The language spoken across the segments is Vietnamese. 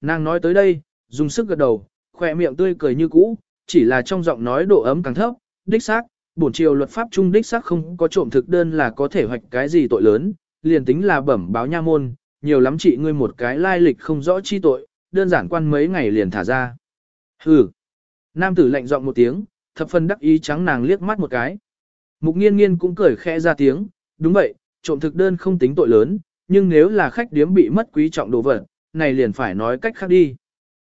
Nàng nói tới đây, dùng sức gật đầu, khỏe miệng tươi cười như cũ, chỉ là trong giọng nói độ ấm càng thấp, đích xác, bổn triều luật pháp trung đích xác không có trộm thực đơn là có thể hoạch cái gì tội lớn, liền tính là bẩm báo nha môn, nhiều lắm chị ngươi một cái lai lịch không rõ chi tội, đơn giản quan mấy ngày liền thả ra. Hừ. Nam tử lạnh giọng một tiếng, thập phần đắc ý trắng nàng liếc mắt một cái. Mục nghiên nghiên cũng cười khẽ ra tiếng, đúng vậy, trộm thực đơn không tính tội lớn, nhưng nếu là khách điếm bị mất quý trọng đồ vật, này liền phải nói cách khác đi.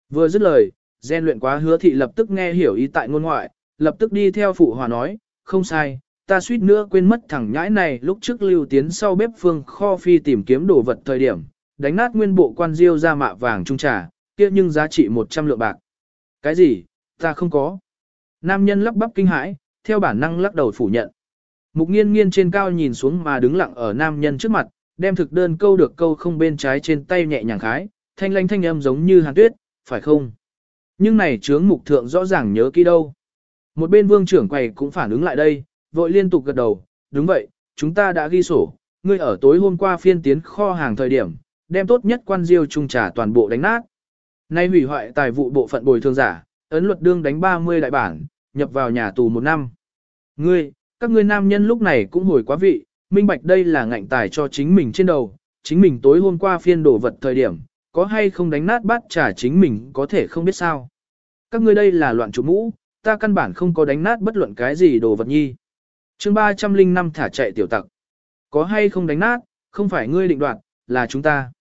Vừa dứt lời, gen luyện quá hứa thị lập tức nghe hiểu ý tại ngôn ngoại, lập tức đi theo phụ hòa nói, không sai, ta suýt nữa quên mất thằng nhãi này lúc trước lưu tiến sau bếp phương kho phi tìm kiếm đồ vật thời điểm, đánh nát nguyên bộ quan diêu ra mạ vàng trung trà, kia nhưng giá trị 100 lượng bạc. Cái gì, ta không có. Nam nhân lắp bắp kinh hãi, theo bản năng lắc đầu phủ nhận. Mục nghiên nghiên trên cao nhìn xuống mà đứng lặng ở nam nhân trước mặt, đem thực đơn câu được câu không bên trái trên tay nhẹ nhàng khái, thanh lanh thanh âm giống như hàn tuyết, phải không? Nhưng này trướng mục thượng rõ ràng nhớ kỹ đâu. Một bên vương trưởng quầy cũng phản ứng lại đây, vội liên tục gật đầu, đúng vậy, chúng ta đã ghi sổ, ngươi ở tối hôm qua phiên tiến kho hàng thời điểm, đem tốt nhất quan diêu trung trả toàn bộ đánh nát. Nay hủy hoại tài vụ bộ phận bồi thường giả, ấn luật đương đánh 30 đại bản, nhập vào nhà tù một năm. Ngươi, các ngươi nam nhân lúc này cũng hồi quá vị, minh bạch đây là ngạnh tài cho chính mình trên đầu, chính mình tối hôm qua phiên đổ vật thời điểm, có hay không đánh nát bát trả chính mình có thể không biết sao. Các ngươi đây là loạn chủ mũ, ta căn bản không có đánh nát bất luận cái gì đồ vật nhi. chương 305 thả chạy tiểu tặc. Có hay không đánh nát, không phải ngươi định đoạt, là chúng ta.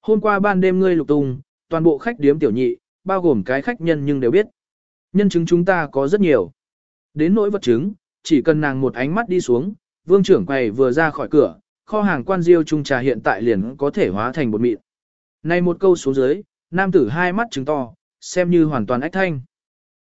Hôm qua ban đêm ngươi lục tung, toàn bộ khách điếm tiểu nhị, bao gồm cái khách nhân nhưng đều biết. Nhân chứng chúng ta có rất nhiều. Đến nỗi vật chứng, chỉ cần nàng một ánh mắt đi xuống, vương trưởng quầy vừa ra khỏi cửa, kho hàng quan diêu trung trà hiện tại liền có thể hóa thành bột mịn. Này một câu xuống dưới, nam tử hai mắt trứng to, xem như hoàn toàn ách thanh.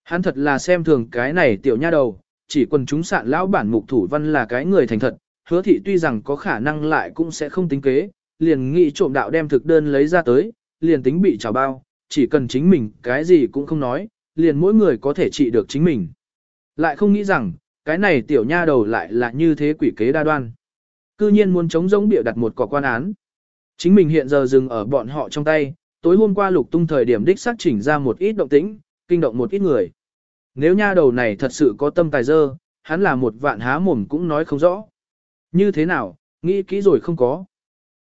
Hắn thật là xem thường cái này tiểu nha đầu, chỉ quần chúng sạn lão bản mục thủ văn là cái người thành thật, hứa thị tuy rằng có khả năng lại cũng sẽ không tính kế, liền nghĩ trộm đạo đem thực đơn lấy ra tới, liền tính bị trào bao, chỉ cần chính mình cái gì cũng không nói, liền mỗi người có thể trị được chính mình. Lại không nghĩ rằng, cái này tiểu nha đầu lại là như thế quỷ kế đa đoan. Cư nhiên muốn chống giống bịa đặt một cọc quan án. Chính mình hiện giờ dừng ở bọn họ trong tay, tối hôm qua lục tung thời điểm đích xác chỉnh ra một ít động tĩnh, kinh động một ít người. Nếu nha đầu này thật sự có tâm tài dơ, hắn là một vạn há mồm cũng nói không rõ. Như thế nào, nghĩ kỹ rồi không có.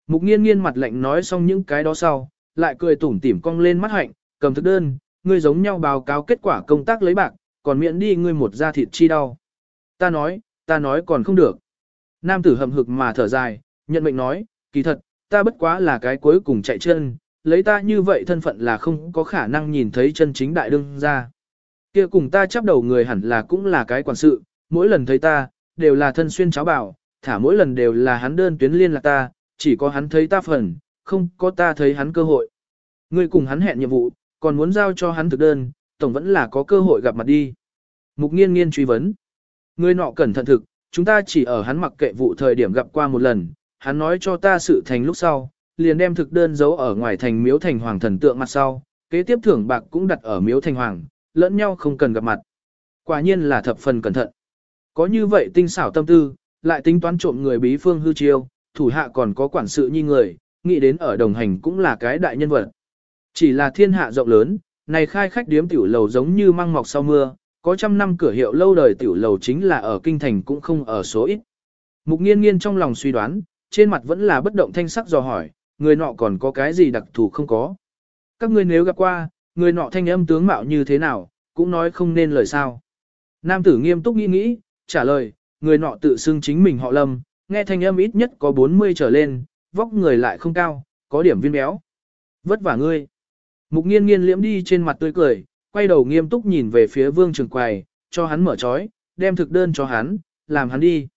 Mục nghiên nghiên mặt lạnh nói xong những cái đó sau, lại cười tủm tỉm cong lên mắt hạnh, cầm thức đơn, ngươi giống nhau báo cáo kết quả công tác lấy bạc, còn miễn đi ngươi một da thịt chi đau. Ta nói, ta nói còn không được. Nam tử hầm hực mà thở dài, nhận mệnh nói, kỳ thật, ta bất quá là cái cuối cùng chạy chân, lấy ta như vậy thân phận là không có khả năng nhìn thấy chân chính đại đương ra. Kia cùng ta chấp đầu người hẳn là cũng là cái quản sự, mỗi lần thấy ta, đều là thân xuyên cháo bảo, thả mỗi lần đều là hắn đơn tuyến liên lạc ta, chỉ có hắn thấy ta phần, không có ta thấy hắn cơ hội. Ngươi cùng hắn hẹn nhiệm vụ, còn muốn giao cho hắn thực đơn, tổng vẫn là có cơ hội gặp mặt đi. Mục nghiên nghiên truy vấn. Người nọ cẩn thận thực, chúng ta chỉ ở hắn mặc kệ vụ thời điểm gặp qua một lần, hắn nói cho ta sự thành lúc sau, liền đem thực đơn giấu ở ngoài thành miếu thành hoàng thần tượng mặt sau, kế tiếp thưởng bạc cũng đặt ở miếu thành hoàng, lẫn nhau không cần gặp mặt. Quả nhiên là thập phần cẩn thận. Có như vậy tinh xảo tâm tư, lại tính toán trộm người bí phương hư chiêu, thủ hạ còn có quản sự như người, nghĩ đến ở đồng hành cũng là cái đại nhân vật. Chỉ là thiên hạ rộng lớn, này khai khách điếm tiểu lầu giống như măng mọc sau mưa, có trăm năm cửa hiệu lâu đời tiểu lầu chính là ở kinh thành cũng không ở số ít. Mục nghiên nghiên trong lòng suy đoán, trên mặt vẫn là bất động thanh sắc dò hỏi, người nọ còn có cái gì đặc thù không có. Các ngươi nếu gặp qua, người nọ thanh âm tướng mạo như thế nào, cũng nói không nên lời sao. Nam tử nghiêm túc nghĩ nghĩ, trả lời, người nọ tự xưng chính mình họ lâm, nghe thanh âm ít nhất có 40 trở lên, vóc người lại không cao, có điểm viên béo. Vất vả ngươi. Mục nghiên nghiên liễm đi trên mặt tươi cười, quay đầu nghiêm túc nhìn về phía vương trường quầy, cho hắn mở trói, đem thực đơn cho hắn, làm hắn đi.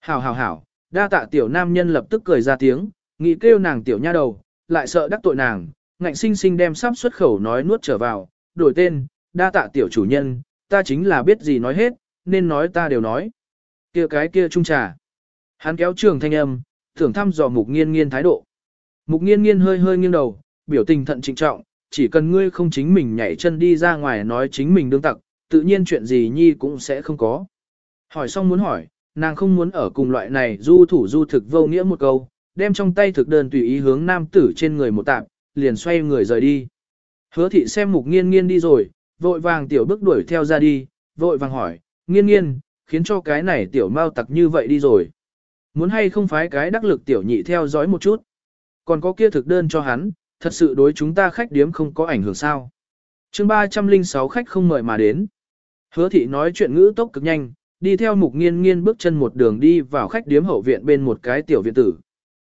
Hảo hảo hảo, đa tạ tiểu nam nhân lập tức cười ra tiếng, nghĩ kêu nàng tiểu nha đầu, lại sợ đắc tội nàng, ngạnh sinh sinh đem sắp xuất khẩu nói nuốt trở vào, đổi tên, đa tạ tiểu chủ nhân, ta chính là biết gì nói hết, nên nói ta đều nói. kia cái kia trung trà. Hắn kéo trường thanh âm, thưởng thăm dò mục nghiên nghiên thái độ. Mục nghiên nghiên hơi hơi nghiêng đầu, biểu tình thận trịnh trọng, chỉ cần ngươi không chính mình nhảy chân đi ra ngoài nói chính mình đương tặc, tự nhiên chuyện gì nhi cũng sẽ không có. Hỏi xong muốn hỏi, nàng không muốn ở cùng loại này du thủ du thực vô nghĩa một câu, đem trong tay thực đơn tùy ý hướng nam tử trên người một tạp, liền xoay người rời đi. Hứa thị xem mục nghiên nghiên đi rồi, vội vàng tiểu bước đuổi theo ra đi, vội vàng hỏi, nghiên nghiên, khiến cho cái này tiểu mau tặc như vậy đi rồi. Muốn hay không phái cái đắc lực tiểu nhị theo dõi một chút. Còn có kia thực đơn cho hắn, thật sự đối chúng ta khách điếm không có ảnh hưởng sao. chương 306 khách không mời mà đến. Hứa thị nói chuyện ngữ tốc cực nhanh, đi theo mục nghiên nghiên bước chân một đường đi vào khách điếm hậu viện bên một cái tiểu viện tử.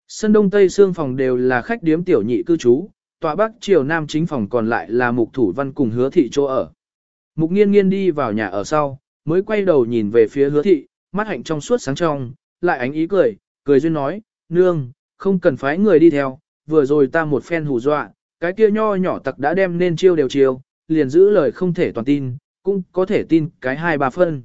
Sân đông tây xương phòng đều là khách điếm tiểu nhị cư trú, tòa bắc triều nam chính phòng còn lại là mục thủ văn cùng hứa thị chỗ ở. Mục nghiên nghiên đi vào nhà ở sau, mới quay đầu nhìn về phía hứa thị, mắt hạnh trong suốt sáng trong, lại ánh ý cười, cười duyên nói, nương, không cần phái người đi theo, vừa rồi ta một phen hù dọa, cái kia nho nhỏ tặc đã đem nên chiêu đều chiêu, liền giữ lời không thể toàn tin, cũng có thể tin cái hai ba phân.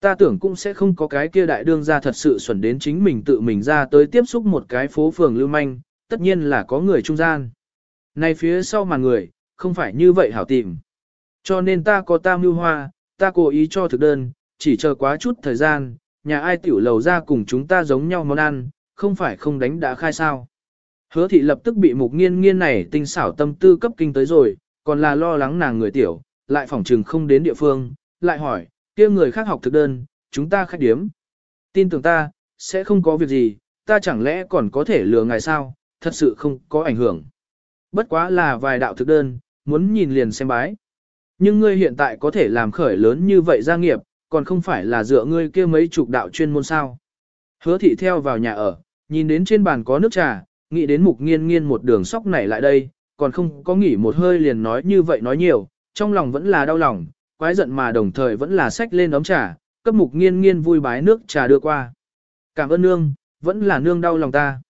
Ta tưởng cũng sẽ không có cái kia đại đương ra thật sự xuẩn đến chính mình tự mình ra tới tiếp xúc một cái phố phường lưu manh, tất nhiên là có người trung gian. Này phía sau mà người, không phải như vậy hảo tìm. Cho nên ta có ta mưu hoa, ta cố ý cho thực đơn, chỉ chờ quá chút thời gian, nhà ai tiểu lầu ra cùng chúng ta giống nhau món ăn, không phải không đánh đã khai sao. Hứa thị lập tức bị mục nghiên nghiên này tinh xảo tâm tư cấp kinh tới rồi, còn là lo lắng nàng người tiểu, lại phỏng trừng không đến địa phương, lại hỏi, kia người khác học thực đơn, chúng ta khách điếm. Tin tưởng ta, sẽ không có việc gì, ta chẳng lẽ còn có thể lừa ngài sao, thật sự không có ảnh hưởng. Bất quá là vài đạo thực đơn, muốn nhìn liền xem bái. Nhưng ngươi hiện tại có thể làm khởi lớn như vậy gia nghiệp, còn không phải là dựa ngươi kia mấy chục đạo chuyên môn sao. Hứa thị theo vào nhà ở, nhìn đến trên bàn có nước trà, nghĩ đến mục nghiên nghiên một đường sóc này lại đây, còn không có nghỉ một hơi liền nói như vậy nói nhiều, trong lòng vẫn là đau lòng, quái giận mà đồng thời vẫn là sách lên ấm trà, cấp mục nghiên nghiên vui bái nước trà đưa qua. Cảm ơn nương, vẫn là nương đau lòng ta.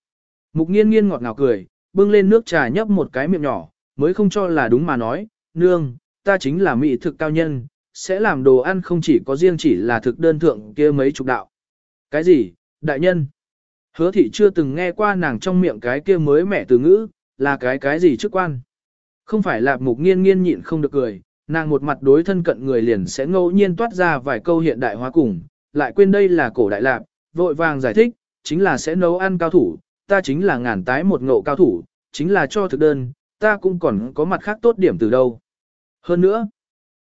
Mục nghiên nghiên ngọt ngào cười, bưng lên nước trà nhấp một cái miệng nhỏ, mới không cho là đúng mà nói, nương, ta chính là mỹ thực cao nhân, sẽ làm đồ ăn không chỉ có riêng chỉ là thực đơn thượng kia mấy chục đạo. Cái gì, đại nhân? Hứa thị chưa từng nghe qua nàng trong miệng cái kia mới mẹ từ ngữ, là cái cái gì chức quan. Không phải là mục nghiên nghiên nhịn không được cười, nàng một mặt đối thân cận người liền sẽ ngẫu nhiên toát ra vài câu hiện đại hóa cùng, lại quên đây là cổ đại lạp, vội vàng giải thích, chính là sẽ nấu ăn cao thủ, ta chính là ngàn tái một ngộ cao thủ, chính là cho thực đơn, ta cũng còn có mặt khác tốt điểm từ đâu. Hơn nữa,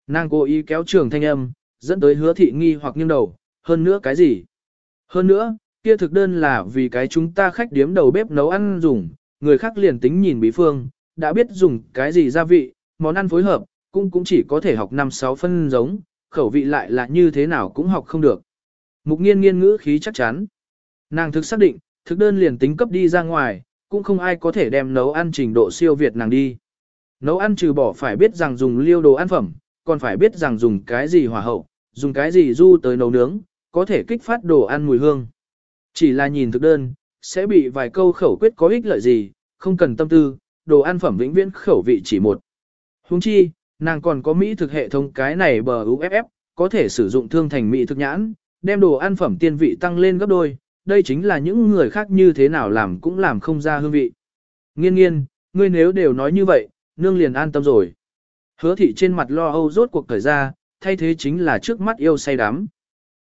nàng cố ý kéo trường thanh âm, dẫn tới hứa thị nghi hoặc nghiêng đầu, hơn nữa cái gì? Hơn nữa, kia thực đơn là vì cái chúng ta khách điếm đầu bếp nấu ăn dùng, người khác liền tính nhìn bí phương, đã biết dùng cái gì gia vị, món ăn phối hợp, cũng cũng chỉ có thể học 5-6 phân giống, khẩu vị lại là như thế nào cũng học không được. Mục nghiên nghiên ngữ khí chắc chắn. Nàng thực xác định, thực đơn liền tính cấp đi ra ngoài, cũng không ai có thể đem nấu ăn trình độ siêu việt nàng đi. Nấu ăn trừ bỏ phải biết rằng dùng liêu đồ ăn phẩm, còn phải biết rằng dùng cái gì hỏa hậu, dùng cái gì du tới nấu nướng, có thể kích phát đồ ăn mùi hương. Chỉ là nhìn thực đơn, sẽ bị vài câu khẩu quyết có ích lợi gì, không cần tâm tư, đồ ăn phẩm vĩnh viễn khẩu vị chỉ một. Huống chi, nàng còn có mỹ thực hệ thống cái này bờ UFF, có thể sử dụng thương thành mỹ thực nhãn, đem đồ ăn phẩm tiên vị tăng lên gấp đôi, đây chính là những người khác như thế nào làm cũng làm không ra hương vị. Nghiên nghiên, ngươi nếu đều nói như vậy, nương liền an tâm rồi. Hứa thị trên mặt lo âu rốt cuộc thời ra, thay thế chính là trước mắt yêu say đắm.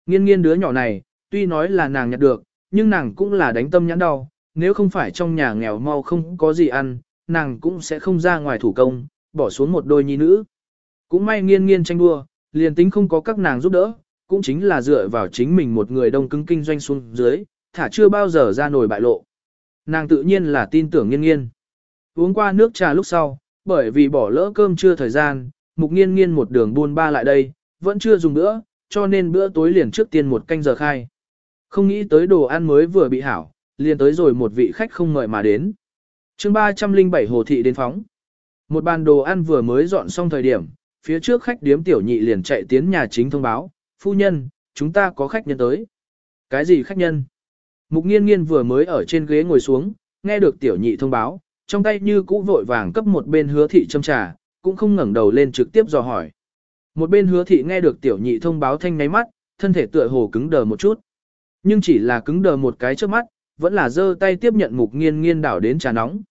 Nghiên nghiên đứa nhỏ này, tuy nói là nàng nhặt được, nhưng nàng cũng là đánh tâm nhãn đau, nếu không phải trong nhà nghèo mau không có gì ăn, nàng cũng sẽ không ra ngoài thủ công, bỏ xuống một đôi nhi nữ. Cũng may nghiên nghiên tranh đua, liền tính không có các nàng giúp đỡ, cũng chính là dựa vào chính mình một người đông cứng kinh doanh xuống dưới, thả chưa bao giờ ra nổi bại lộ. Nàng tự nhiên là tin tưởng nghiên nghiên. Uống qua nước trà lúc sau, bởi vì bỏ lỡ cơm trưa thời gian, mục nghiên nghiên một đường buôn ba lại đây, vẫn chưa dùng nữa, cho nên bữa tối liền trước tiên một canh giờ khai. Không nghĩ tới đồ ăn mới vừa bị hảo, liền tới rồi một vị khách không mời mà đến. chương 307 Hồ Thị đến phóng. Một bàn đồ ăn vừa mới dọn xong thời điểm, phía trước khách điếm tiểu nhị liền chạy tiến nhà chính thông báo, phu nhân, chúng ta có khách nhân tới. Cái gì khách nhân? Mục nghiên nghiên vừa mới ở trên ghế ngồi xuống, nghe được tiểu nhị thông báo, trong tay như cũ vội vàng cấp một bên hứa thị châm trà, cũng không ngẩng đầu lên trực tiếp dò hỏi. Một bên hứa thị nghe được tiểu nhị thông báo thanh ngáy mắt, thân thể tựa hồ cứng đờ một chút. Nhưng chỉ là cứng đờ một cái trước mắt, vẫn là giơ tay tiếp nhận mục nghiên nghiên đảo đến trà nóng.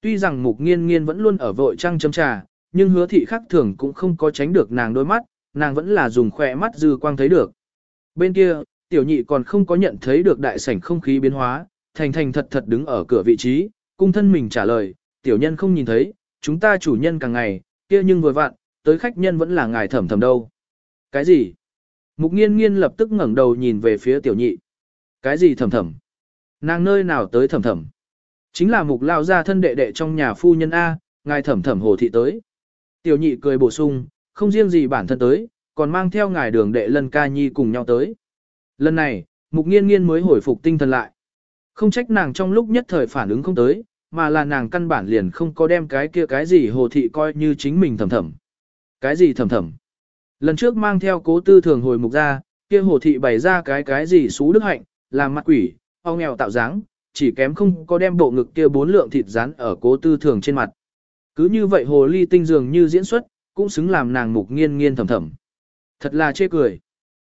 Tuy rằng mục nghiên nghiên vẫn luôn ở vội trăng chấm trà, nhưng hứa thị khắc thường cũng không có tránh được nàng đôi mắt, nàng vẫn là dùng khỏe mắt dư quang thấy được. Bên kia, tiểu nhị còn không có nhận thấy được đại sảnh không khí biến hóa, thành thành thật thật đứng ở cửa vị trí, cung thân mình trả lời, tiểu nhân không nhìn thấy, chúng ta chủ nhân càng ngày, kia nhưng vừa vặn, tới khách nhân vẫn là ngài thẩm thẩm đâu. Cái gì? Mục nghiên nghiên lập tức ngẩng đầu nhìn về phía tiểu nhị. Cái gì thầm thầm, Nàng nơi nào tới thầm thầm, Chính là mục lao ra thân đệ đệ trong nhà phu nhân A, ngài thầm thầm hồ thị tới. Tiểu nhị cười bổ sung, không riêng gì bản thân tới, còn mang theo ngài đường đệ lân ca nhi cùng nhau tới. Lần này, mục nghiên nghiên mới hồi phục tinh thần lại. Không trách nàng trong lúc nhất thời phản ứng không tới, mà là nàng căn bản liền không có đem cái kia cái gì hồ thị coi như chính mình thầm thầm. Cái gì thầm thầm? Lần trước mang theo cố tư thường hồi mục ra, kia hồ thị bày ra cái cái gì xú đức hạnh, làm mặt quỷ, ao nghèo tạo dáng, chỉ kém không có đem bộ ngực kia bốn lượng thịt rán ở cố tư thường trên mặt. Cứ như vậy hồ ly tinh dường như diễn xuất, cũng xứng làm nàng mục nghiên nghiên thầm thầm. Thật là chê cười.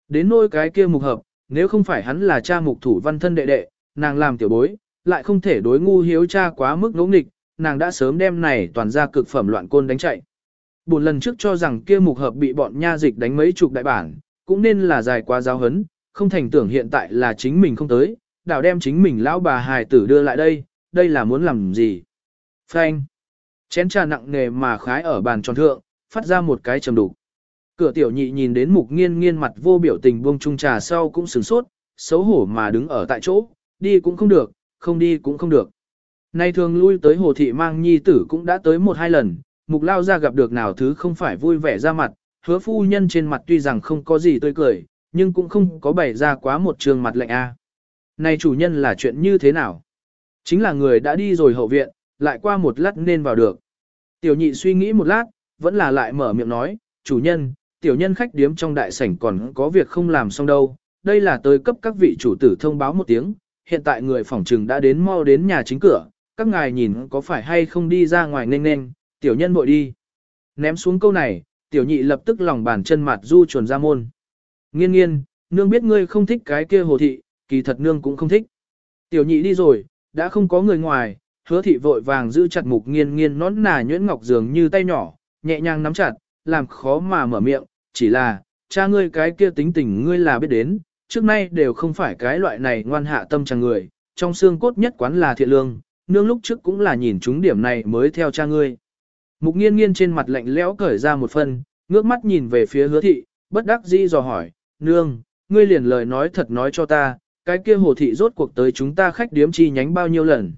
Đến nôi cái kia mục hợp, nếu không phải hắn là cha mục thủ văn thân đệ đệ, nàng làm tiểu bối, lại không thể đối ngu hiếu cha quá mức ngỗ nghịch, nàng đã sớm đem này toàn ra cực phẩm loạn côn đánh chạy. Buồn lần trước cho rằng kia mục hợp bị bọn nha dịch đánh mấy chục đại bản, cũng nên là dài quá giáo hấn, không thành tưởng hiện tại là chính mình không tới, đảo đem chính mình lão bà hài tử đưa lại đây, đây là muốn làm gì? Phanh. Chén trà nặng nề mà khái ở bàn tròn thượng, phát ra một cái trầm đục. Cửa tiểu nhị nhìn đến mục nghiên nghiên mặt vô biểu tình buông chung trà sau cũng sửng sốt, xấu hổ mà đứng ở tại chỗ, đi cũng không được, không đi cũng không được. Nay thường lui tới hồ thị mang nhi tử cũng đã tới một hai lần, mục lao ra gặp được nào thứ không phải vui vẻ ra mặt, hứa phu nhân trên mặt tuy rằng không có gì tươi cười, nhưng cũng không có bày ra quá một trường mặt lạnh a. Này chủ nhân là chuyện như thế nào? Chính là người đã đi rồi hậu viện, lại qua một lát nên vào được. Tiểu nhị suy nghĩ một lát, vẫn là lại mở miệng nói, chủ nhân, tiểu nhân khách điếm trong đại sảnh còn có việc không làm xong đâu, đây là tới cấp các vị chủ tử thông báo một tiếng, hiện tại người phòng trừng đã đến mau đến nhà chính cửa, các ngài nhìn có phải hay không đi ra ngoài nên nên, tiểu nhân bội đi. Ném xuống câu này, tiểu nhị lập tức lòng bàn chân mặt du chuồn ra môn. Nghiên nghiên, nương biết ngươi không thích cái kia hồ thị, kỳ thật nương cũng không thích. Tiểu nhị đi rồi, đã không có người ngoài, hứa thị vội vàng giữ chặt mục nghiên nghiên nón nà nhuyễn ngọc dường như tay nhỏ, nhẹ nhàng nắm chặt, làm khó mà mở miệng, chỉ là, cha ngươi cái kia tính tình ngươi là biết đến, trước nay đều không phải cái loại này ngoan hạ tâm chàng người, trong xương cốt nhất quán là thiện lương, nương lúc trước cũng là nhìn chúng điểm này mới theo cha ngươi. Mục nghiên nghiên trên mặt lạnh lẽo cởi ra một phân, ngước mắt nhìn về phía hứa thị, bất đắc dĩ dò hỏi, nương, ngươi liền lời nói thật nói cho ta, cái kia hồ thị rốt cuộc tới chúng ta khách điếm chi nhánh bao nhiêu lần.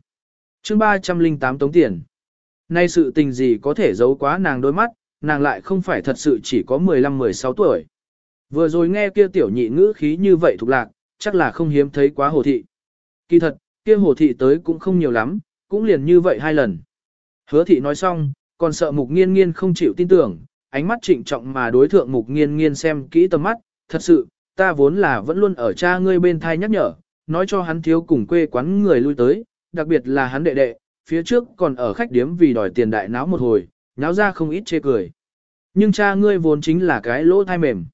chương 308 tống tiền. Nay sự tình gì có thể giấu quá nàng đôi mắt, nàng lại không phải thật sự chỉ có 15-16 tuổi. Vừa rồi nghe kia tiểu nhị ngữ khí như vậy thuộc lạc, chắc là không hiếm thấy quá hồ thị. Kỳ thật, kia hồ thị tới cũng không nhiều lắm, cũng liền như vậy hai lần. Hứa thị nói xong, còn sợ mục nghiên nghiên không chịu tin tưởng, ánh mắt trịnh trọng mà đối thượng mục nghiên nghiên xem kỹ tầm mắt, thật sự, ta vốn là vẫn luôn ở cha ngươi bên thai nhắc nhở, nói cho hắn thiếu cùng quê quán người lui tới, đặc biệt là hắn đệ đệ, phía trước còn ở khách điếm vì đòi tiền đại náo một hồi, náo ra không ít chê cười. Nhưng cha ngươi vốn chính là cái lỗ thai mềm.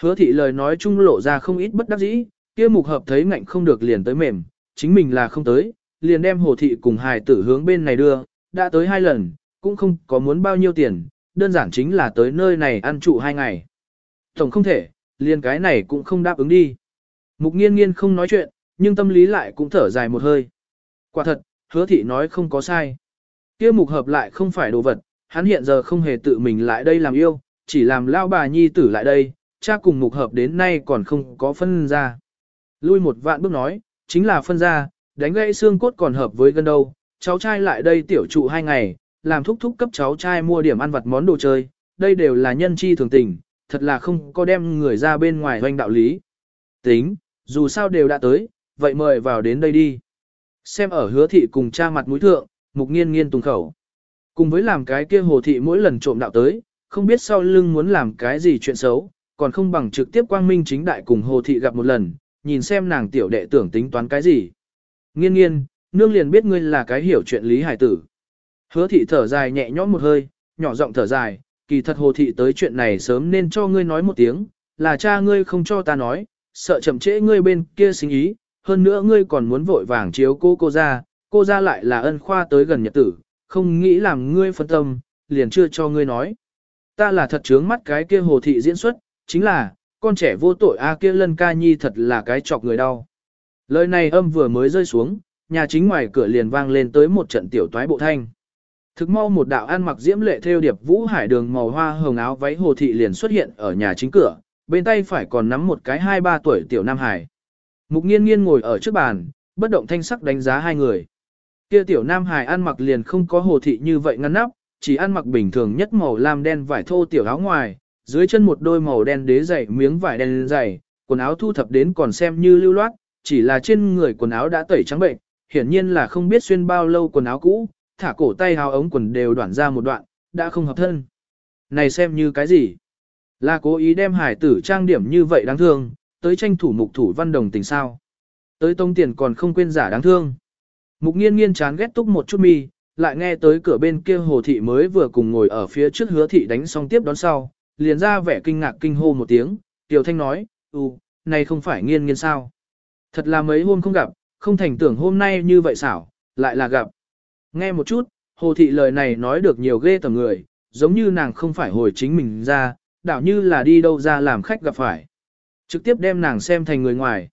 Hứa thị lời nói chung lộ ra không ít bất đắc dĩ, kia mục hợp thấy ngạnh không được liền tới mềm, chính mình là không tới, liền đem hồ thị cùng hài tử hướng bên này đưa, đã tới hai lần, cũng không có muốn bao nhiêu tiền, đơn giản chính là tới nơi này ăn trụ hai ngày. Tổng không thể, liền cái này cũng không đáp ứng đi. Mục nghiên nghiên không nói chuyện, nhưng tâm lý lại cũng thở dài một hơi. Quả thật, hứa thị nói không có sai. kia mục hợp lại không phải đồ vật, hắn hiện giờ không hề tự mình lại đây làm yêu, chỉ làm lao bà nhi tử lại đây, cha cùng mục hợp đến nay còn không có phân ra. Lui một vạn bước nói, chính là phân ra, đánh gãy xương cốt còn hợp với gân đâu, cháu trai lại đây tiểu trụ hai ngày, làm thúc thúc cấp cháu trai mua điểm ăn vặt món đồ chơi, đây đều là nhân chi thường tình, thật là không có đem người ra bên ngoài hoành đạo lý. Tính, dù sao đều đã tới, vậy mời vào đến đây đi. Xem ở hứa thị cùng cha mặt mũi thượng, mục nghiên nghiên tùng khẩu. Cùng với làm cái kia hồ thị mỗi lần trộm đạo tới, không biết sau lưng muốn làm cái gì chuyện xấu, còn không bằng trực tiếp quang minh chính đại cùng hồ thị gặp một lần, nhìn xem nàng tiểu đệ tưởng tính toán cái gì. Nghiên nghiên, nương liền biết ngươi là cái hiểu chuyện lý hải tử. Hứa thị thở dài nhẹ nhõm một hơi, nhỏ giọng thở dài, kỳ thật hồ thị tới chuyện này sớm nên cho ngươi nói một tiếng, là cha ngươi không cho ta nói, sợ chậm trễ ngươi bên kia sinh ý, hơn nữa ngươi còn muốn vội vàng chiếu cô cô ra, cô ra lại là ân khoa tới gần nhật tử, không nghĩ làm ngươi phân tâm, liền chưa cho ngươi nói. Ta là thật trướng mắt cái kia hồ thị diễn xuất, chính là, con trẻ vô tội A kia lân ca nhi thật là cái chọc người đau. Lời này âm vừa mới rơi xuống, nhà chính ngoài cửa liền vang lên tới một trận tiểu toái bộ thanh. Thực mau một đạo ăn mặc diễm lệ theo điệp vũ hải đường màu hoa hồng áo váy hồ thị liền xuất hiện ở nhà chính cửa, bên tay phải còn nắm một cái hai ba tuổi tiểu nam hải. Mục nghiên nghiên ngồi ở trước bàn, bất động thanh sắc đánh giá hai người. Kia tiểu nam hải ăn mặc liền không có hồ thị như vậy ngăn nắp, chỉ ăn mặc bình thường nhất màu lam đen vải thô tiểu áo ngoài, dưới chân một đôi màu đen đế dày miếng vải đen dày, quần áo thu thập đến còn xem như lưu loát, chỉ là trên người quần áo đã tẩy trắng bệnh, hiển nhiên là không biết xuyên bao lâu quần áo cũ, thả cổ tay hào ống quần đều đoạn ra một đoạn, đã không hợp thân. Này xem như cái gì? Là cố ý đem hải tử trang điểm như vậy đáng thương, tới tranh thủ mục thủ văn đồng tình sao. Tới tông tiền còn không quên giả đáng thương. Mục nghiên nghiên chán ghét túc một chút mi, lại nghe tới cửa bên kia hồ thị mới vừa cùng ngồi ở phía trước hứa thị đánh xong tiếp đón sau, liền ra vẻ kinh ngạc kinh hô một tiếng, tiểu thanh nói, ừ, này không phải nghiên nghiên sao. Thật là mấy hôm không gặp, không thành tưởng hôm nay như vậy xảo, lại là gặp. Nghe một chút, hồ thị lời này nói được nhiều ghê tầm người, giống như nàng không phải hồi chính mình ra, đảo như là đi đâu ra làm khách gặp phải. Trực tiếp đem nàng xem thành người ngoài.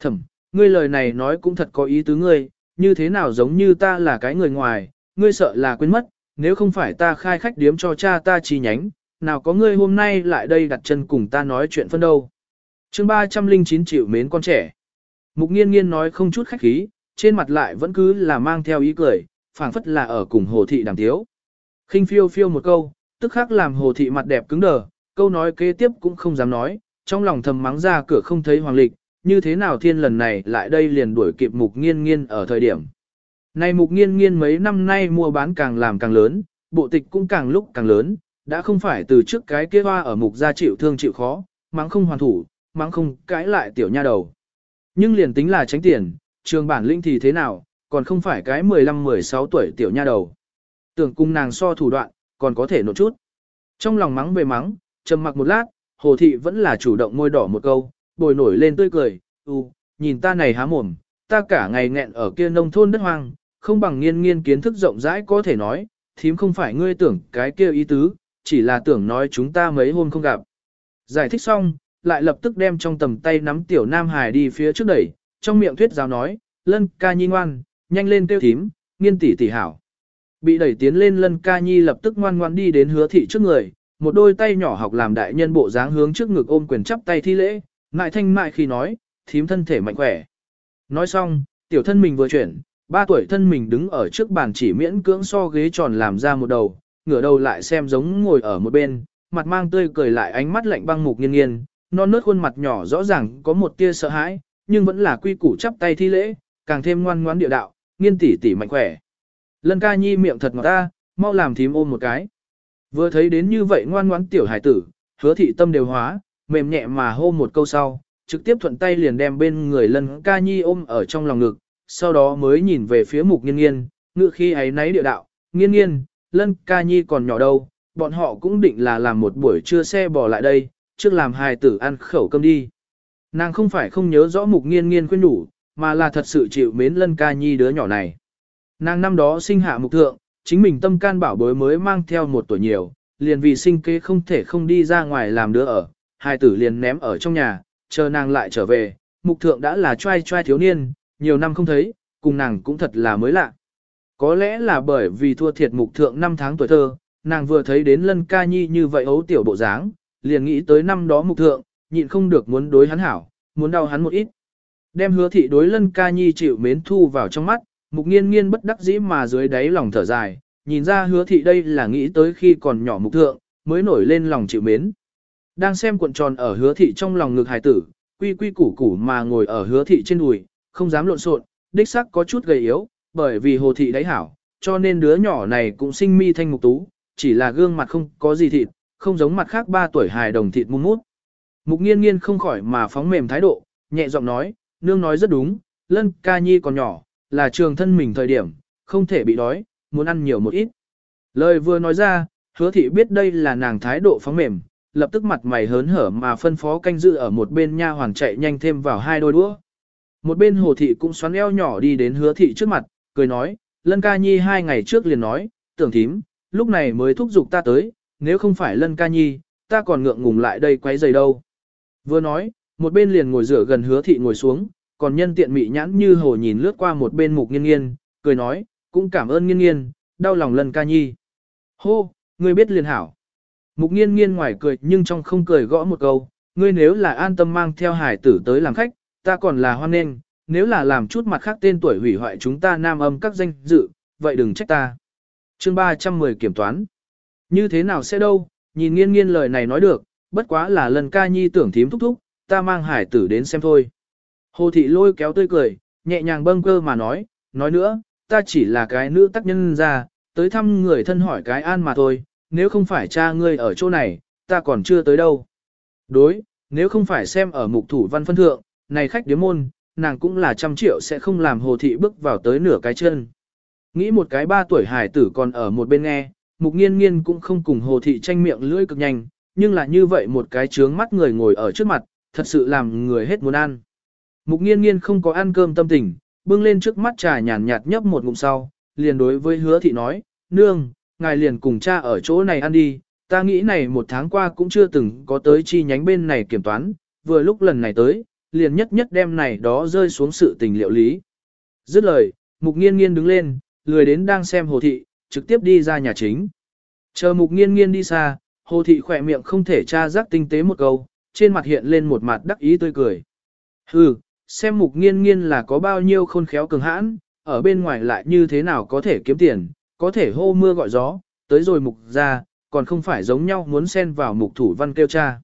Thẩm, ngươi lời này nói cũng thật có ý tứ ngươi, như thế nào giống như ta là cái người ngoài, ngươi sợ là quên mất, nếu không phải ta khai khách điếm cho cha ta chi nhánh, nào có ngươi hôm nay lại đây đặt chân cùng ta nói chuyện phân đâu. chương 309 triệu mến con trẻ. Mục nghiên nghiên nói không chút khách khí, trên mặt lại vẫn cứ là mang theo ý cười, phảng phất là ở cùng hồ thị đàm thiếu. khinh phiêu phiêu một câu, tức khắc làm hồ thị mặt đẹp cứng đờ, câu nói kế tiếp cũng không dám nói, trong lòng thầm mắng ra cửa không thấy hoàng lịch, như thế nào thiên lần này lại đây liền đuổi kịp mục nghiên nghiên ở thời điểm. Này mục nghiên nghiên mấy năm nay mua bán càng làm càng lớn, bộ tịch cũng càng lúc càng lớn, đã không phải từ trước cái kia hoa ở mục gia chịu thương chịu khó, mắng không hoàn thủ, mắng không cãi lại tiểu nha đầu. Nhưng liền tính là tránh tiền, trường bản lĩnh thì thế nào, còn không phải cái 15-16 tuổi tiểu nha đầu. Tưởng cung nàng so thủ đoạn, còn có thể nộp chút. Trong lòng mắng về mắng, trầm mặc một lát, hồ thị vẫn là chủ động môi đỏ một câu, bồi nổi lên tươi cười, u, nhìn ta này há mồm, ta cả ngày nghẹn ở kia nông thôn đất hoang, không bằng nghiên nghiên kiến thức rộng rãi có thể nói, thím không phải ngươi tưởng cái kia ý tứ, chỉ là tưởng nói chúng ta mấy hôm không gặp. Giải thích xong, lại lập tức đem trong tầm tay nắm tiểu nam hải đi phía trước đẩy, trong miệng thuyết giáo nói, lân ca nhi ngoan, nhanh lên tiêu thím, nghiên tỷ tỷ hảo. Bị đẩy tiến lên lân ca nhi lập tức ngoan ngoan đi đến hứa thị trước người, một đôi tay nhỏ học làm đại nhân bộ dáng hướng trước ngực ôm quyền chắp tay thi lễ, ngại thanh mại khi nói, thím thân thể mạnh khỏe. Nói xong, tiểu thân mình vừa chuyển, ba tuổi thân mình đứng ở trước bàn chỉ miễn cưỡng so ghế tròn làm ra một đầu, ngửa đầu lại xem giống ngồi ở một bên, mặt mang tươi cười lại ánh mắt lạnh băng mục nghiên nghiên, non nớt khuôn mặt nhỏ rõ ràng có một tia sợ hãi, nhưng vẫn là quy củ chắp tay thi lễ, càng thêm ngoan ngoãn địa đạo, nghiên tỷ tỷ mạnh khỏe. Lân ca nhi miệng thật ngọt ta, mau làm thím ôm một cái. Vừa thấy đến như vậy ngoan ngoãn tiểu hải tử, hứa thị tâm đều hóa, mềm nhẹ mà hô một câu sau, trực tiếp thuận tay liền đem bên người lân ca nhi ôm ở trong lòng ngực, sau đó mới nhìn về phía mục nghiên nghiên, ngự khi ấy nấy địa đạo, nghiên nghiên, lân ca nhi còn nhỏ đâu, bọn họ cũng định là làm một buổi trưa xe bỏ lại đây, trước làm hài tử ăn khẩu cơm đi. Nàng không phải không nhớ rõ mục nghiên nghiên khuyên đủ, mà là thật sự chịu mến lân ca nhi đứa nhỏ này. Nàng năm đó sinh hạ mục thượng, chính mình tâm can bảo bối mới mang theo một tuổi nhiều, liền vì sinh kế không thể không đi ra ngoài làm đứa ở, hai tử liền ném ở trong nhà, chờ nàng lại trở về, mục thượng đã là trai trai thiếu niên, nhiều năm không thấy, cùng nàng cũng thật là mới lạ. Có lẽ là bởi vì thua thiệt mục thượng năm tháng tuổi thơ, nàng vừa thấy đến lân ca nhi như vậy ấu tiểu bộ dáng, liền nghĩ tới năm đó mục thượng, nhịn không được muốn đối hắn hảo, muốn đau hắn một ít. Đem hứa thị đối lân ca nhi chịu mến thu vào trong mắt, mục nghiên nghiên bất đắc dĩ mà dưới đáy lòng thở dài, nhìn ra hứa thị đây là nghĩ tới khi còn nhỏ mục thượng, mới nổi lên lòng chịu mến. Đang xem cuộn tròn ở hứa thị trong lòng ngực hài tử, quy quy củ củ mà ngồi ở hứa thị trên đùi, không dám lộn xộn, đích sắc có chút gầy yếu, bởi vì hồ thị đáy hảo, cho nên đứa nhỏ này cũng sinh mi thanh mục tú, chỉ là gương mặt không có gì thịt, không giống mặt khác ba tuổi hài đồng thịt muôn mút. Mục nghiên nghiên không khỏi mà phóng mềm thái độ, nhẹ giọng nói, nương nói rất đúng, lân ca nhi còn nhỏ, là trường thân mình thời điểm, không thể bị đói, muốn ăn nhiều một ít. Lời vừa nói ra, hứa thị biết đây là nàng thái độ phóng mềm, lập tức mặt mày hớn hở mà phân phó canh dự ở một bên nha hoàn chạy nhanh thêm vào hai đôi đũa. Một bên hồ thị cũng xoắn eo nhỏ đi đến hứa thị trước mặt, cười nói, lân ca nhi hai ngày trước liền nói, tưởng thím, lúc này mới thúc giục ta tới, nếu không phải lân ca nhi, ta còn ngượng ngùng lại đây quấy giày đâu. Vừa nói, một bên liền ngồi rửa gần hứa thị ngồi xuống, còn nhân tiện mị nhãn như hồ nhìn lướt qua một bên mục nghiên nghiên, cười nói, cũng cảm ơn nghiên nghiên, đau lòng lần ca nhi. Hô, ngươi biết liền hảo. Mục nghiên nghiên ngoài cười nhưng trong không cười gõ một câu, ngươi nếu là an tâm mang theo hải tử tới làm khách, ta còn là hoan nghênh, nếu là làm chút mặt khác tên tuổi hủy hoại chúng ta nam âm các danh dự, vậy đừng trách ta. Chương 310 kiểm toán. Như thế nào sẽ đâu, nhìn nghiên nghiên lời này nói được, bất quá là lần ca nhi tưởng thím thúc thúc, ta mang hải tử đến xem thôi. Hồ thị lôi kéo tươi cười, nhẹ nhàng bâng cơ mà nói, nói nữa, ta chỉ là cái nữ tác nhân ra, tới thăm người thân hỏi cái an mà thôi, nếu không phải cha ngươi ở chỗ này, ta còn chưa tới đâu. Đối, nếu không phải xem ở mục thủ văn phân thượng, này khách điếm môn, nàng cũng là trăm triệu sẽ không làm hồ thị bước vào tới nửa cái chân. Nghĩ một cái ba tuổi hải tử còn ở một bên nghe, mục nghiên nghiên cũng không cùng hồ thị tranh miệng lưỡi cực nhanh, nhưng là như vậy một cái trướng mắt người ngồi ở trước mặt, thật sự làm người hết muốn ăn. Mục nghiên nghiên không có ăn cơm tâm tình, bưng lên trước mắt trà nhàn nhạt nhấp một ngụm sau, liền đối với hứa thị nói, nương, ngài liền cùng cha ở chỗ này ăn đi, ta nghĩ này một tháng qua cũng chưa từng có tới chi nhánh bên này kiểm toán, vừa lúc lần này tới, liền nhất nhất đem này đó rơi xuống sự tình liệu lý. Dứt lời, mục nghiên nghiên đứng lên, lười đến đang xem hồ thị, trực tiếp đi ra nhà chính. Chờ mục nghiên nghiên đi xa, hồ thị khỏe miệng không thể tra giác tinh tế một câu, trên mặt hiện lên một mặt đắc ý tươi cười. Hừ, xem mục nghiên nghiên là có bao nhiêu khôn khéo cường hãn, ở bên ngoài lại như thế nào có thể kiếm tiền, có thể hô mưa gọi gió, tới rồi mục ra, còn không phải giống nhau muốn xen vào mục thủ văn kêu cha.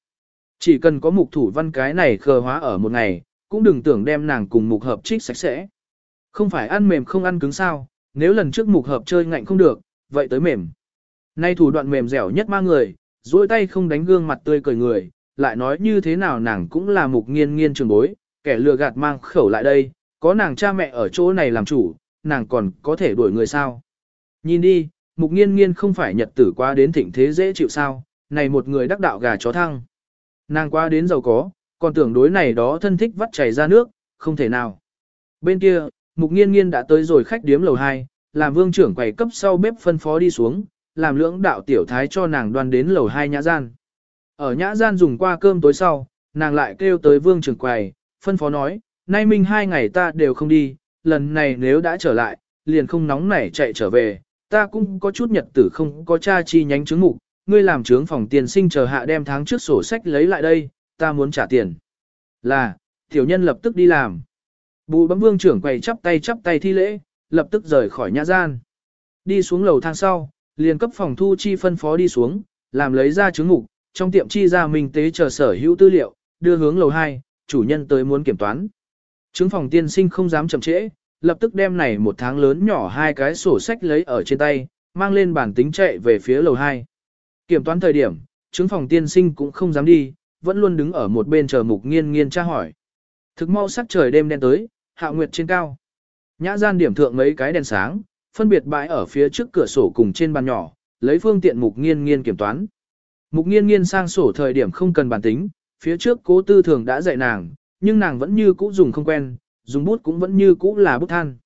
Chỉ cần có mục thủ văn cái này khờ hóa ở một ngày, cũng đừng tưởng đem nàng cùng mục hợp trích sạch sẽ. Không phải ăn mềm không ăn cứng sao, nếu lần trước mục hợp chơi ngạnh không được, vậy tới mềm. Nay thủ đoạn mềm dẻo nhất ma người, duỗi tay không đánh gương mặt tươi cười người, lại nói như thế nào nàng cũng là mục nghiên nghiên trường bối, kẻ lừa gạt mang khẩu lại đây, có nàng cha mẹ ở chỗ này làm chủ, nàng còn có thể đuổi người sao. Nhìn đi, mục nghiên nghiên không phải nhật tử qua đến thịnh thế dễ chịu sao, này một người đắc đạo gà chó thăng. Nàng qua đến giàu có, còn tưởng đối này đó thân thích vắt chảy ra nước, không thể nào. Bên kia, mục nghiên nghiên đã tới rồi khách điếm lầu 2, làm vương trưởng quầy cấp sau bếp phân phó đi xuống, làm lưỡng đạo tiểu thái cho nàng đoan đến lầu 2 nhã gian. Ở nhã gian dùng qua cơm tối sau, nàng lại kêu tới vương trưởng quầy, phân phó nói, nay minh hai ngày ta đều không đi, lần này nếu đã trở lại, liền không nóng nảy chạy trở về, ta cũng có chút nhật tử không có cha chi nhánh chứng ngục, ngươi làm trướng phòng tiền sinh chờ hạ đem tháng trước sổ sách lấy lại đây, ta muốn trả tiền. Là, tiểu nhân lập tức đi làm. Bù bấm vương trưởng quầy chắp tay chắp tay thi lễ, lập tức rời khỏi nhã gian. Đi xuống lầu thang sau, liền cấp phòng thu chi phân phó đi xuống, làm lấy ra chứng ngục, trong tiệm chi ra minh tế chờ sở hữu tư liệu, đưa hướng lầu 2, chủ nhân tới muốn kiểm toán. Chứng phòng tiên sinh không dám chậm trễ, lập tức đem này một tháng lớn nhỏ hai cái sổ sách lấy ở trên tay, mang lên bản tính chạy về phía lầu 2. Kiểm toán thời điểm, chứng phòng tiên sinh cũng không dám đi, vẫn luôn đứng ở một bên chờ mục nghiên nghiên tra hỏi. Thực mau sắc trời đêm đen tới, hạ nguyệt trên cao. Nhã gian điểm thượng mấy cái đèn sáng, phân biệt bãi ở phía trước cửa sổ cùng trên bàn nhỏ, lấy phương tiện mục nghiên nghiên kiểm toán. Mục nghiên nghiên sang sổ thời điểm không cần bản tính, phía trước cố tư thường đã dạy nàng, nhưng nàng vẫn như cũ dùng không quen, dùng bút cũng vẫn như cũ là bút than.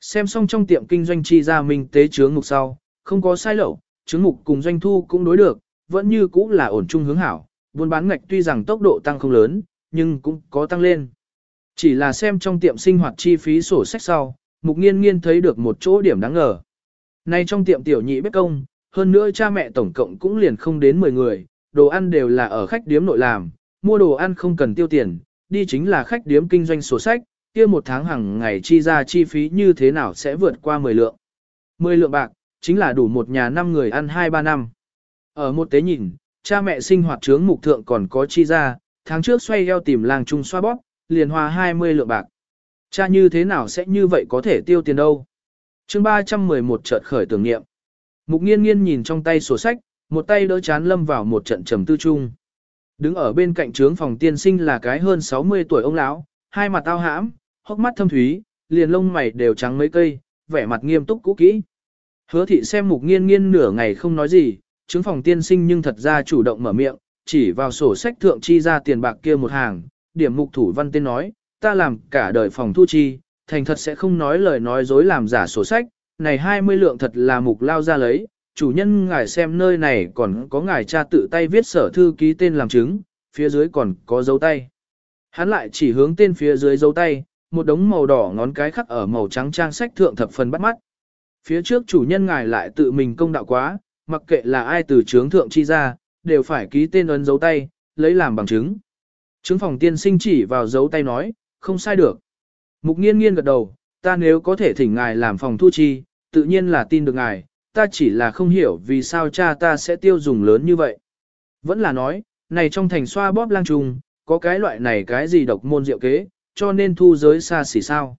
Xem xong trong tiệm kinh doanh chi ra mình tế chướng mục sau, không có sai lậu, chướng mục cùng doanh thu cũng đối được, vẫn như cũ là ổn trung hướng hảo, buôn bán ngạch tuy rằng tốc độ tăng không lớn, nhưng cũng có tăng lên. Chỉ là xem trong tiệm sinh hoạt chi phí sổ sách sau, mục nghiên nghiên thấy được một chỗ điểm đáng ngờ. Nay trong tiệm tiểu nhị bếp công, hơn nữa cha mẹ tổng cộng cũng liền không đến 10 người, đồ ăn đều là ở khách điếm nội làm, mua đồ ăn không cần tiêu tiền, đi chính là khách điếm kinh doanh sổ sách, kia một tháng hàng ngày chi ra chi phí như thế nào sẽ vượt qua 10 lượng. 10 lượng bạc, chính là đủ một nhà 5 người ăn 2-3 năm. Ở một tế nhìn, cha mẹ sinh hoạt trướng mục thượng còn có chi ra, tháng trước xoay eo tìm làng trung xoa bóp, liền hòa 20 lượng bạc. Cha như thế nào sẽ như vậy có thể tiêu tiền đâu? chương 311 chợt khởi tưởng niệm. Mục nghiên nghiên nhìn trong tay sổ sách, một tay đỡ chán lâm vào một trận trầm tư chung. Đứng ở bên cạnh trướng phòng tiên sinh là cái hơn 60 tuổi ông lão, hai mặt tao hãm, hốc mắt thâm thúy, liền lông mày đều trắng mấy cây, vẻ mặt nghiêm túc cũ kỹ. Hứa thị xem mục nghiên nghiên nửa ngày không nói gì, trướng phòng tiên sinh nhưng thật ra chủ động mở miệng, chỉ vào sổ sách thượng chi ra tiền bạc kia một hàng, điểm mục thủ văn tên nói, ta làm cả đời phòng thu chi, thành thật sẽ không nói lời nói dối làm giả sổ sách, này 20 lượng thật là mục lao ra lấy, chủ nhân ngài xem nơi này còn có ngài cha tự tay viết sở thư ký tên làm chứng, phía dưới còn có dấu tay. Hắn lại chỉ hướng tên phía dưới dấu tay, một đống màu đỏ ngón cái khắc ở màu trắng trang sách thượng thập phần bắt mắt. Phía trước chủ nhân ngài lại tự mình công đạo quá, mặc kệ là ai từ trướng thượng chi ra, đều phải ký tên ấn dấu tay, lấy làm bằng chứng. Trướng phòng tiên sinh chỉ vào dấu tay nói, không sai được. Mục nghiên nghiên gật đầu, ta nếu có thể thỉnh ngài làm phòng thu chi, tự nhiên là tin được ngài, ta chỉ là không hiểu vì sao cha ta sẽ tiêu dùng lớn như vậy. Vẫn là nói, này trong thành xoa bóp lang trùng, có cái loại này cái gì độc môn diệu kế, cho nên thu giới xa xỉ sao.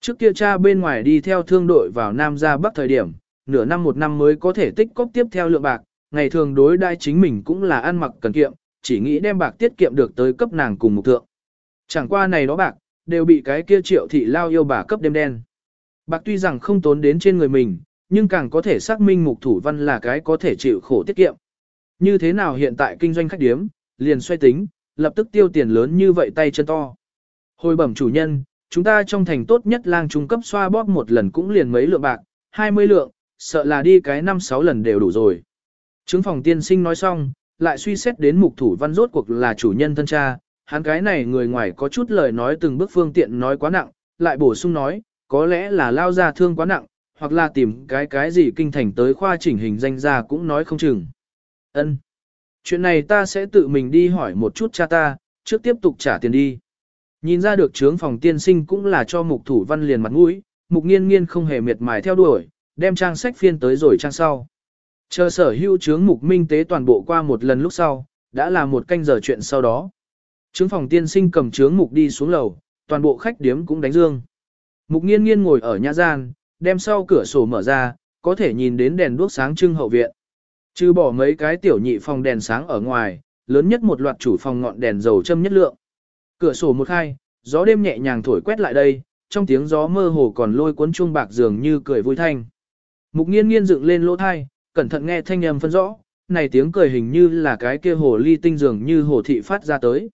Trước kia cha bên ngoài đi theo thương đội vào Nam ra Bắc thời điểm, nửa năm một năm mới có thể tích cóp tiếp theo lượng bạc, ngày thường đối đai chính mình cũng là ăn mặc cần kiệm, chỉ nghĩ đem bạc tiết kiệm được tới cấp nàng cùng mục thượng. Chẳng qua này đó bạc, đều bị cái kia triệu thị lao yêu bà cấp đêm đen. Bạc tuy rằng không tốn đến trên người mình, nhưng càng có thể xác minh mục thủ văn là cái có thể chịu khổ tiết kiệm. Như thế nào hiện tại kinh doanh khách điếm, liền xoay tính, lập tức tiêu tiền lớn như vậy tay chân to. Hồi bẩm chủ nhân, chúng ta trong thành tốt nhất lang trung cấp xoa bóp một lần cũng liền mấy lượng bạc, 20 lượng, sợ là đi cái 5-6 lần đều đủ rồi. Trướng phòng tiên sinh nói xong, lại suy xét đến mục thủ văn rốt cuộc là chủ nhân thân cha, hắn cái này người ngoài có chút lời nói từng bước phương tiện nói quá nặng, lại bổ sung nói, có lẽ là lao ra thương quá nặng, hoặc là tìm cái cái gì kinh thành tới khoa chỉnh hình danh ra cũng nói không chừng. Ân, Chuyện này ta sẽ tự mình đi hỏi một chút cha ta, trước tiếp tục trả tiền đi. Nhìn ra được trướng phòng tiên sinh cũng là cho mục thủ văn liền mặt mũi, mục nghiên nghiên không hề miệt mài theo đuổi, đem trang sách phiên tới rồi trang sau. Chờ sở hữu trướng mục minh tế toàn bộ qua một lần lúc sau, đã là một canh giờ chuyện sau đó. Trướng phòng tiên sinh cầm trướng mục đi xuống lầu, toàn bộ khách điếm cũng đánh dương. Mục nghiên nghiên ngồi ở nhà gian, đem sau cửa sổ mở ra, có thể nhìn đến đèn đuốc sáng trưng hậu viện. Trừ bỏ mấy cái tiểu nhị phòng đèn sáng ở ngoài, lớn nhất một loạt chủ phòng ngọn đèn dầu châm nhất lượng. Cửa sổ một khai, gió đêm nhẹ nhàng thổi quét lại đây, trong tiếng gió mơ hồ còn lôi cuốn chuông bạc dường như cười vui thanh. Mục nghiên nghiên dựng lên lỗ thai, cẩn thận nghe thanh âm phân rõ, này tiếng cười hình như là cái kia hồ ly tinh dường như hồ thị phát ra tới.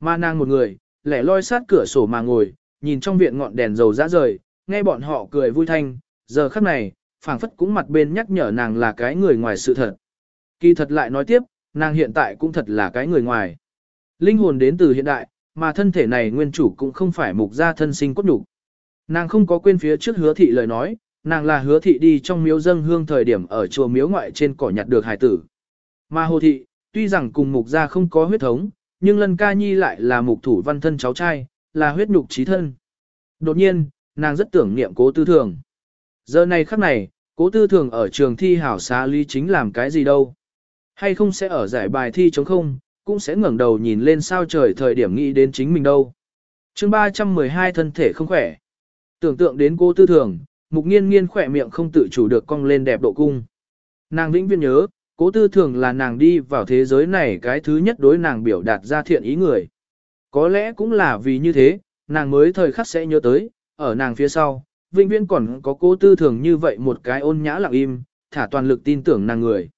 Ma nàng một người, lẻ loi sát cửa sổ mà ngồi, nhìn trong viện ngọn đèn dầu rã rời, nghe bọn họ cười vui thanh, giờ khắc này, phảng phất cũng mặt bên nhắc nhở nàng là cái người ngoài sự thật. Kỳ thật lại nói tiếp, nàng hiện tại cũng thật là cái người ngoài. Linh hồn đến từ hiện đại, mà thân thể này nguyên chủ cũng không phải mục gia thân sinh cốt nhục. Nàng không có quên phía trước hứa thị lời nói, nàng là hứa thị đi trong miếu dâng hương thời điểm ở chùa miếu ngoại trên cỏ nhặt được hải tử. Mà hồ thị, tuy rằng cùng mục gia không có huyết thống, nhưng lân ca nhi lại là mục thủ văn thân cháu trai, là huyết nhục trí thân. Đột nhiên, nàng rất tưởng niệm cố tư thường. Giờ này khắc này, cố tư thường ở trường thi hảo xá lý chính làm cái gì đâu. Hay không sẽ ở giải bài thi chống không, cũng sẽ ngẩng đầu nhìn lên sao trời thời điểm nghĩ đến chính mình đâu. chương 312 thân thể không khỏe. Tưởng tượng đến cố tư thường, mục nghiên nghiên khỏe miệng không tự chủ được cong lên đẹp độ cung. Nàng vĩnh viên nhớ, cố tư thường là nàng đi vào thế giới này cái thứ nhất đối nàng biểu đạt ra thiện ý người. Có lẽ cũng là vì như thế, nàng mới thời khắc sẽ nhớ tới, ở nàng phía sau, vĩnh viễn còn có cố tư thường như vậy một cái ôn nhã lặng im, thả toàn lực tin tưởng nàng người.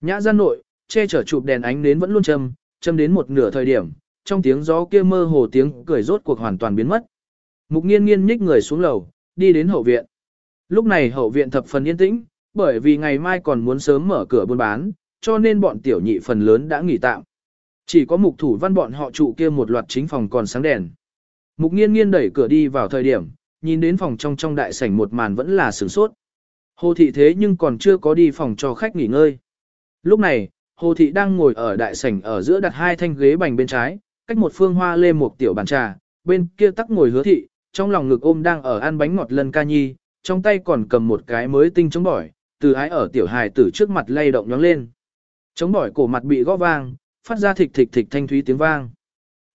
Nhã gian nội, che chở chụp đèn ánh đến vẫn luôn châm, châm đến một nửa thời điểm, trong tiếng gió kia mơ hồ tiếng cười rốt cuộc hoàn toàn biến mất. Mục nghiên nghiên nhích người xuống lầu, đi đến hậu viện. Lúc này hậu viện thập phần yên tĩnh, bởi vì ngày mai còn muốn sớm mở cửa buôn bán, cho nên bọn tiểu nhị phần lớn đã nghỉ tạm. Chỉ có mục thủ văn bọn họ trụ kia một loạt chính phòng còn sáng đèn. Mục nghiên nghiên đẩy cửa đi vào thời điểm, nhìn đến phòng trong trong đại sảnh một màn vẫn là sửng sốt. Hồ thị thế nhưng còn chưa có đi phòng cho khách nghỉ ngơi. Lúc này, Hồ thị đang ngồi ở đại sảnh ở giữa đặt hai thanh ghế bành bên trái, cách một phương hoa lê một tiểu bàn trà, bên kia tắc ngồi hứa thị, trong lòng ngực ôm đang ở ăn bánh ngọt lân ca nhi, trong tay còn cầm một cái mới tinh chống bỏi, từ ái ở tiểu hài tử trước mặt lay động nhóng lên. Chống bỏi cổ mặt bị gõ vang, phát ra thịch thịch thịch thanh thúy tiếng vang.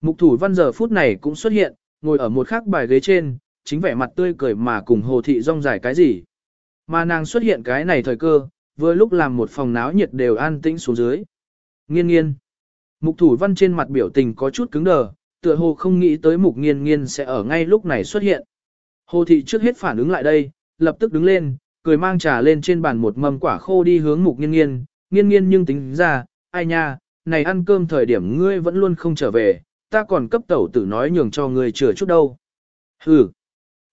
Mục thủ văn giờ phút này cũng xuất hiện, ngồi ở một khắc bài ghế trên, chính vẻ mặt tươi cười mà cùng hồ thị rong dài cái gì. Mà nàng xuất hiện cái này thời cơ, vừa lúc làm một phòng náo nhiệt đều an tĩnh xuống dưới. Nghiên nghiên. Mục thủ văn trên mặt biểu tình có chút cứng đờ, tựa hồ không nghĩ tới mục nghiên nghiên sẽ ở ngay lúc này xuất hiện. Hồ thị trước hết phản ứng lại đây, lập tức đứng lên, cười mang trà lên trên bàn một mâm quả khô đi hướng mục nghiên nghiên, nghiên nghiên nhưng tính ra, ai nha, này ăn cơm thời điểm ngươi vẫn luôn không trở về, ta còn cấp tẩu tử nói nhường cho ngươi chừa chút đâu. Hừ.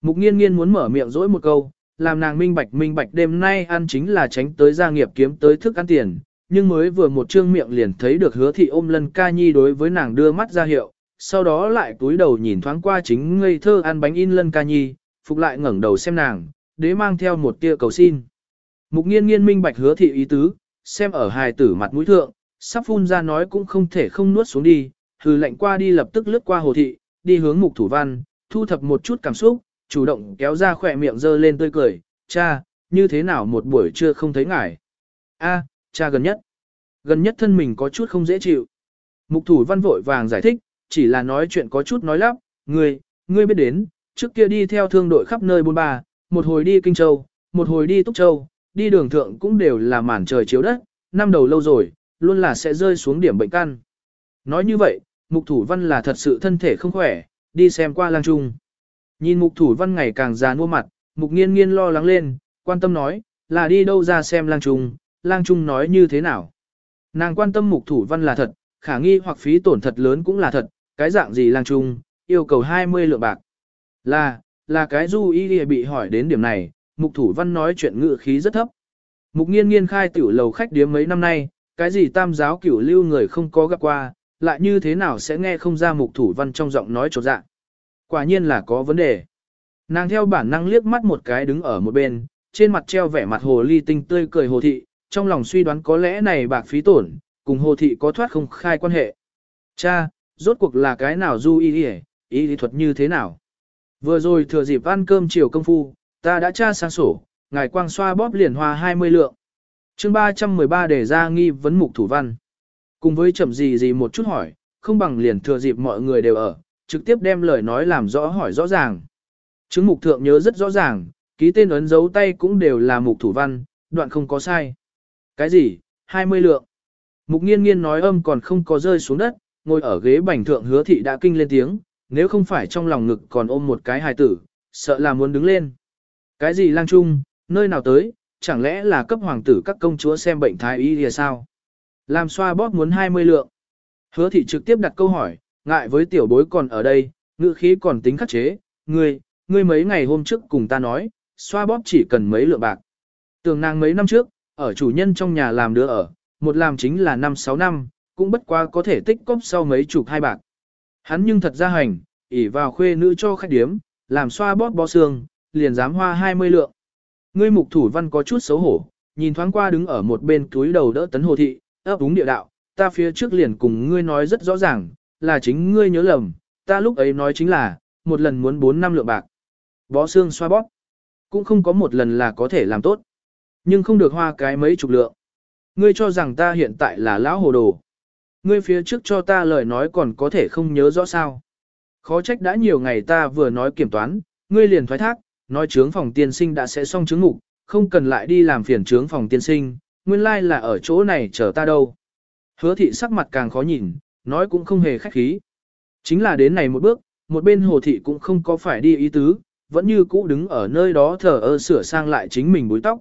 Mục nghiên nghiên muốn mở miệng dỗi một câu, làm nàng minh bạch minh bạch đêm nay ăn chính là tránh tới gia nghiệp kiếm tới thức ăn tiền, nhưng mới vừa một trương miệng liền thấy được hứa thị ôm lân ca nhi đối với nàng đưa mắt ra hiệu, sau đó lại túi đầu nhìn thoáng qua chính ngây thơ ăn bánh in lân ca nhi, phục lại ngẩng đầu xem nàng, đế mang theo một tia cầu xin. Mục nghiên nghiên minh bạch hứa thị ý tứ, xem ở hài tử mặt mũi thượng, sắp phun ra nói cũng không thể không nuốt xuống đi, hừ lạnh qua đi lập tức lướt qua hồ thị, đi hướng mục thủ văn, thu thập một chút cảm xúc, chủ động kéo ra khỏe miệng dơ lên tươi cười, cha, như thế nào một buổi trưa không thấy ngài. A, cha gần nhất. Gần nhất thân mình có chút không dễ chịu. Mục thủ văn vội vàng giải thích, chỉ là nói chuyện có chút nói lắp, ngươi, ngươi biết đến, trước kia đi theo thương đội khắp nơi bôn ba, một hồi đi Kinh Châu, một hồi đi Túc Châu, đi đường thượng cũng đều là màn trời chiếu đất, năm đầu lâu rồi, luôn là sẽ rơi xuống điểm bệnh căn. Nói như vậy, mục thủ văn là thật sự thân thể không khỏe, đi xem qua lang trung. Nhìn mục thủ văn ngày càng già nua mặt, mục nghiên nghiên lo lắng lên, quan tâm nói, là đi đâu ra xem lang trung, lang trung nói như thế nào. Nàng quan tâm mục thủ văn là thật, khả nghi hoặc phí tổn thật lớn cũng là thật, cái dạng gì lang trung, yêu cầu 20 lượng bạc. Là, là cái du y bị hỏi đến điểm này, mục thủ văn nói chuyện ngự khí rất thấp. Mục nghiên nghiên khai tiểu lầu khách điếm mấy năm nay, cái gì tam giáo cửu lưu người không có gặp qua, lại như thế nào sẽ nghe không ra mục thủ văn trong giọng nói trột dạ. Quả nhiên là có vấn đề. Nàng theo bản năng liếc mắt một cái đứng ở một bên, trên mặt treo vẻ mặt hồ ly tinh tươi cười hồ thị, trong lòng suy đoán có lẽ này bạc phí tổn, cùng hồ thị có thoát không khai quan hệ. Cha, rốt cuộc là cái nào du y y, y thuật như thế nào? Vừa rồi thừa dịp ăn cơm chiều công phu, ta đã tra sang sổ, ngài quang xoa bóp liền hoa 20 lượng. chương 313 để ra nghi vấn mục thủ văn. Cùng với chậm gì gì một chút hỏi, không bằng liền thừa dịp mọi người đều ở, trực tiếp đem lời nói làm rõ hỏi rõ ràng. Chứng mục thượng nhớ rất rõ ràng, ký tên ấn dấu tay cũng đều là mục thủ văn, đoạn không có sai. Cái gì, 20 lượng. Mục nghiên nghiên nói âm còn không có rơi xuống đất, ngồi ở ghế bành thượng hứa thị đã kinh lên tiếng, nếu không phải trong lòng ngực còn ôm một cái hài tử, sợ là muốn đứng lên. Cái gì lang trung, nơi nào tới, chẳng lẽ là cấp hoàng tử các công chúa xem bệnh thái y thì sao? Làm xoa bóp muốn 20 lượng. Hứa thị trực tiếp đặt câu hỏi, ngại với tiểu bối còn ở đây, ngữ khí còn tính khắc chế, ngươi, ngươi mấy ngày hôm trước cùng ta nói, xoa bóp chỉ cần mấy lượng bạc. Tường nàng mấy năm trước, ở chủ nhân trong nhà làm đứa ở, một làm chính là 5-6 năm, cũng bất quá có thể tích cóp sau mấy chục hai bạc. Hắn nhưng thật ra hành, ỉ vào khuê nữ cho khách điếm, làm xoa bóp bó xương, liền dám hoa 20 lượng. Ngươi mục thủ văn có chút xấu hổ, nhìn thoáng qua đứng ở một bên túi đầu đỡ tấn hồ thị, ấp úng địa đạo, ta phía trước liền cùng ngươi nói rất rõ ràng, là chính ngươi nhớ lầm, ta lúc ấy nói chính là, một lần muốn 4 năm lượng bạc. Bó xương xoa bóp, cũng không có một lần là có thể làm tốt, nhưng không được hoa cái mấy chục lượng. Ngươi cho rằng ta hiện tại là lão hồ đồ. Ngươi phía trước cho ta lời nói còn có thể không nhớ rõ sao. Khó trách đã nhiều ngày ta vừa nói kiểm toán, ngươi liền thoái thác, nói trướng phòng tiên sinh đã sẽ xong chứng ngục, không cần lại đi làm phiền trướng phòng tiên sinh, nguyên lai like là ở chỗ này chờ ta đâu. Hứa thị sắc mặt càng khó nhìn, nói cũng không hề khách khí. Chính là đến này một bước, một bên hồ thị cũng không có phải đi ý tứ, vẫn như cũ đứng ở nơi đó thở ơ sửa sang lại chính mình búi tóc.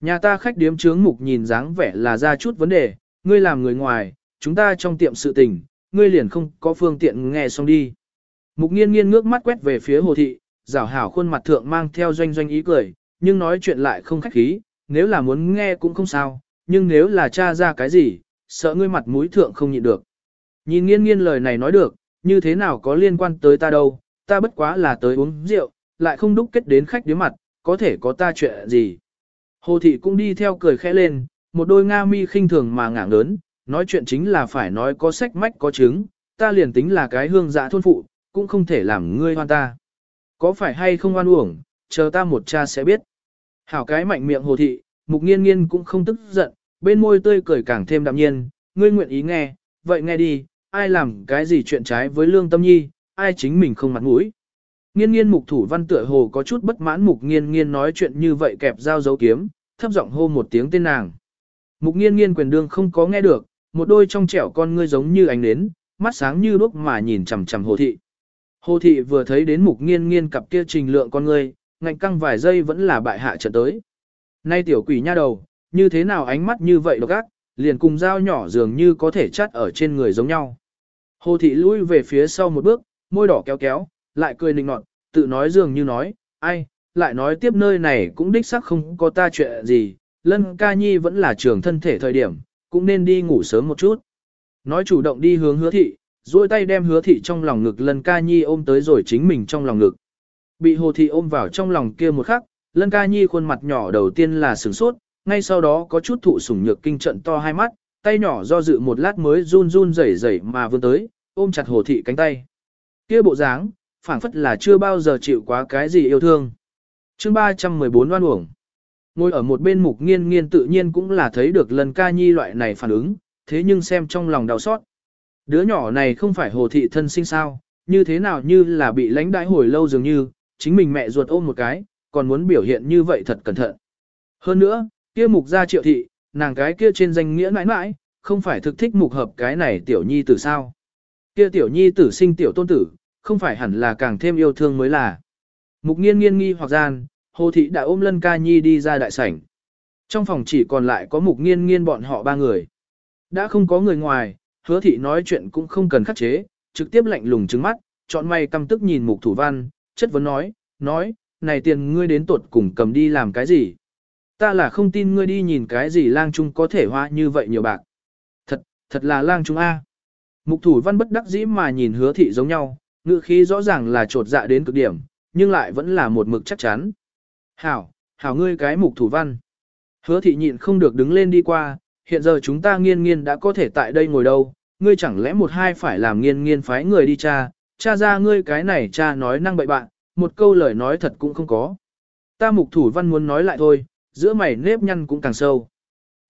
Nhà ta khách điếm trướng mục nhìn dáng vẻ là ra chút vấn đề, ngươi làm người ngoài, chúng ta trong tiệm sự tình, ngươi liền không có phương tiện nghe xong đi. Mục nghiên nghiên ngước mắt quét về phía hồ thị, rảo hảo khuôn mặt thượng mang theo doanh doanh ý cười, nhưng nói chuyện lại không khách khí, nếu là muốn nghe cũng không sao, nhưng nếu là tra ra cái gì, sợ ngươi mặt mũi thượng không nhịn được. Nhìn nghiên nghiên lời này nói được, như thế nào có liên quan tới ta đâu, ta bất quá là tới uống rượu, lại không đúc kết đến khách đứa mặt, có thể có ta chuyện gì. Hồ thị cũng đi theo cười khẽ lên, một đôi nga mi khinh thường mà ngảng lớn, nói chuyện chính là phải nói có sách mách có chứng, ta liền tính là cái hương dạ thôn phụ, cũng không thể làm ngươi hoan ta. Có phải hay không hoan uổng, chờ ta một cha sẽ biết. Hảo cái mạnh miệng hồ thị, mục nghiên nghiên cũng không tức giận, bên môi tươi cười càng thêm đạm nhiên, ngươi nguyện ý nghe, vậy nghe đi, ai làm cái gì chuyện trái với lương tâm nhi, ai chính mình không mặt mũi. Nghiên nghiên mục thủ văn tựa hồ có chút bất mãn mục nghiên nghiên nói chuyện như vậy kẹp dao dấu kiếm, thấp giọng hô một tiếng tên nàng. Mục nghiên nghiên quyền đương không có nghe được, một đôi trong trẻo con ngươi giống như ánh nến, mắt sáng như đuốc mà nhìn chằm chằm hồ thị. Hồ thị vừa thấy đến mục nghiên nghiên cặp kia trình lượng con ngươi, ngạnh căng vài giây vẫn là bại hạ trận tới. Nay tiểu quỷ nha đầu, như thế nào ánh mắt như vậy độc ác, liền cùng dao nhỏ dường như có thể chắt ở trên người giống nhau. Hồ thị lui về phía sau một bước, môi đỏ kéo kéo, lại cười nịnh nọt, tự nói dường như nói, ai, lại nói tiếp nơi này cũng đích xác không có ta chuyện gì, lân ca nhi vẫn là trường thân thể thời điểm, cũng nên đi ngủ sớm một chút. Nói chủ động đi hướng hứa thị, duỗi tay đem hứa thị trong lòng ngực lân ca nhi ôm tới rồi chính mình trong lòng ngực. Bị hồ thị ôm vào trong lòng kia một khắc, Lân ca nhi khuôn mặt nhỏ đầu tiên là sửng sốt, ngay sau đó có chút thụ sủng nhược kinh trận to hai mắt, tay nhỏ do dự một lát mới run run rẩy rẩy mà vươn tới, ôm chặt hồ thị cánh tay. kia bộ dáng, phảng phất là chưa bao giờ chịu quá cái gì yêu thương. chương 314 oan uổng. Ngồi ở một bên mục nghiên nghiên tự nhiên cũng là thấy được lần ca nhi loại này phản ứng, thế nhưng xem trong lòng đau xót. Đứa nhỏ này không phải hồ thị thân sinh sao, như thế nào như là bị lãnh đãi hồi lâu dường như, chính mình mẹ ruột ôm một cái, còn muốn biểu hiện như vậy thật cẩn thận. Hơn nữa, kia mục gia triệu thị, nàng cái kia trên danh nghĩa mãi mãi, không phải thực thích mục hợp cái này tiểu nhi tử sao. Kia tiểu nhi tử sinh tiểu tôn tử, không phải hẳn là càng thêm yêu thương mới là. Mục nghiên nghiên nghi hoặc gian, hồ thị đã ôm lân ca nhi đi ra đại sảnh. Trong phòng chỉ còn lại có mục nghiên nghiên bọn họ ba người. Đã không có người ngoài, hứa thị nói chuyện cũng không cần khắc chế, trực tiếp lạnh lùng trứng mắt, chọn may căm tức nhìn mục thủ văn, chất vấn nói, nói, này tiền ngươi đến tuột cùng cầm đi làm cái gì? Ta là không tin ngươi đi nhìn cái gì lang trung có thể hoa như vậy nhiều bạc. Thật, thật là lang trung A. Mục thủ văn bất đắc dĩ mà nhìn hứa thị giống nhau, ngữ khí rõ ràng là trột dạ đến cực điểm, nhưng lại vẫn là một mực chắc chắn. Hảo, hảo ngươi cái mục thủ văn. Hứa thị nhịn không được đứng lên đi qua, hiện giờ chúng ta nghiên nghiên đã có thể tại đây ngồi đâu, ngươi chẳng lẽ một hai phải làm nghiên nghiên phái người đi cha, cha ra ngươi cái này cha nói năng bậy bạn, một câu lời nói thật cũng không có. Ta mục thủ văn muốn nói lại thôi, giữa mày nếp nhăn cũng càng sâu.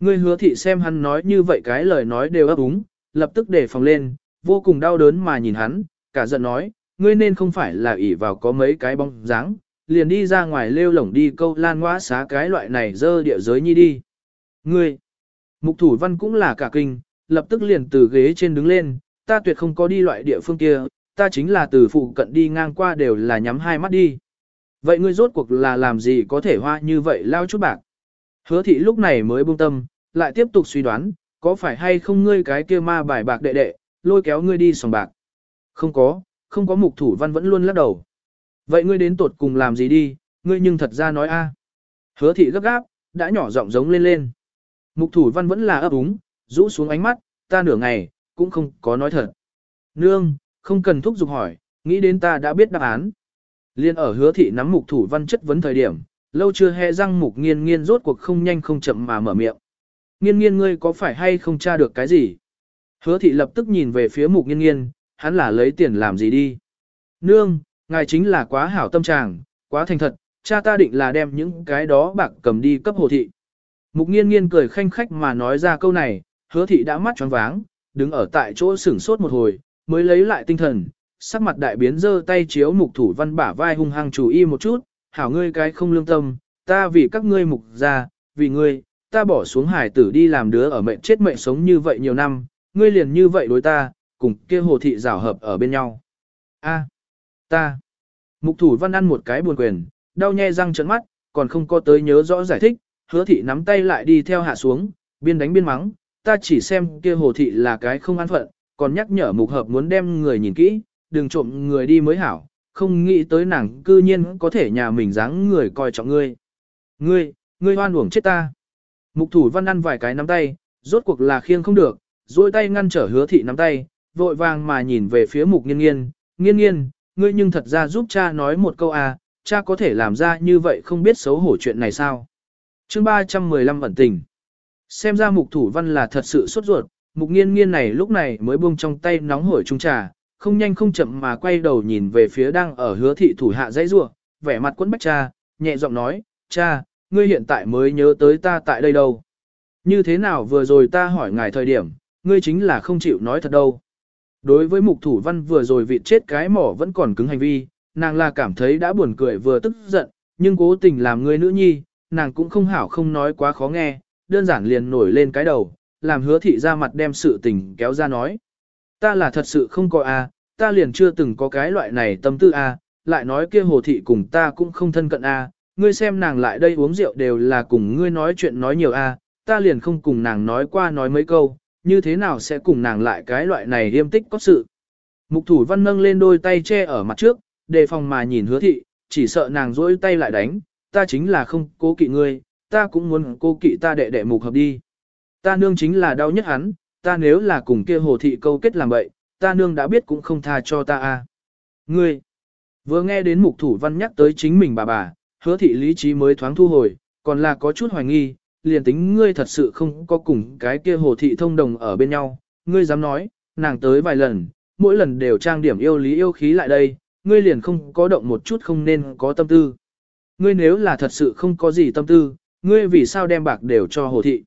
Ngươi hứa thị xem hắn nói như vậy cái lời nói đều ấp úng, lập tức để phòng lên, vô cùng đau đớn mà nhìn hắn, cả giận nói, ngươi nên không phải là ỷ vào có mấy cái bóng dáng, liền đi ra ngoài lêu lổng đi câu lan ngoã xá cái loại này dơ địa giới nhi đi. Ngươi, mục thủ văn cũng là cả kinh, lập tức liền từ ghế trên đứng lên, ta tuyệt không có đi loại địa phương kia, ta chính là từ phụ cận đi ngang qua đều là nhắm hai mắt đi. Vậy ngươi rốt cuộc là làm gì có thể hoa như vậy lao chút bạc? Hứa thị lúc này mới buông tâm, lại tiếp tục suy đoán, có phải hay không ngươi cái kia ma bài bạc đệ đệ, lôi kéo ngươi đi sòng bạc? Không có, không có mục thủ văn vẫn luôn lắc đầu. Vậy ngươi đến tột cùng làm gì đi, ngươi nhưng thật ra nói a. Hứa thị gấp gáp, đã nhỏ giọng giống lên lên. Mục thủ văn vẫn là ấp úng, rũ xuống ánh mắt, ta nửa ngày, cũng không có nói thật. Nương, không cần thúc giục hỏi, nghĩ đến ta đã biết đáp án. Liên ở hứa thị nắm mục thủ văn chất vấn thời điểm, lâu chưa hề răng mục nghiên nghiên rốt cuộc không nhanh không chậm mà mở miệng. Nghiên nghiên ngươi có phải hay không tra được cái gì? Hứa thị lập tức nhìn về phía mục nghiên nghiên, hắn là lấy tiền làm gì đi? Nương, ngài chính là quá hảo tâm trạng, quá thành thật, cha ta định là đem những cái đó bạc cầm đi cấp hồ thị. Mục nghiên nghiên cười khanh khách mà nói ra câu này, hứa thị đã mắt tròn váng, đứng ở tại chỗ sửng sốt một hồi, mới lấy lại tinh thần, sắc mặt đại biến giơ tay chiếu mục thủ văn bả vai hung hăng chủ y một chút, hảo ngươi cái không lương tâm, ta vì các ngươi mục ra, vì ngươi, ta bỏ xuống hải tử đi làm đứa ở mệnh chết mệnh sống như vậy nhiều năm, ngươi liền như vậy đối ta, cùng kia hồ thị rào hợp ở bên nhau. A, ta, mục thủ văn ăn một cái buồn quyền, đau nhe răng trợn mắt, còn không có tới nhớ rõ giải thích, hứa thị nắm tay lại đi theo hạ xuống, biên đánh biên mắng, ta chỉ xem kia hồ thị là cái không an phận, còn nhắc nhở mục hợp muốn đem người nhìn kỹ, đừng trộm người đi mới hảo, không nghĩ tới nàng cư nhiên có thể nhà mình dáng người coi trọng ngươi. Ngươi, ngươi hoan uổng chết ta. Mục thủ văn ăn vài cái nắm tay, rốt cuộc là khiêng không được, duỗi tay ngăn trở hứa thị nắm tay, vội vàng mà nhìn về phía mục nghiên nghiên, nghiên nghiên, ngươi nhưng thật ra giúp cha nói một câu à, cha có thể làm ra như vậy không biết xấu hổ chuyện này sao. chương 315 ẩn tình. Xem ra mục thủ văn là thật sự sốt ruột, mục nghiên nghiên này lúc này mới buông trong tay nóng hổi trung trà, không nhanh không chậm mà quay đầu nhìn về phía đang ở hứa thị thủ hạ dãy rua, vẻ mặt quấn bách cha, nhẹ giọng nói, cha, ngươi hiện tại mới nhớ tới ta tại đây đâu. Như thế nào vừa rồi ta hỏi ngài thời điểm, ngươi chính là không chịu nói thật đâu. Đối với mục thủ văn vừa rồi vị chết cái mỏ vẫn còn cứng hành vi, nàng là cảm thấy đã buồn cười vừa tức giận, nhưng cố tình làm người nữ nhi, nàng cũng không hảo không nói quá khó nghe, đơn giản liền nổi lên cái đầu, làm hứa thị ra mặt đem sự tình kéo ra nói. Ta là thật sự không có a, ta liền chưa từng có cái loại này tâm tư a, lại nói kia hồ thị cùng ta cũng không thân cận a, ngươi xem nàng lại đây uống rượu đều là cùng ngươi nói chuyện nói nhiều a, ta liền không cùng nàng nói qua nói mấy câu, như thế nào sẽ cùng nàng lại cái loại này yêm tích có sự. Mục thủ văn nâng lên đôi tay che ở mặt trước, đề phòng mà nhìn hứa thị, chỉ sợ nàng dỗi tay lại đánh, ta chính là không cố kỵ ngươi, ta cũng muốn cố kỵ ta đệ đệ mục hợp đi. Ta nương chính là đau nhất hắn, ta nếu là cùng kia hồ thị câu kết làm vậy, ta nương đã biết cũng không tha cho ta a. Ngươi, vừa nghe đến mục thủ văn nhắc tới chính mình bà bà, hứa thị lý trí mới thoáng thu hồi, còn là có chút hoài nghi, liền tính ngươi thật sự không có cùng cái kia hồ thị thông đồng ở bên nhau, ngươi dám nói, nàng tới vài lần, mỗi lần đều trang điểm yêu lý yêu khí lại đây, ngươi liền không có động một chút không nên có tâm tư. Ngươi nếu là thật sự không có gì tâm tư, ngươi vì sao đem bạc đều cho hồ thị?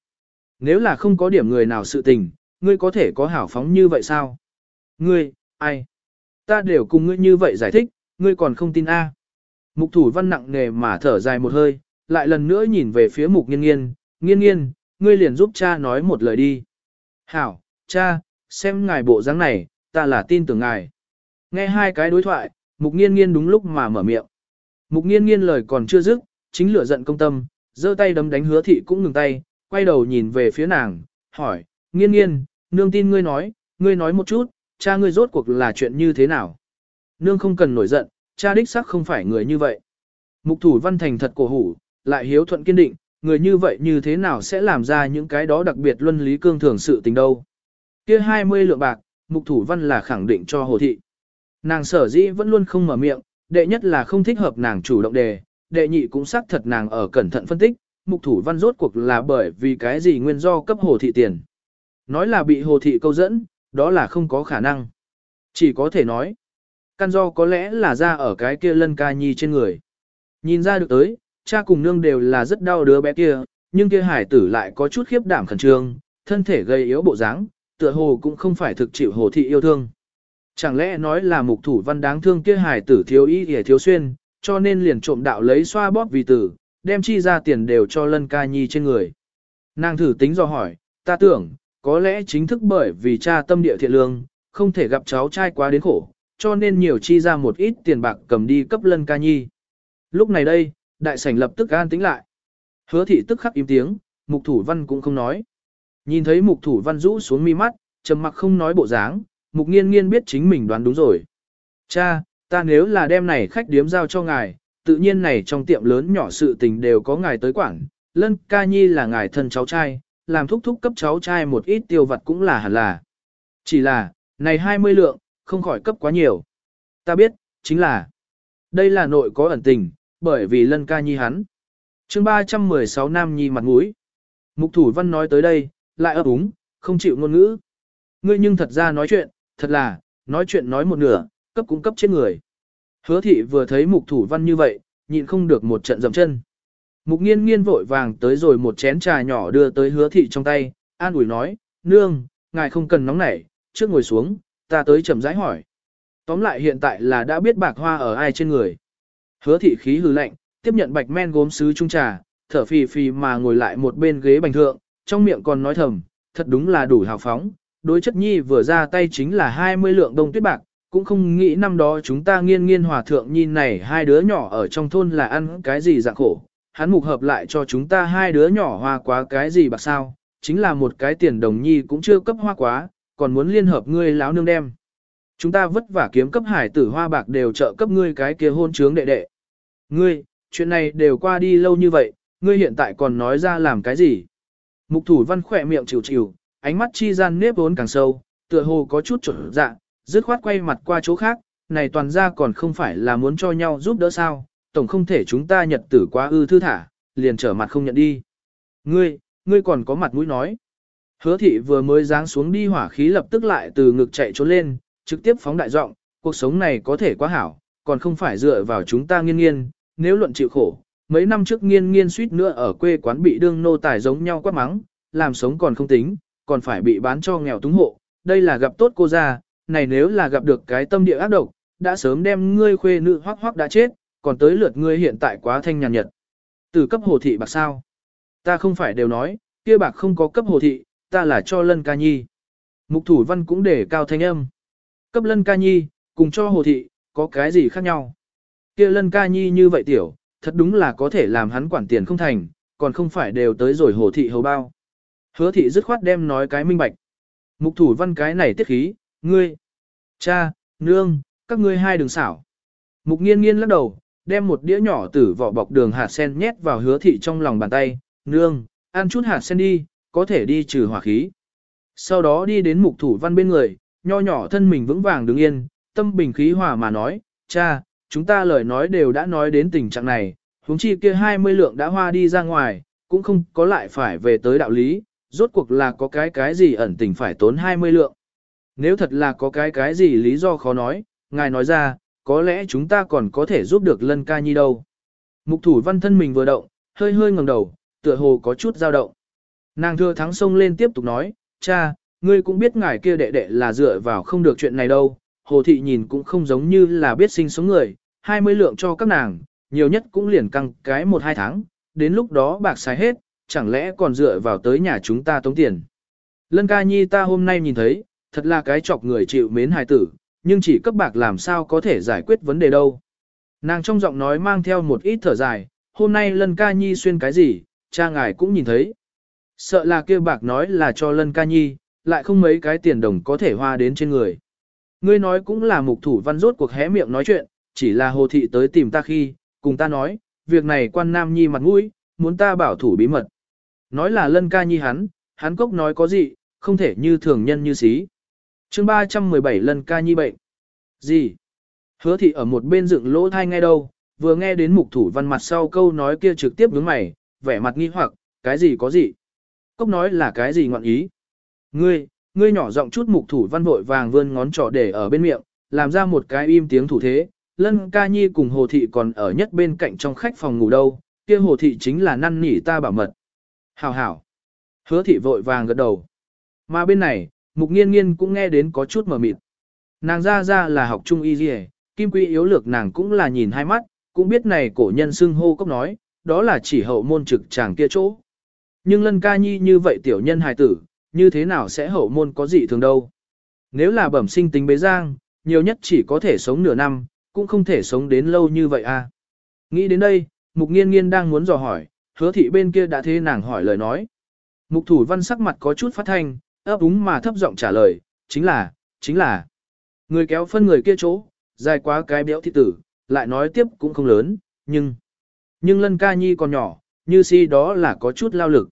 Nếu là không có điểm người nào sự tình, ngươi có thể có hảo phóng như vậy sao? Ngươi, ai? Ta đều cùng ngươi như vậy giải thích, ngươi còn không tin a? Mục thủ văn nặng nề mà thở dài một hơi, lại lần nữa nhìn về phía mục nghiên nghiên, nghiên nghiên, ngươi liền giúp cha nói một lời đi. Hảo, cha, xem ngài bộ dáng này, ta là tin tưởng ngài. Nghe hai cái đối thoại, mục nghiên nghiên đúng lúc mà mở miệng. Mục nghiên nghiên lời còn chưa dứt, chính lửa giận công tâm, giơ tay đấm đánh hứa thị cũng ngừng tay, quay đầu nhìn về phía nàng, hỏi, nghiên nghiên, nương tin ngươi nói, ngươi nói một chút, cha ngươi rốt cuộc là chuyện như thế nào. Nương không cần nổi giận, cha đích xác không phải người như vậy. Mục thủ văn thành thật cổ hủ, lại hiếu thuận kiên định, người như vậy như thế nào sẽ làm ra những cái đó đặc biệt luân lý cương thường sự tình đâu. Kia 20 lượng bạc, mục thủ văn là khẳng định cho hồ thị. Nàng sở dĩ vẫn luôn không mở miệng, đệ nhất là không thích hợp nàng chủ động đề, đệ nhị cũng xác thật nàng ở cẩn thận phân tích, mục thủ văn rốt cuộc là bởi vì cái gì nguyên do cấp hồ thị tiền. Nói là bị hồ thị câu dẫn, đó là không có khả năng. Chỉ có thể nói, căn do có lẽ là ra ở cái kia lân ca nhi trên người. Nhìn ra được tới, cha cùng nương đều là rất đau đứa bé kia, nhưng kia hải tử lại có chút khiếp đảm khẩn trương, thân thể gây yếu bộ dáng, tựa hồ cũng không phải thực chịu hồ thị yêu thương. Chẳng lẽ nói là mục thủ văn đáng thương kia hải tử thiếu ý hề thiếu xuyên, cho nên liền trộm đạo lấy xoa bóp vì tử, đem chi ra tiền đều cho lân ca nhi trên người. Nàng thử tính do hỏi, ta tưởng, có lẽ chính thức bởi vì cha tâm địa thiện lương, không thể gặp cháu trai quá đến khổ, cho nên nhiều chi ra một ít tiền bạc cầm đi cấp lân ca nhi. Lúc này đây, đại sảnh lập tức an tĩnh lại. Hứa thị tức khắc im tiếng, mục thủ văn cũng không nói. Nhìn thấy mục thủ văn rũ xuống mi mắt, trầm mặc không nói bộ dáng, mục nghiên nghiên biết chính mình đoán đúng rồi. Cha, ta nếu là đem này khách điếm giao cho ngài, tự nhiên này trong tiệm lớn nhỏ sự tình đều có ngài tới quản, lân ca nhi là ngài thân cháu trai, làm thúc thúc cấp cháu trai một ít tiêu vật cũng là hẳn là. Chỉ là, này 20 lượng, không khỏi cấp quá nhiều. Ta biết, chính là, đây là nội có ẩn tình, bởi vì lân ca nhi hắn. chương 316 Nam Nhi mặt mũi. Mục thủ văn nói tới đây, lại ấp úng, không chịu ngôn ngữ. Ngươi nhưng thật ra nói chuyện, thật là, nói chuyện nói một nửa, cấp cũng cấp chết người. Hứa thị vừa thấy mục thủ văn như vậy, nhịn không được một trận dầm chân. Mục nghiên nghiên vội vàng tới rồi một chén trà nhỏ đưa tới hứa thị trong tay, an ủi nói, nương, ngài không cần nóng nảy, trước ngồi xuống, ta tới chậm rãi hỏi. Tóm lại hiện tại là đã biết bạc hoa ở ai trên người. Hứa thị khí hư lạnh, tiếp nhận bạch men gốm sứ trung trà, thở phì phì mà ngồi lại một bên ghế bành thượng, trong miệng còn nói thầm, thật đúng là đủ hào phóng. Đối chất nhi vừa ra tay chính là 20 lượng đông tuyết bạc, cũng không nghĩ năm đó chúng ta nghiên nghiên hòa thượng nhìn này hai đứa nhỏ ở trong thôn là ăn cái gì dạng khổ. Hắn mục hợp lại cho chúng ta hai đứa nhỏ hoa quá cái gì bạc sao, chính là một cái tiền đồng nhi cũng chưa cấp hoa quá, còn muốn liên hợp ngươi láo nương đem. Chúng ta vất vả kiếm cấp hải tử hoa bạc đều trợ cấp ngươi cái kia hôn trướng đệ đệ. Ngươi, chuyện này đều qua đi lâu như vậy, ngươi hiện tại còn nói ra làm cái gì? Mục thủ văn khỏe miệng chịu chịu, ánh mắt chi gian nếp vốn càng sâu, tựa hồ có chút trở dạ, dứt khoát quay mặt qua chỗ khác, này toàn ra còn không phải là muốn cho nhau giúp đỡ sao, tổng không thể chúng ta nhật tử quá ư thư thả, liền trở mặt không nhận đi. Ngươi, ngươi còn có mặt mũi nói. Hứa thị vừa mới giáng xuống đi hỏa khí lập tức lại từ ngực chạy trốn lên, trực tiếp phóng đại giọng, cuộc sống này có thể quá hảo, còn không phải dựa vào chúng ta nghiên nghiên, nếu luận chịu khổ, mấy năm trước nghiên nghiên suýt nữa ở quê quán bị đương nô tài giống nhau quát mắng, làm sống còn không tính, còn phải bị bán cho nghèo túng hộ, đây là gặp tốt cô ra, này nếu là gặp được cái tâm địa ác độc, đã sớm đem ngươi khuê nữ hoắc hoắc đã chết, còn tới lượt ngươi hiện tại quá thanh nhàn nhật. Từ cấp hồ thị bạc sao? Ta không phải đều nói, kia bạc không có cấp hồ thị, ta là cho lân ca nhi. Mục thủ văn cũng để cao thanh âm. Cấp lân ca nhi, cùng cho hồ thị, có cái gì khác nhau? Kia lân ca nhi như vậy tiểu, thật đúng là có thể làm hắn quản tiền không thành, còn không phải đều tới rồi hồ thị hầu bao. Hứa thị dứt khoát đem nói cái minh bạch. Mục thủ văn cái này tiết khí, ngươi, cha, nương, các ngươi hai đừng xảo. Mục nghiên nghiên lắc đầu, đem một đĩa nhỏ tử vỏ bọc đường hạt sen nhét vào hứa thị trong lòng bàn tay, nương, ăn chút hạt sen đi, có thể đi trừ hỏa khí. Sau đó đi đến mục thủ văn bên người, nho nhỏ thân mình vững vàng đứng yên, tâm bình khí hòa mà nói, cha, chúng ta lời nói đều đã nói đến tình trạng này, huống chi kia 20 lượng đã hoa đi ra ngoài, cũng không có lại phải về tới đạo lý, rốt cuộc là có cái cái gì ẩn tình phải tốn 20 lượng. Nếu thật là có cái cái gì lý do khó nói, ngài nói ra, có lẽ chúng ta còn có thể giúp được lân ca nhi đâu. Mục thủ văn thân mình vừa động, hơi hơi ngẩng đầu, tựa hồ có chút dao động. Nàng thưa thắng sông lên tiếp tục nói, cha, ngươi cũng biết ngài kia đệ đệ là dựa vào không được chuyện này đâu, hồ thị nhìn cũng không giống như là biết sinh sống người, 20 lượng cho các nàng, nhiều nhất cũng liền căng cái một hai tháng, đến lúc đó bạc xài hết, chẳng lẽ còn dựa vào tới nhà chúng ta tống tiền. Lân ca nhi ta hôm nay nhìn thấy, thật là cái chọc người chịu mến hài tử, nhưng chỉ cấp bạc làm sao có thể giải quyết vấn đề đâu. Nàng trong giọng nói mang theo một ít thở dài, hôm nay lân ca nhi xuyên cái gì, cha ngài cũng nhìn thấy. Sợ là kêu bạc nói là cho lân ca nhi, lại không mấy cái tiền đồng có thể hoa đến trên người. Ngươi nói cũng là mục thủ văn rốt cuộc hé miệng nói chuyện, chỉ là hồ thị tới tìm ta khi, cùng ta nói, việc này quan nam nhi mặt mũi, muốn ta bảo thủ bí mật. Nói là lân ca nhi hắn, hắn cốc nói có gì, không thể như thường nhân như xí. chương 317 lân ca nhi bệnh. Gì? Hứa thị ở một bên dựng lỗ thai ngay đâu, vừa nghe đến mục thủ văn mặt sau câu nói kia trực tiếp đứng mày, vẻ mặt nghi hoặc, cái gì có gì? Cốc nói là cái gì ngọn ý? Ngươi, ngươi nhỏ giọng chút mục thủ văn vội vàng vươn ngón trỏ để ở bên miệng, làm ra một cái im tiếng thủ thế. Lân ca nhi cùng hồ thị còn ở nhất bên cạnh trong khách phòng ngủ đâu, kia hồ thị chính là năn nỉ ta bảo mật. Hảo hảo. Hứa thị vội vàng gật đầu. Mà bên này, mục nghiên nghiên cũng nghe đến có chút mờ mịt. Nàng ra ra là học trung y gì kim quy yếu lược nàng cũng là nhìn hai mắt, cũng biết này cổ nhân xưng hô cốc nói, đó là chỉ hậu môn trực chàng kia chỗ. Nhưng lân ca nhi như vậy tiểu nhân hài tử, như thế nào sẽ hậu môn có gì thường đâu. Nếu là bẩm sinh tính bế giang, nhiều nhất chỉ có thể sống nửa năm, cũng không thể sống đến lâu như vậy à. Nghĩ đến đây, mục nghiên nghiên đang muốn dò hỏi, hứa thị bên kia đã thế nàng hỏi lời nói. Mục thủ văn sắc mặt có chút phát thanh, ấp úng mà thấp giọng trả lời, chính là, chính là. Người kéo phân người kia chỗ, dài quá cái béo thị tử, lại nói tiếp cũng không lớn, nhưng, nhưng lân ca nhi còn nhỏ, như si đó là có chút lao lực.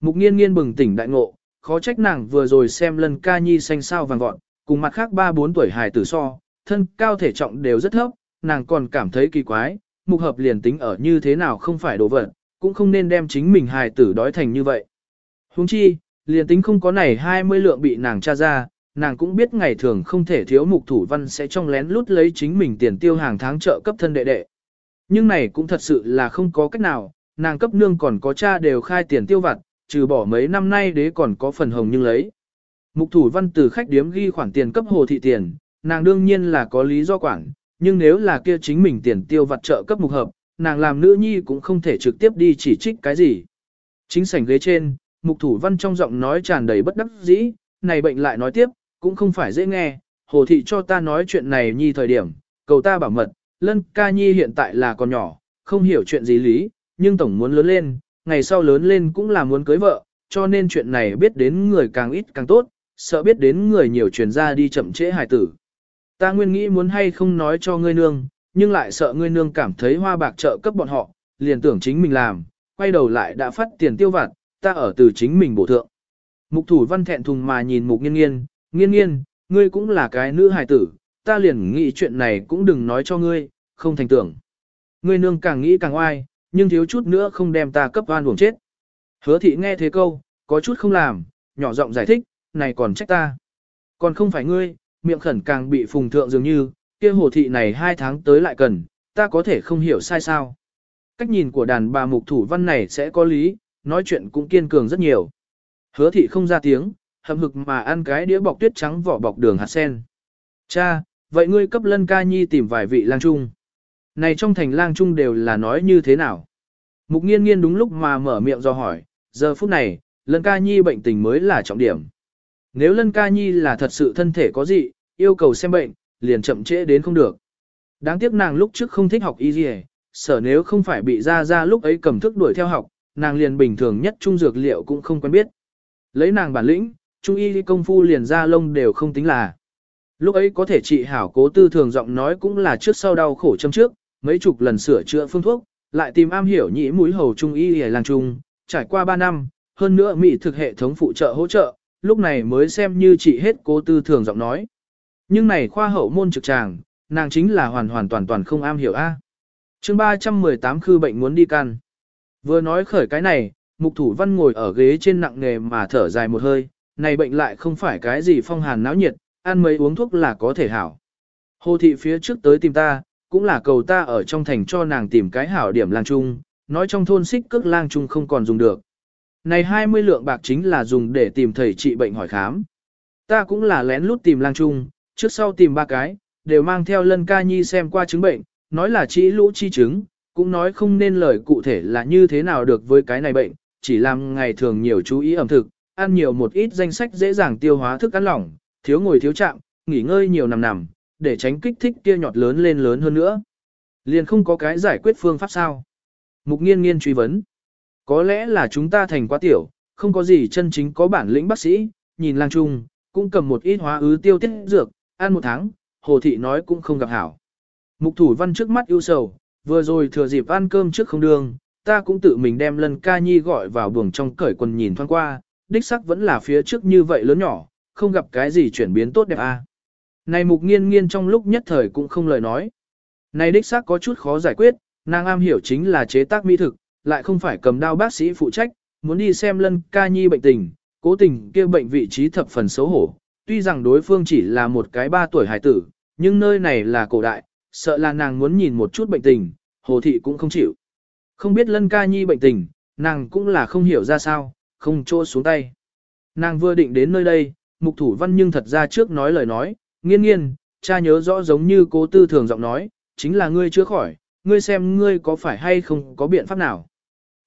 Mục nghiên nghiên bừng tỉnh đại ngộ, khó trách nàng vừa rồi xem lân ca nhi xanh sao vàng gọn, cùng mặt khác ba bốn tuổi hài tử so, thân cao thể trọng đều rất thấp, nàng còn cảm thấy kỳ quái, mục hợp liền tính ở như thế nào không phải đồ vật, cũng không nên đem chính mình hài tử đói thành như vậy. Huống chi, liền tính không có này 20 lượng bị nàng tra ra, nàng cũng biết ngày thường không thể thiếu mục thủ văn sẽ trong lén lút lấy chính mình tiền tiêu hàng tháng trợ cấp thân đệ đệ. Nhưng này cũng thật sự là không có cách nào, nàng cấp nương còn có cha đều khai tiền tiêu vặt, trừ bỏ mấy năm nay đế còn có phần hồng nhưng lấy. Mục thủ văn từ khách điếm ghi khoản tiền cấp hồ thị tiền, nàng đương nhiên là có lý do quản, nhưng nếu là kia chính mình tiền tiêu vặt trợ cấp mục hợp, nàng làm nữ nhi cũng không thể trực tiếp đi chỉ trích cái gì. Chính sảnh ghế trên, mục thủ văn trong giọng nói tràn đầy bất đắc dĩ, này bệnh lại nói tiếp, cũng không phải dễ nghe, hồ thị cho ta nói chuyện này nhi thời điểm, cầu ta bảo mật, lân ca nhi hiện tại là còn nhỏ, không hiểu chuyện gì lý, nhưng tổng muốn lớn lên, ngày sau lớn lên cũng là muốn cưới vợ, cho nên chuyện này biết đến người càng ít càng tốt, sợ biết đến người nhiều truyền ra đi chậm trễ hài tử. Ta nguyên nghĩ muốn hay không nói cho ngươi nương, nhưng lại sợ ngươi nương cảm thấy hoa bạc trợ cấp bọn họ, liền tưởng chính mình làm, quay đầu lại đã phát tiền tiêu vặt, ta ở từ chính mình bổ thượng. Mục thủ văn thẹn thùng mà nhìn mục nghiên nghiên, nghiên nghiên, ngươi cũng là cái nữ hài tử, ta liền nghĩ chuyện này cũng đừng nói cho ngươi, không thành tưởng. Ngươi nương càng nghĩ càng oai, nhưng thiếu chút nữa không đem ta cấp oan uổng chết. Hứa thị nghe thế câu, có chút không làm, nhỏ giọng giải thích, này còn trách ta. Còn không phải ngươi, miệng khẩn càng bị phùng thượng dường như, kia hồ thị này hai tháng tới lại cần, ta có thể không hiểu sai sao. Cách nhìn của đàn bà mục thủ văn này sẽ có lý, nói chuyện cũng kiên cường rất nhiều. Hứa thị không ra tiếng, hầm hực mà ăn cái đĩa bọc tuyết trắng vỏ bọc đường hạt sen. Cha, vậy ngươi cấp lân ca nhi tìm vài vị lang trung. Này trong thành lang trung đều là nói như thế nào? Mục nghiên nghiên đúng lúc mà mở miệng do hỏi, giờ phút này, lân ca nhi bệnh tình mới là trọng điểm. Nếu lân ca nhi là thật sự thân thể có dị yêu cầu xem bệnh, liền chậm trễ đến không được. Đáng tiếc nàng lúc trước không thích học y gì, sở nếu không phải bị ra ra lúc ấy cầm thức đuổi theo học, nàng liền bình thường nhất trung dược liệu cũng không quen biết. Lấy nàng bản lĩnh, trung y công phu liền ra lông đều không tính là. Lúc ấy có thể trị hảo cố tư thường giọng nói cũng là trước sau đau khổ châm trước, mấy chục lần sửa chữa phương thuốc, lại tìm am hiểu nhĩ mũi hầu trung y hề làng trung, trải qua 3 năm, hơn nữa mỹ thực hệ thống phụ trợ hỗ trợ, lúc này mới xem như chị hết cố tư thường giọng nói. Nhưng này khoa hậu môn trực tràng, nàng chính là hoàn hoàn toàn toàn không am hiểu a. chương 318 khư bệnh muốn đi can. Vừa nói khởi cái này, mục thủ văn ngồi ở ghế trên nặng nghề mà thở dài một hơi, này bệnh lại không phải cái gì phong hàn náo nhiệt, ăn mấy uống thuốc là có thể hảo. Hồ thị phía trước tới tìm ta, cũng là cầu ta ở trong thành cho nàng tìm cái hảo điểm lang trung, nói trong thôn xích cước lang trung không còn dùng được. Này 20 lượng bạc chính là dùng để tìm thầy trị bệnh hỏi khám. Ta cũng là lén lút tìm lang trung, trước sau tìm ba cái, đều mang theo lân ca nhi xem qua chứng bệnh, nói là chỉ lũ chi chứng, cũng nói không nên lời cụ thể là như thế nào được với cái này bệnh, chỉ làm ngày thường nhiều chú ý ẩm thực, ăn nhiều một ít danh sách dễ dàng tiêu hóa thức ăn lỏng, thiếu ngồi thiếu chạm, nghỉ ngơi nhiều nằm nằm, để tránh kích thích kia nhọt lớn lên lớn hơn nữa. Liền không có cái giải quyết phương pháp sao. Mục nghiên nghiên truy vấn. Có lẽ là chúng ta thành quá tiểu, không có gì chân chính có bản lĩnh bác sĩ, nhìn lang trung, cũng cầm một ít hóa ứ tiêu tiết dược, ăn một tháng, hồ thị nói cũng không gặp hảo. Mục thủ văn trước mắt ưu sầu, vừa rồi thừa dịp ăn cơm trước không đường, ta cũng tự mình đem lần ca nhi gọi vào buồng trong cởi quần nhìn thoáng qua, đích sắc vẫn là phía trước như vậy lớn nhỏ, không gặp cái gì chuyển biến tốt đẹp a. À. Này mục nghiên nghiên trong lúc nhất thời cũng không lời nói. Này đích xác có chút khó giải quyết, nàng am hiểu chính là chế tác mỹ thực, lại không phải cầm đao bác sĩ phụ trách, muốn đi xem lân ca nhi bệnh tình, cố tình kia bệnh vị trí thập phần xấu hổ. Tuy rằng đối phương chỉ là một cái ba tuổi hải tử, nhưng nơi này là cổ đại, sợ là nàng muốn nhìn một chút bệnh tình, hồ thị cũng không chịu. Không biết lân ca nhi bệnh tình, nàng cũng là không hiểu ra sao, không trô xuống tay. Nàng vừa định đến nơi đây, mục thủ văn nhưng thật ra trước nói lời nói, nghiên nghiên, cha nhớ rõ giống như cố tư thường giọng nói, chính là ngươi chưa khỏi, ngươi xem ngươi có phải hay không có biện pháp nào.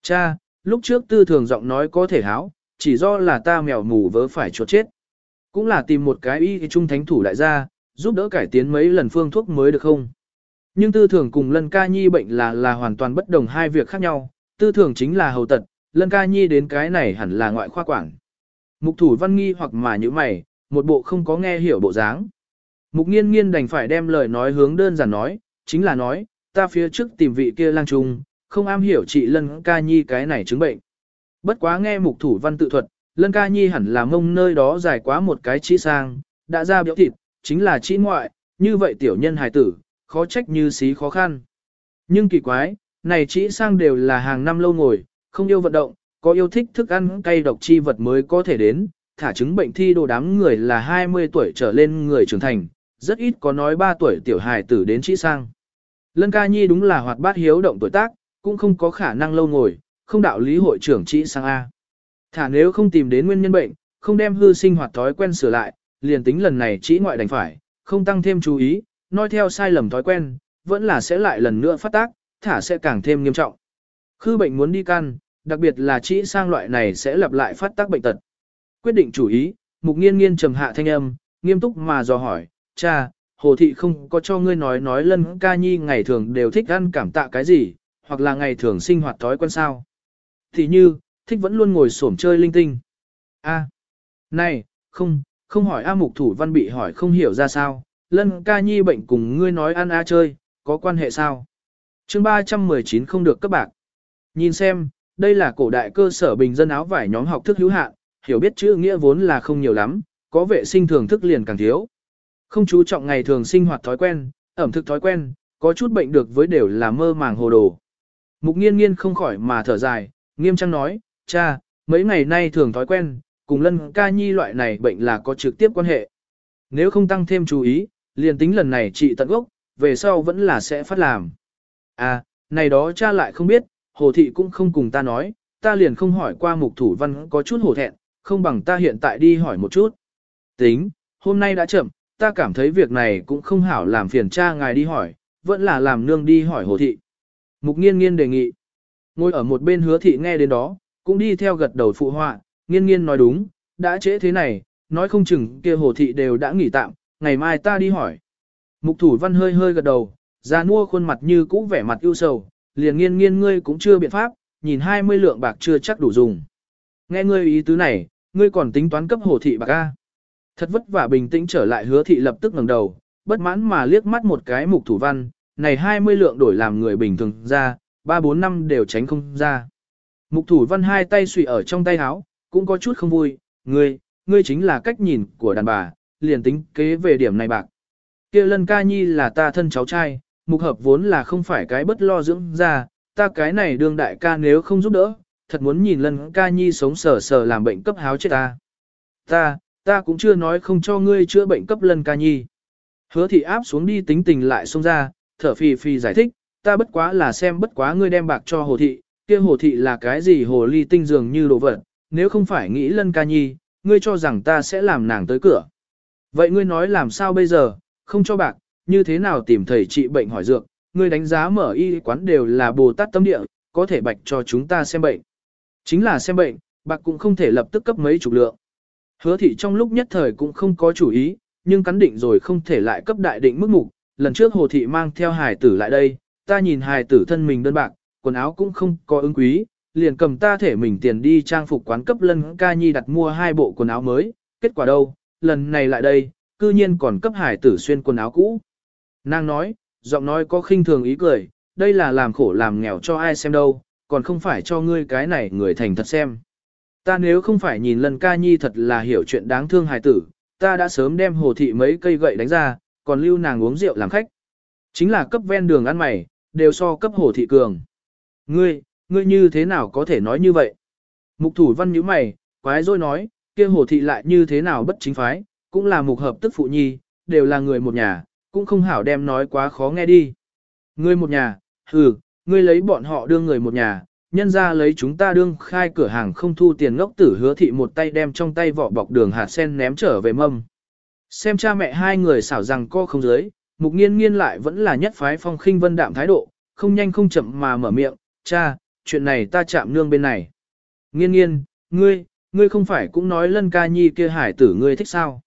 Cha, lúc trước tư thường giọng nói có thể háo, chỉ do là ta mèo mù vớ phải chuột chết. Cũng là tìm một cái y trung thánh thủ đại gia, giúp đỡ cải tiến mấy lần phương thuốc mới được không. Nhưng tư thường cùng lân ca nhi bệnh là là hoàn toàn bất đồng hai việc khác nhau, tư thường chính là hầu tật, lân ca nhi đến cái này hẳn là ngoại khoa quản. Mục thủ văn nghi hoặc mà như mày, một bộ không có nghe hiểu bộ dáng. Mục nghiên nghiên đành phải đem lời nói hướng đơn giản nói, chính là nói, ta phía trước tìm vị kia lang trung, không am hiểu chị lân ca nhi cái này chứng bệnh. Bất quá nghe mục thủ văn tự thuật, lân ca nhi hẳn là mông nơi đó dài quá một cái chi sang, đã ra biểu thịt, chính là chi ngoại, như vậy tiểu nhân hài tử, khó trách như xí khó khăn. Nhưng kỳ quái, này chỉ sang đều là hàng năm lâu ngồi, không yêu vận động, có yêu thích thức ăn cay độc chi vật mới có thể đến, thả chứng bệnh thi đồ đám người là 20 tuổi trở lên người trưởng thành, rất ít có nói 3 tuổi tiểu hài tử đến chỉ sang. Lân ca nhi đúng là hoạt bát hiếu động tuổi tác, cũng không có khả năng lâu ngồi, không đạo lý hội trưởng trị sang A. Thả nếu không tìm đến nguyên nhân bệnh, không đem hư sinh hoạt thói quen sửa lại, liền tính lần này chỉ ngoại đành phải, không tăng thêm chú ý, nói theo sai lầm thói quen, vẫn là sẽ lại lần nữa phát tác, thả sẽ càng thêm nghiêm trọng. Khư bệnh muốn đi căn, đặc biệt là chỉ sang loại này sẽ lặp lại phát tác bệnh tật. Quyết định chủ ý, mục nghiên nghiên trầm hạ thanh âm, nghiêm túc mà dò hỏi, cha, hồ thị không có cho ngươi nói nói lân ca nhi ngày thường đều thích ăn cảm tạ cái gì, hoặc là ngày thường sinh hoạt thói quen sao. Thì như, thích vẫn luôn ngồi xổm chơi linh tinh. A, này, không, không hỏi A mục thủ văn bị hỏi không hiểu ra sao, lân ca nhi bệnh cùng ngươi nói ăn A chơi, có quan hệ sao? chương 319 không được cấp bạc. Nhìn xem, đây là cổ đại cơ sở bình dân áo vải nhóm học thức hữu hạn, hiểu biết chữ nghĩa vốn là không nhiều lắm, có vệ sinh thường thức liền càng thiếu. Không chú trọng ngày thường sinh hoạt thói quen, ẩm thực thói quen, có chút bệnh được với đều là mơ màng hồ đồ. Mục nghiên nghiên không khỏi mà thở dài, nghiêm trang nói, cha, mấy ngày nay thường thói quen, cùng lân ca nhi loại này bệnh là có trực tiếp quan hệ. Nếu không tăng thêm chú ý, liền tính lần này trị tận gốc, về sau vẫn là sẽ phát làm. À, này đó cha lại không biết, hồ thị cũng không cùng ta nói, ta liền không hỏi qua mục thủ văn có chút hổ thẹn, không bằng ta hiện tại đi hỏi một chút. Tính, hôm nay đã chậm, ta cảm thấy việc này cũng không hảo làm phiền cha ngài đi hỏi, vẫn là làm nương đi hỏi hồ thị. Mục nghiên nghiên đề nghị. Ngồi ở một bên hứa thị nghe đến đó, cũng đi theo gật đầu phụ họa, nghiên nghiên nói đúng, đã trễ thế này, nói không chừng kia hồ thị đều đã nghỉ tạm, ngày mai ta đi hỏi. Mục thủ văn hơi hơi gật đầu, ra mua khuôn mặt như cũ vẻ mặt ưu sầu, liền nghiên nghiên ngươi cũng chưa biện pháp, nhìn 20 lượng bạc chưa chắc đủ dùng. Nghe ngươi ý tứ này, ngươi còn tính toán cấp hồ thị bạc A. Thật vất vả bình tĩnh trở lại hứa thị lập tức ngẩng đầu, bất mãn mà liếc mắt một cái mục thủ văn, này 20 lượng đổi làm người bình thường ra, 3-4 năm đều tránh không ra. Mục thủ văn hai tay xùy ở trong tay áo, cũng có chút không vui, ngươi, ngươi chính là cách nhìn của đàn bà, liền tính kế về điểm này bạc. kia lân ca nhi là ta thân cháu trai, mục hợp vốn là không phải cái bất lo dưỡng ra, ta cái này đương đại ca nếu không giúp đỡ, thật muốn nhìn lân ca nhi sống sờ sờ làm bệnh cấp háo chết ta. Ta, ta cũng chưa nói không cho ngươi chữa bệnh cấp lân ca nhi. Hứa thị áp xuống đi tính tình lại xông ra, thở phì phì giải thích, ta bất quá là xem bất quá ngươi đem bạc cho hồ thị, kia hồ thị là cái gì hồ ly tinh dường như đồ vật, nếu không phải nghĩ lân ca nhi, ngươi cho rằng ta sẽ làm nàng tới cửa. Vậy ngươi nói làm sao bây giờ, không cho bạc, như thế nào tìm thầy trị bệnh hỏi dược, ngươi đánh giá mở y quán đều là bồ tát tâm địa, có thể bạch cho chúng ta xem bệnh. Chính là xem bệnh, bạc cũng không thể lập tức cấp mấy chục lượng. Hứa thị trong lúc nhất thời cũng không có chủ ý, nhưng cắn định rồi không thể lại cấp đại định mức mục. Lần trước hồ thị mang theo hài tử lại đây, ta nhìn hài tử thân mình đơn bạc, quần áo cũng không có ứng quý, liền cầm ta thể mình tiền đi trang phục quán cấp lân ca nhi đặt mua hai bộ quần áo mới, kết quả đâu, lần này lại đây, cư nhiên còn cấp hải tử xuyên quần áo cũ. Nàng nói, giọng nói có khinh thường ý cười, đây là làm khổ làm nghèo cho ai xem đâu, còn không phải cho ngươi cái này người thành thật xem. Ta nếu không phải nhìn lần ca nhi thật là hiểu chuyện đáng thương hài tử, ta đã sớm đem hồ thị mấy cây gậy đánh ra, còn lưu nàng uống rượu làm khách. Chính là cấp ven đường ăn mày, đều so cấp hồ thị cường. Ngươi, ngươi như thế nào có thể nói như vậy? Mục thủ văn nhíu mày, quái rồi nói, kia hồ thị lại như thế nào bất chính phái, cũng là mục hợp tức phụ nhi, đều là người một nhà, cũng không hảo đem nói quá khó nghe đi. Ngươi một nhà, hừ, ngươi lấy bọn họ đương người một nhà, nhân ra lấy chúng ta đương khai cửa hàng không thu tiền ngốc tử hứa thị một tay đem trong tay vỏ bọc đường hạt sen ném trở về mâm. Xem cha mẹ hai người xảo rằng co không dưới, mục nghiên nghiên lại vẫn là nhất phái phong khinh vân đạm thái độ, không nhanh không chậm mà mở miệng, cha, chuyện này ta chạm nương bên này. Nghiên nghiên, ngươi, ngươi không phải cũng nói lân ca nhi kia hải tử ngươi thích sao?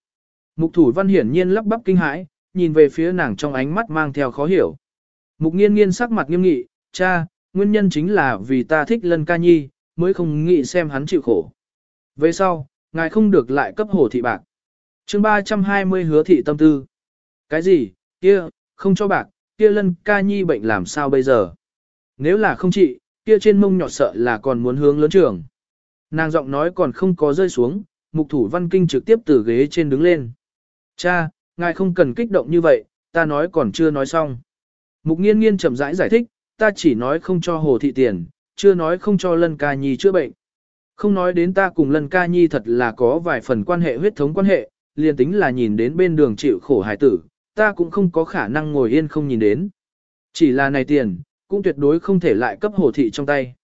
Mục thủ văn hiển nhiên lắp bắp kinh hãi, nhìn về phía nàng trong ánh mắt mang theo khó hiểu. Mục nghiên nghiên sắc mặt nghiêm nghị, cha, nguyên nhân chính là vì ta thích lân ca nhi, mới không nghĩ xem hắn chịu khổ. Về sau, ngài không được lại cấp hồ thị bạc chương 320 hứa thị tâm tư. Cái gì, kia, không cho bạc, kia lân ca nhi bệnh làm sao bây giờ? Nếu là không trị, kia trên mông nhọt sợ là còn muốn hướng lớn trường. Nàng giọng nói còn không có rơi xuống, mục thủ văn kinh trực tiếp từ ghế trên đứng lên. Cha, ngài không cần kích động như vậy, ta nói còn chưa nói xong. Mục nghiên nghiên chậm rãi giải thích, ta chỉ nói không cho hồ thị tiền, chưa nói không cho lân ca nhi chữa bệnh. Không nói đến ta cùng lân ca nhi thật là có vài phần quan hệ huyết thống quan hệ, liền tính là nhìn đến bên đường chịu khổ hải tử, ta cũng không có khả năng ngồi yên không nhìn đến. Chỉ là này tiền, cũng tuyệt đối không thể lại cấp hồ thị trong tay.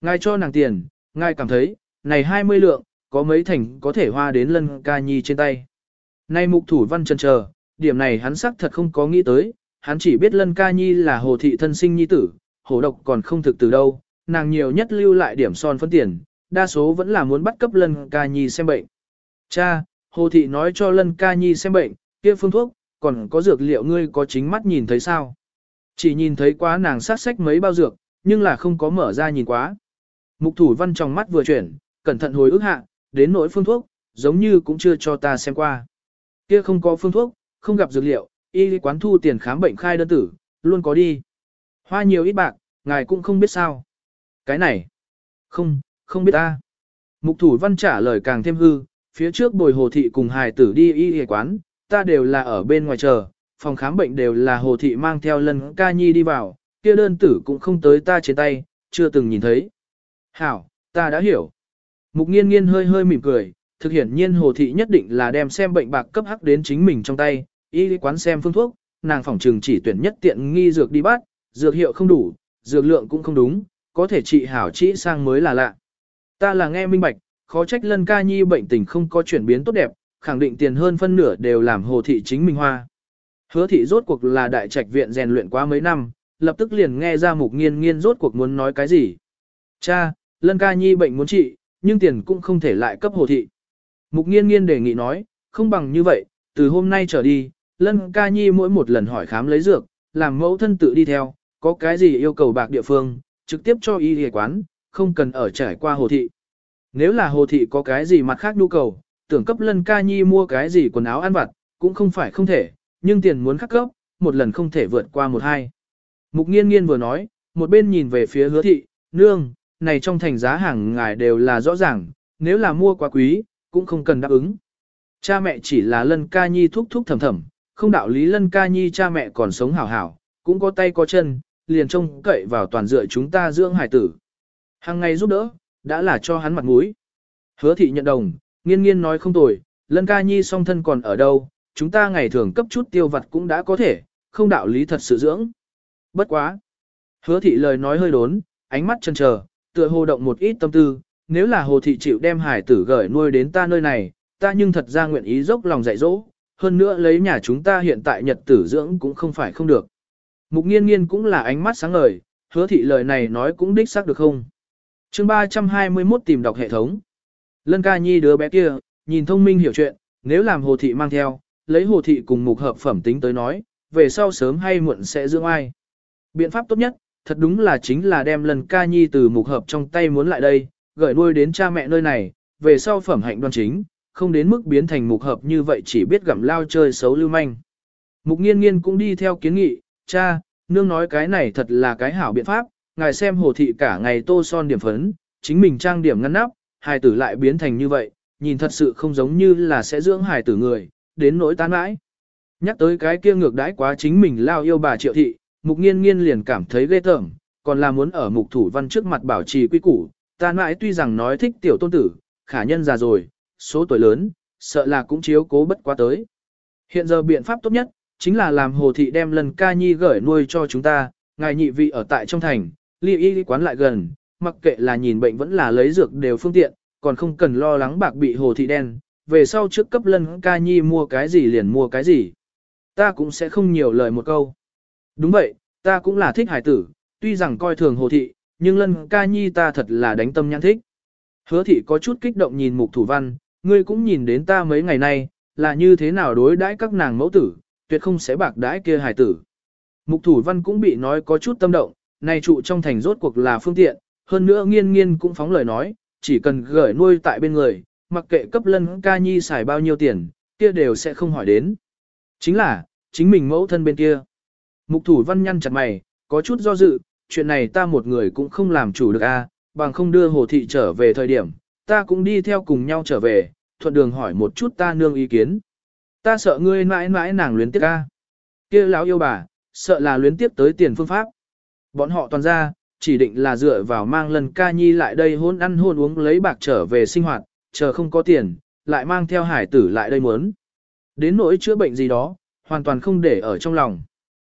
Ngài cho nàng tiền, ngài cảm thấy, này 20 lượng, có mấy thành có thể hoa đến lân ca nhi trên tay. Nay mục thủ văn chân chờ, điểm này hắn sắc thật không có nghĩ tới, hắn chỉ biết lân ca nhi là hồ thị thân sinh nhi tử, hồ độc còn không thực từ đâu, nàng nhiều nhất lưu lại điểm son phân tiền, đa số vẫn là muốn bắt cấp lân ca nhi xem bệnh. Cha, hồ thị nói cho lân ca nhi xem bệnh, kia phương thuốc, còn có dược liệu ngươi có chính mắt nhìn thấy sao? Chỉ nhìn thấy quá nàng sát sách mấy bao dược, nhưng là không có mở ra nhìn quá. Mục thủ văn trong mắt vừa chuyển, cẩn thận hồi ức hạ, đến nỗi phương thuốc, giống như cũng chưa cho ta xem qua. Kia không có phương thuốc, không gặp dược liệu, y quán thu tiền khám bệnh khai đơn tử, luôn có đi. Hoa nhiều ít bạc, ngài cũng không biết sao. Cái này, không, không biết ta. Mục thủ văn trả lời càng thêm hư, phía trước bồi hồ thị cùng hài tử đi y y quán, ta đều là ở bên ngoài chờ, phòng khám bệnh đều là hồ thị mang theo lần ca nhi đi vào, kia đơn tử cũng không tới ta trên tay, chưa từng nhìn thấy. Hảo, ta đã hiểu. Mục nghiên nghiên hơi hơi mỉm cười, thực hiện nhiên hồ thị nhất định là đem xem bệnh bạc cấp hắc đến chính mình trong tay, y quán xem phương thuốc, nàng phỏng trường chỉ tuyển nhất tiện nghi dược đi bắt, dược hiệu không đủ, dược lượng cũng không đúng, có thể trị hảo trị sang mới là lạ. Ta là nghe minh bạch, khó trách lân ca nhi bệnh tình không có chuyển biến tốt đẹp, khẳng định tiền hơn phân nửa đều làm hồ thị chính minh hoa. Hứa thị rốt cuộc là đại trạch viện rèn luyện quá mấy năm, lập tức liền nghe ra mục nghiên nghiên rốt cuộc muốn nói cái gì. Cha, lân ca nhi bệnh muốn trị, nhưng tiền cũng không thể lại cấp hồ thị. Mục nghiên nghiên đề nghị nói, không bằng như vậy, từ hôm nay trở đi, lân ca nhi mỗi một lần hỏi khám lấy dược, làm mẫu thân tự đi theo, có cái gì yêu cầu bạc địa phương, trực tiếp cho y y quán, không cần ở trải qua hồ thị. Nếu là hồ thị có cái gì mặt khác nhu cầu, tưởng cấp lân ca nhi mua cái gì quần áo ăn vặt, cũng không phải không thể, nhưng tiền muốn khắc cấp, một lần không thể vượt qua một hai. Mục nghiên nghiên vừa nói, một bên nhìn về phía hứa thị, nương, này trong thành giá hàng ngài đều là rõ ràng, nếu là mua quá quý, cũng không cần đáp ứng. Cha mẹ chỉ là lân ca nhi thúc thúc thầm thầm, không đạo lý lân ca nhi cha mẹ còn sống hảo hảo, cũng có tay có chân, liền trông cậy vào toàn dựa chúng ta dưỡng hải tử. Hàng ngày giúp đỡ, đã là cho hắn mặt mũi. Hứa thị nhận đồng, nghiên nghiên nói không tồi, lân ca nhi song thân còn ở đâu, chúng ta ngày thường cấp chút tiêu vặt cũng đã có thể, không đạo lý thật sự dưỡng. Bất quá. Hứa thị lời nói hơi đốn, ánh mắt chân chờ, tựa hồ động một ít tâm tư, nếu là hồ thị chịu đem hải tử gửi nuôi đến ta nơi này, ta nhưng thật ra nguyện ý dốc lòng dạy dỗ, hơn nữa lấy nhà chúng ta hiện tại nhật tử dưỡng cũng không phải không được. Mục nghiên nghiên cũng là ánh mắt sáng ngời, hứa thị lời này nói cũng đích xác được không chương 321 tìm đọc hệ thống. Lân ca nhi đứa bé kia, nhìn thông minh hiểu chuyện, nếu làm hồ thị mang theo, lấy hồ thị cùng mục hợp phẩm tính tới nói, về sau sớm hay muộn sẽ dưỡng ai. Biện pháp tốt nhất, thật đúng là chính là đem lần ca nhi từ mục hợp trong tay muốn lại đây, gửi nuôi đến cha mẹ nơi này, về sau phẩm hạnh đoan chính, không đến mức biến thành mục hợp như vậy chỉ biết gặm lao chơi xấu lưu manh. Mục nghiên nghiên cũng đi theo kiến nghị, cha, nương nói cái này thật là cái hảo biện pháp, ngài xem hồ thị cả ngày tô son điểm phấn, chính mình trang điểm ngăn nắp, hài tử lại biến thành như vậy, nhìn thật sự không giống như là sẽ dưỡng hài tử người, đến nỗi tán mãi. Nhắc tới cái kia ngược đãi quá chính mình lao yêu bà triệu thị, mục nghiên nghiên liền cảm thấy ghê tởm, còn là muốn ở mục thủ văn trước mặt bảo trì quy củ, tan mãi tuy rằng nói thích tiểu tôn tử, khả nhân già rồi, số tuổi lớn, sợ là cũng chiếu cố bất quá tới. Hiện giờ biện pháp tốt nhất, chính là làm hồ thị đem lần ca nhi gửi nuôi cho chúng ta, ngài nhị vị ở tại trong thành, ly y quán lại gần, mặc kệ là nhìn bệnh vẫn là lấy dược đều phương tiện, còn không cần lo lắng bạc bị hồ thị đen, về sau trước cấp lân ca nhi mua cái gì liền mua cái gì. Ta cũng sẽ không nhiều lời một câu. Đúng vậy, ta cũng là thích hải tử, tuy rằng coi thường hồ thị, nhưng lân ca nhi ta thật là đánh tâm nhãn thích. Hứa thị có chút kích động nhìn mục thủ văn, ngươi cũng nhìn đến ta mấy ngày nay, là như thế nào đối đãi các nàng mẫu tử, tuyệt không sẽ bạc đãi kia hải tử. Mục thủ văn cũng bị nói có chút tâm động, này trụ trong thành rốt cuộc là phương tiện, hơn nữa nghiên nghiên cũng phóng lời nói, chỉ cần gửi nuôi tại bên người, mặc kệ cấp lân ca nhi xài bao nhiêu tiền, kia đều sẽ không hỏi đến. Chính là, chính mình mẫu thân bên kia. Mục thủ văn nhăn chặt mày, có chút do dự, chuyện này ta một người cũng không làm chủ được a, bằng không đưa hồ thị trở về thời điểm, ta cũng đi theo cùng nhau trở về, thuận đường hỏi một chút ta nương ý kiến. Ta sợ ngươi mãi mãi nàng luyến tiếc a. Kia lão yêu bà, sợ là luyến tiếc tới tiền phương pháp. Bọn họ toàn ra, chỉ định là dựa vào mang lần ca nhi lại đây hôn ăn hôn uống lấy bạc trở về sinh hoạt, chờ không có tiền, lại mang theo hải tử lại đây muốn. Đến nỗi chữa bệnh gì đó, hoàn toàn không để ở trong lòng.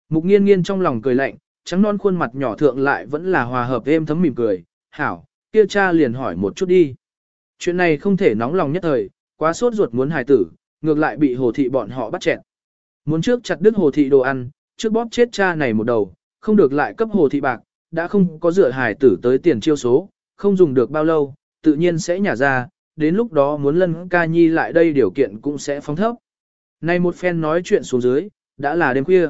Mục nghiên nghiên trong lòng cười lạnh, trắng non khuôn mặt nhỏ thượng lại vẫn là hòa hợp êm thấm mỉm cười, hảo, kia cha liền hỏi một chút đi. Chuyện này không thể nóng lòng nhất thời, quá sốt ruột muốn hài tử, ngược lại bị hồ thị bọn họ bắt chẹn. Muốn trước chặt đứt hồ thị đồ ăn, trước bóp chết cha này một đầu, không được lại cấp hồ thị bạc, đã không có dựa hài tử tới tiền chiêu số, không dùng được bao lâu, tự nhiên sẽ nhả ra, đến lúc đó muốn lân ca nhi lại đây điều kiện cũng sẽ phóng thấp. Nay một phen nói chuyện xuống dưới, đã là đêm khuya.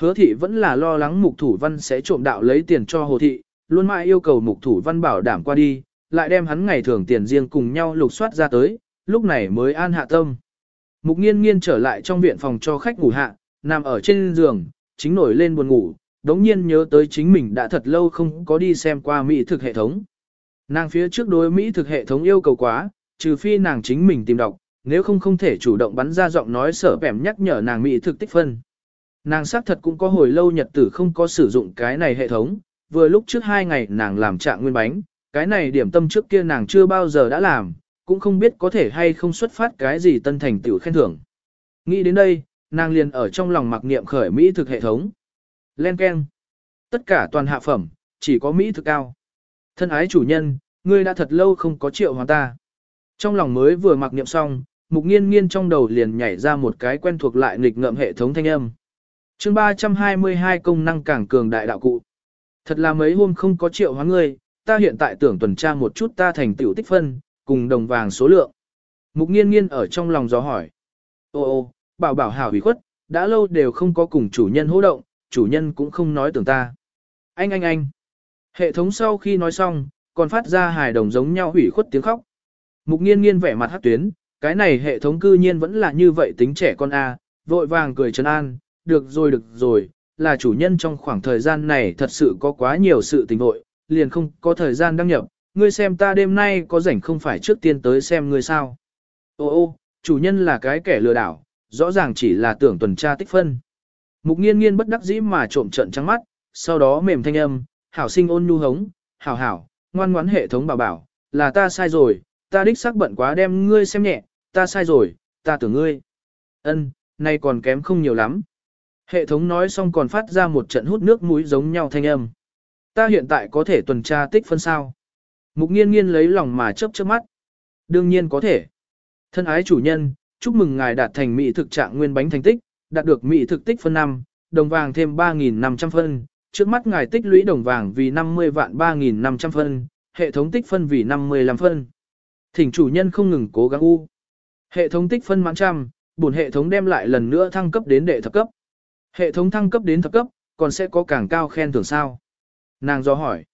Hứa thị vẫn là lo lắng mục thủ văn sẽ trộm đạo lấy tiền cho hồ thị, luôn mãi yêu cầu mục thủ văn bảo đảm qua đi, lại đem hắn ngày thường tiền riêng cùng nhau lục soát ra tới, lúc này mới an hạ tâm. Mục nghiên nghiên trở lại trong viện phòng cho khách ngủ hạ, nằm ở trên giường, chính nổi lên buồn ngủ, đống nhiên nhớ tới chính mình đã thật lâu không có đi xem qua mỹ thực hệ thống. Nàng phía trước đối mỹ thực hệ thống yêu cầu quá, trừ phi nàng chính mình tìm đọc, nếu không không thể chủ động bắn ra giọng nói sở bẻm nhắc nhở nàng mỹ thực tích phân. Nàng xác thật cũng có hồi lâu nhật tử không có sử dụng cái này hệ thống, vừa lúc trước hai ngày nàng làm trạng nguyên bánh, cái này điểm tâm trước kia nàng chưa bao giờ đã làm, cũng không biết có thể hay không xuất phát cái gì tân thành tiểu khen thưởng. Nghĩ đến đây, nàng liền ở trong lòng mặc niệm khởi Mỹ thực hệ thống. Len keng. Tất cả toàn hạ phẩm, chỉ có Mỹ thực cao. Thân ái chủ nhân, ngươi đã thật lâu không có triệu hoàng ta. Trong lòng mới vừa mặc niệm xong, mục nghiên nghiên trong đầu liền nhảy ra một cái quen thuộc lại nghịch ngợm hệ thống thanh âm. chương 322 công năng cảng cường đại đạo cụ. Thật là mấy hôm không có triệu hóa ngươi, ta hiện tại tưởng tuần tra một chút ta thành tiểu tích phân, cùng đồng vàng số lượng. Mục nghiên nghiên ở trong lòng gió hỏi. Ô ô, bảo bảo hảo hủy khuất, đã lâu đều không có cùng chủ nhân hỗ động, chủ nhân cũng không nói tưởng ta. Anh anh anh. Hệ thống sau khi nói xong, còn phát ra hài đồng giống nhau hủy khuất tiếng khóc. Mục nghiên nghiên vẻ mặt hát tuyến, cái này hệ thống cư nhiên vẫn là như vậy tính trẻ con A, vội vàng cười chân an, được rồi được rồi, là chủ nhân trong khoảng thời gian này thật sự có quá nhiều sự tình vội, liền không có thời gian đăng nhập, ngươi xem ta đêm nay có rảnh không phải trước tiên tới xem ngươi sao. Ô ô, chủ nhân là cái kẻ lừa đảo, rõ ràng chỉ là tưởng tuần tra tích phân. Mục nghiên nghiên bất đắc dĩ mà trộm trận trắng mắt, sau đó mềm thanh âm, hảo sinh ôn nhu hống, hảo hảo, ngoan ngoãn hệ thống bảo bảo, là ta sai rồi, ta đích xác bận quá đem ngươi xem nhẹ, ta sai rồi, ta tưởng ngươi. Ân, nay còn kém không nhiều lắm. Hệ thống nói xong còn phát ra một trận hút nước mũi giống nhau thanh âm. Ta hiện tại có thể tuần tra tích phân sao. Mục nghiên nghiên lấy lòng mà chớp chớp mắt. Đương nhiên có thể. Thân ái chủ nhân, chúc mừng ngài đạt thành mỹ thực trạng nguyên bánh thành tích, đạt được mỹ thực tích phân 5, đồng vàng thêm 3.500 phân. Trước mắt ngài tích lũy đồng vàng vì 50 vạn 3.500 phân, hệ thống tích phân vì 55 phân. Thỉnh chủ nhân không ngừng cố gắng u. Hệ thống tích phân mãn trăm, bổn hệ thống đem lại lần nữa thăng cấp đến đệ thập cấp. Hệ thống thăng cấp đến thập cấp, còn sẽ có càng cao khen thưởng sao? Nàng do hỏi.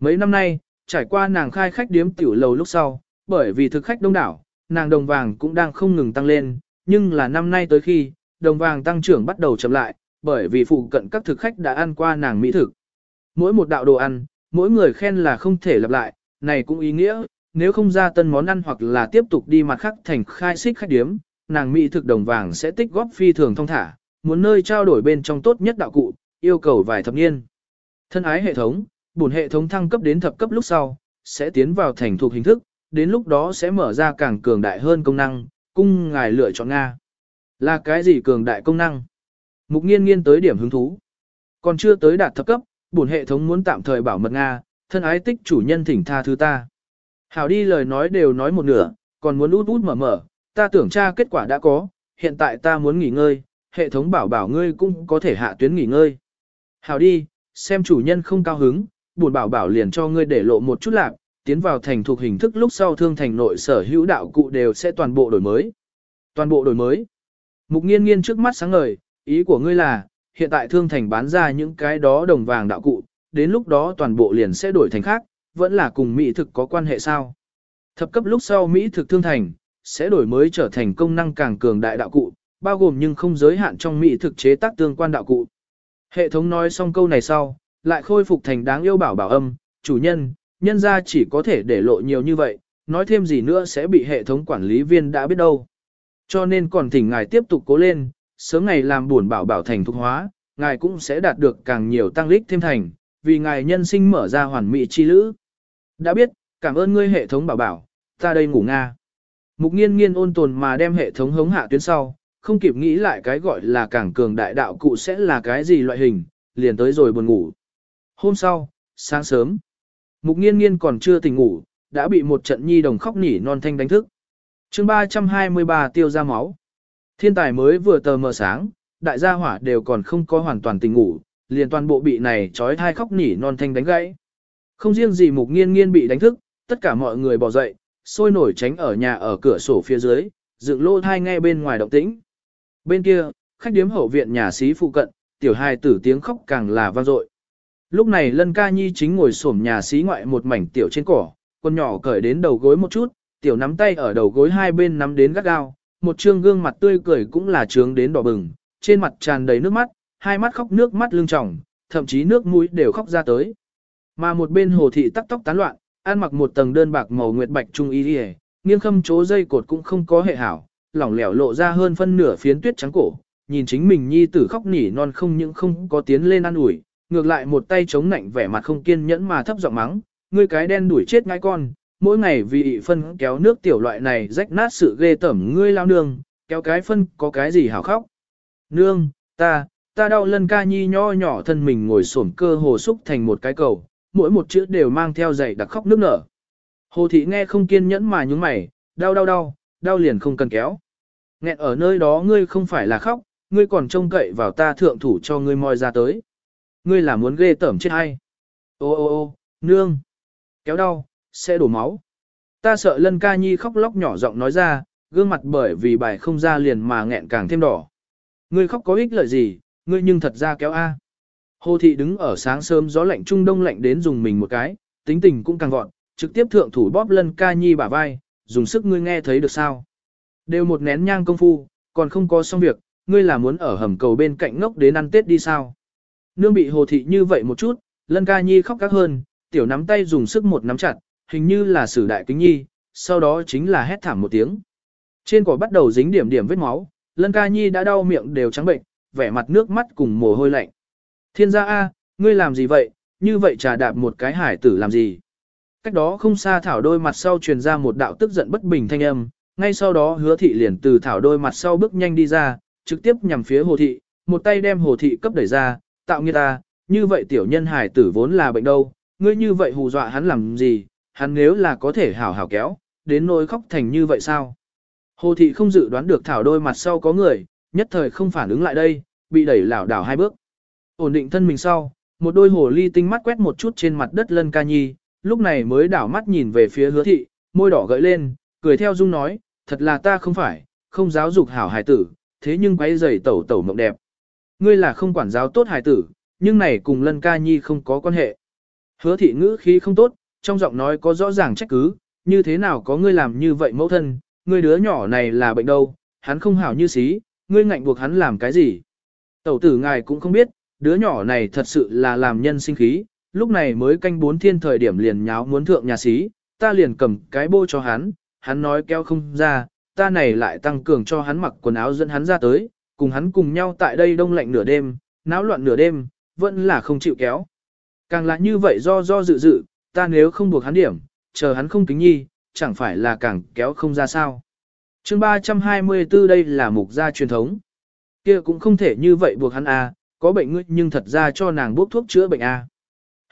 Mấy năm nay, trải qua nàng khai khách điếm tiểu lầu lúc sau, bởi vì thực khách đông đảo, nàng đồng vàng cũng đang không ngừng tăng lên, nhưng là năm nay tới khi, đồng vàng tăng trưởng bắt đầu chậm lại, bởi vì phụ cận các thực khách đã ăn qua nàng mỹ thực. Mỗi một đạo đồ ăn, mỗi người khen là không thể lặp lại, này cũng ý nghĩa, nếu không ra tân món ăn hoặc là tiếp tục đi mặt khác thành khai xích khách điếm, nàng mỹ thực đồng vàng sẽ tích góp phi thường thông thả, muốn nơi trao đổi bên trong tốt nhất đạo cụ, yêu cầu vài thập niên. Thân ái hệ thống, bổn hệ thống thăng cấp đến thập cấp lúc sau, sẽ tiến vào thành thuộc hình thức, đến lúc đó sẽ mở ra càng cường đại hơn công năng, cung ngài lựa chọn Nga. Là cái gì cường đại công năng? Mục nghiên nghiên tới điểm hứng thú. Còn chưa tới đạt thấp cấp, bổn hệ thống muốn tạm thời bảo mật Nga, thân ái tích chủ nhân thỉnh tha thứ ta. Hảo đi lời nói đều nói một nửa, còn muốn út út mở mở, ta tưởng tra kết quả đã có, hiện tại ta muốn nghỉ ngơi, hệ thống bảo bảo ngươi cũng có thể hạ tuyến nghỉ ngơi. Hảo đi, xem chủ nhân không cao hứng, buồn bảo bảo liền cho ngươi để lộ một chút lạc, tiến vào thành thuộc hình thức lúc sau thương thành nội sở hữu đạo cụ đều sẽ toàn bộ đổi mới. Toàn bộ đổi mới. Mục nghiên nghiên trước mắt sáng ngời, ý của ngươi là, hiện tại thương thành bán ra những cái đó đồng vàng đạo cụ, đến lúc đó toàn bộ liền sẽ đổi thành khác, vẫn là cùng mỹ thực có quan hệ sao. Thập cấp lúc sau mỹ thực thương thành, sẽ đổi mới trở thành công năng càng cường đại đạo cụ, bao gồm nhưng không giới hạn trong mỹ thực chế tác tương quan đạo cụ. Hệ thống nói xong câu này sau, lại khôi phục thành đáng yêu bảo bảo âm, chủ nhân, nhân ra chỉ có thể để lộ nhiều như vậy, nói thêm gì nữa sẽ bị hệ thống quản lý viên đã biết đâu. Cho nên còn thỉnh ngài tiếp tục cố lên, sớm ngày làm buồn bảo bảo thành thục hóa, ngài cũng sẽ đạt được càng nhiều tăng lích thêm thành, vì ngài nhân sinh mở ra hoàn mỹ chi lữ. Đã biết, cảm ơn ngươi hệ thống bảo bảo, ta đây ngủ nga. Mục nghiên nghiên ôn tồn mà đem hệ thống hống hạ tuyến sau, không kịp nghĩ lại cái gọi là càng cường đại đạo cụ sẽ là cái gì loại hình, liền tới rồi buồn ngủ. Hôm sau, sáng sớm, mục nghiên nghiên còn chưa tỉnh ngủ, đã bị một trận nhi đồng khóc nỉ non thanh đánh thức chương 323 tiêu ra máu. Thiên tài mới vừa tờ mờ sáng, đại gia hỏa đều còn không có hoàn toàn tỉnh ngủ, liền toàn bộ bị này trói thai khóc nỉ non thanh đánh gãy. Không riêng gì mục nghiên nghiên bị đánh thức, tất cả mọi người bỏ dậy, sôi nổi tránh ở nhà ở cửa sổ phía dưới, dựng lô thai nghe bên ngoài động tĩnh. Bên kia, khách điếm hậu viện nhà xí phụ cận, tiểu hài tử tiếng khóc càng là vang dội. Lúc này Lân Ca Nhi chính ngồi xổm nhà xí ngoại một mảnh tiểu trên cỏ, con nhỏ cởi đến đầu gối một chút, tiểu nắm tay ở đầu gối hai bên nắm đến gắt gao, một trương gương mặt tươi cười cũng là trướng đến đỏ bừng, trên mặt tràn đầy nước mắt, hai mắt khóc nước mắt lưng tròng, thậm chí nước mũi đều khóc ra tới. Mà một bên hồ thị tắc tóc tán loạn, ăn mặc một tầng đơn bạc màu nguyệt bạch trung y đi nghiêng khâm chỗ dây cột cũng không có hệ hảo, lỏng lẻo lộ ra hơn phân nửa phiến tuyết trắng cổ, nhìn chính mình nhi tử khóc nỉ non không những không có tiến lên ăn ủi, ngược lại một tay chống nạnh vẻ mặt không kiên nhẫn mà thấp giọng mắng, ngươi cái đen đuổi chết ngay con, mỗi ngày vì phân kéo nước tiểu loại này rách nát sự ghê tẩm ngươi lao nương, kéo cái phân có cái gì hảo khóc. Nương, ta, ta đau lân ca nhi nho nhỏ thân mình ngồi xổm cơ hồ xúc thành một cái cầu, mỗi một chữ đều mang theo dày đặc khóc nước nở. Hồ thị nghe không kiên nhẫn mà nhúng mày, đau đau đau, đau liền không cần kéo. Nghẹn ở nơi đó ngươi không phải là khóc, ngươi còn trông cậy vào ta thượng thủ cho ngươi moi ra tới. Ngươi là muốn ghê tẩm chết hay? Ô ô ô, nương. Kéo đau, sẽ đổ máu. Ta sợ lân ca nhi khóc lóc nhỏ giọng nói ra, gương mặt bởi vì bài không ra liền mà nghẹn càng thêm đỏ. Ngươi khóc có ích lợi gì, ngươi nhưng thật ra kéo A. Hồ thị đứng ở sáng sớm gió lạnh trung đông lạnh đến dùng mình một cái, tính tình cũng càng vọn, trực tiếp thượng thủ bóp lân ca nhi bả vai, dùng sức ngươi nghe thấy được sao. Đều một nén nhang công phu, còn không có xong việc, ngươi là muốn ở hầm cầu bên cạnh ngốc đến ăn tết đi sao. Nương bị hồ thị như vậy một chút, lân ca nhi khóc các hơn, tiểu nắm tay dùng sức một nắm chặt, hình như là sử đại kính nhi, sau đó chính là hét thảm một tiếng. Trên cỏ bắt đầu dính điểm điểm vết máu, lân ca nhi đã đau miệng đều trắng bệnh, vẻ mặt nước mắt cùng mồ hôi lạnh. Thiên gia A, ngươi làm gì vậy, như vậy trà đạp một cái hải tử làm gì? Cách đó không xa thảo đôi mặt sau truyền ra một đạo tức giận bất bình thanh âm, ngay sau đó hứa thị liền từ thảo đôi mặt sau bước nhanh đi ra, trực tiếp nhằm phía hồ thị, một tay đem hồ thị cấp đẩy ra, tạo nghiệt ta, như vậy tiểu nhân hải tử vốn là bệnh đâu, ngươi như vậy hù dọa hắn làm gì, hắn nếu là có thể hảo hảo kéo, đến nỗi khóc thành như vậy sao? Hồ thị không dự đoán được thảo đôi mặt sau có người, nhất thời không phản ứng lại đây, bị đẩy lảo đảo hai bước. Ổn định thân mình sau, một đôi hồ ly tinh mắt quét một chút trên mặt đất lân ca nhi, lúc này mới đảo mắt nhìn về phía hứa thị, môi đỏ gợi lên, cười theo dung nói, thật là ta không phải, không giáo dục hảo hài tử, thế nhưng quấy giày tẩu tẩu mộng đẹp. Ngươi là không quản giáo tốt hài tử, nhưng này cùng lân ca nhi không có quan hệ. Hứa thị ngữ khí không tốt, trong giọng nói có rõ ràng trách cứ, như thế nào có ngươi làm như vậy mẫu thân, ngươi đứa nhỏ này là bệnh đâu, hắn không hảo như xí, ngươi ngạnh buộc hắn làm cái gì. Tẩu tử ngài cũng không biết, đứa nhỏ này thật sự là làm nhân sinh khí, lúc này mới canh bốn thiên thời điểm liền nháo muốn thượng nhà xí, ta liền cầm cái bô cho hắn, hắn nói kéo không ra, ta này lại tăng cường cho hắn mặc quần áo dẫn hắn ra tới, cùng hắn cùng nhau tại đây đông lạnh nửa đêm, náo loạn nửa đêm, vẫn là không chịu kéo. Càng là như vậy do do dự dự, ta nếu không buộc hắn điểm, chờ hắn không kính nhi, chẳng phải là càng kéo không ra sao. chương 324 đây là mục gia truyền thống. kia cũng không thể như vậy buộc hắn à, có bệnh ngươi nhưng thật ra cho nàng bốc thuốc chữa bệnh à.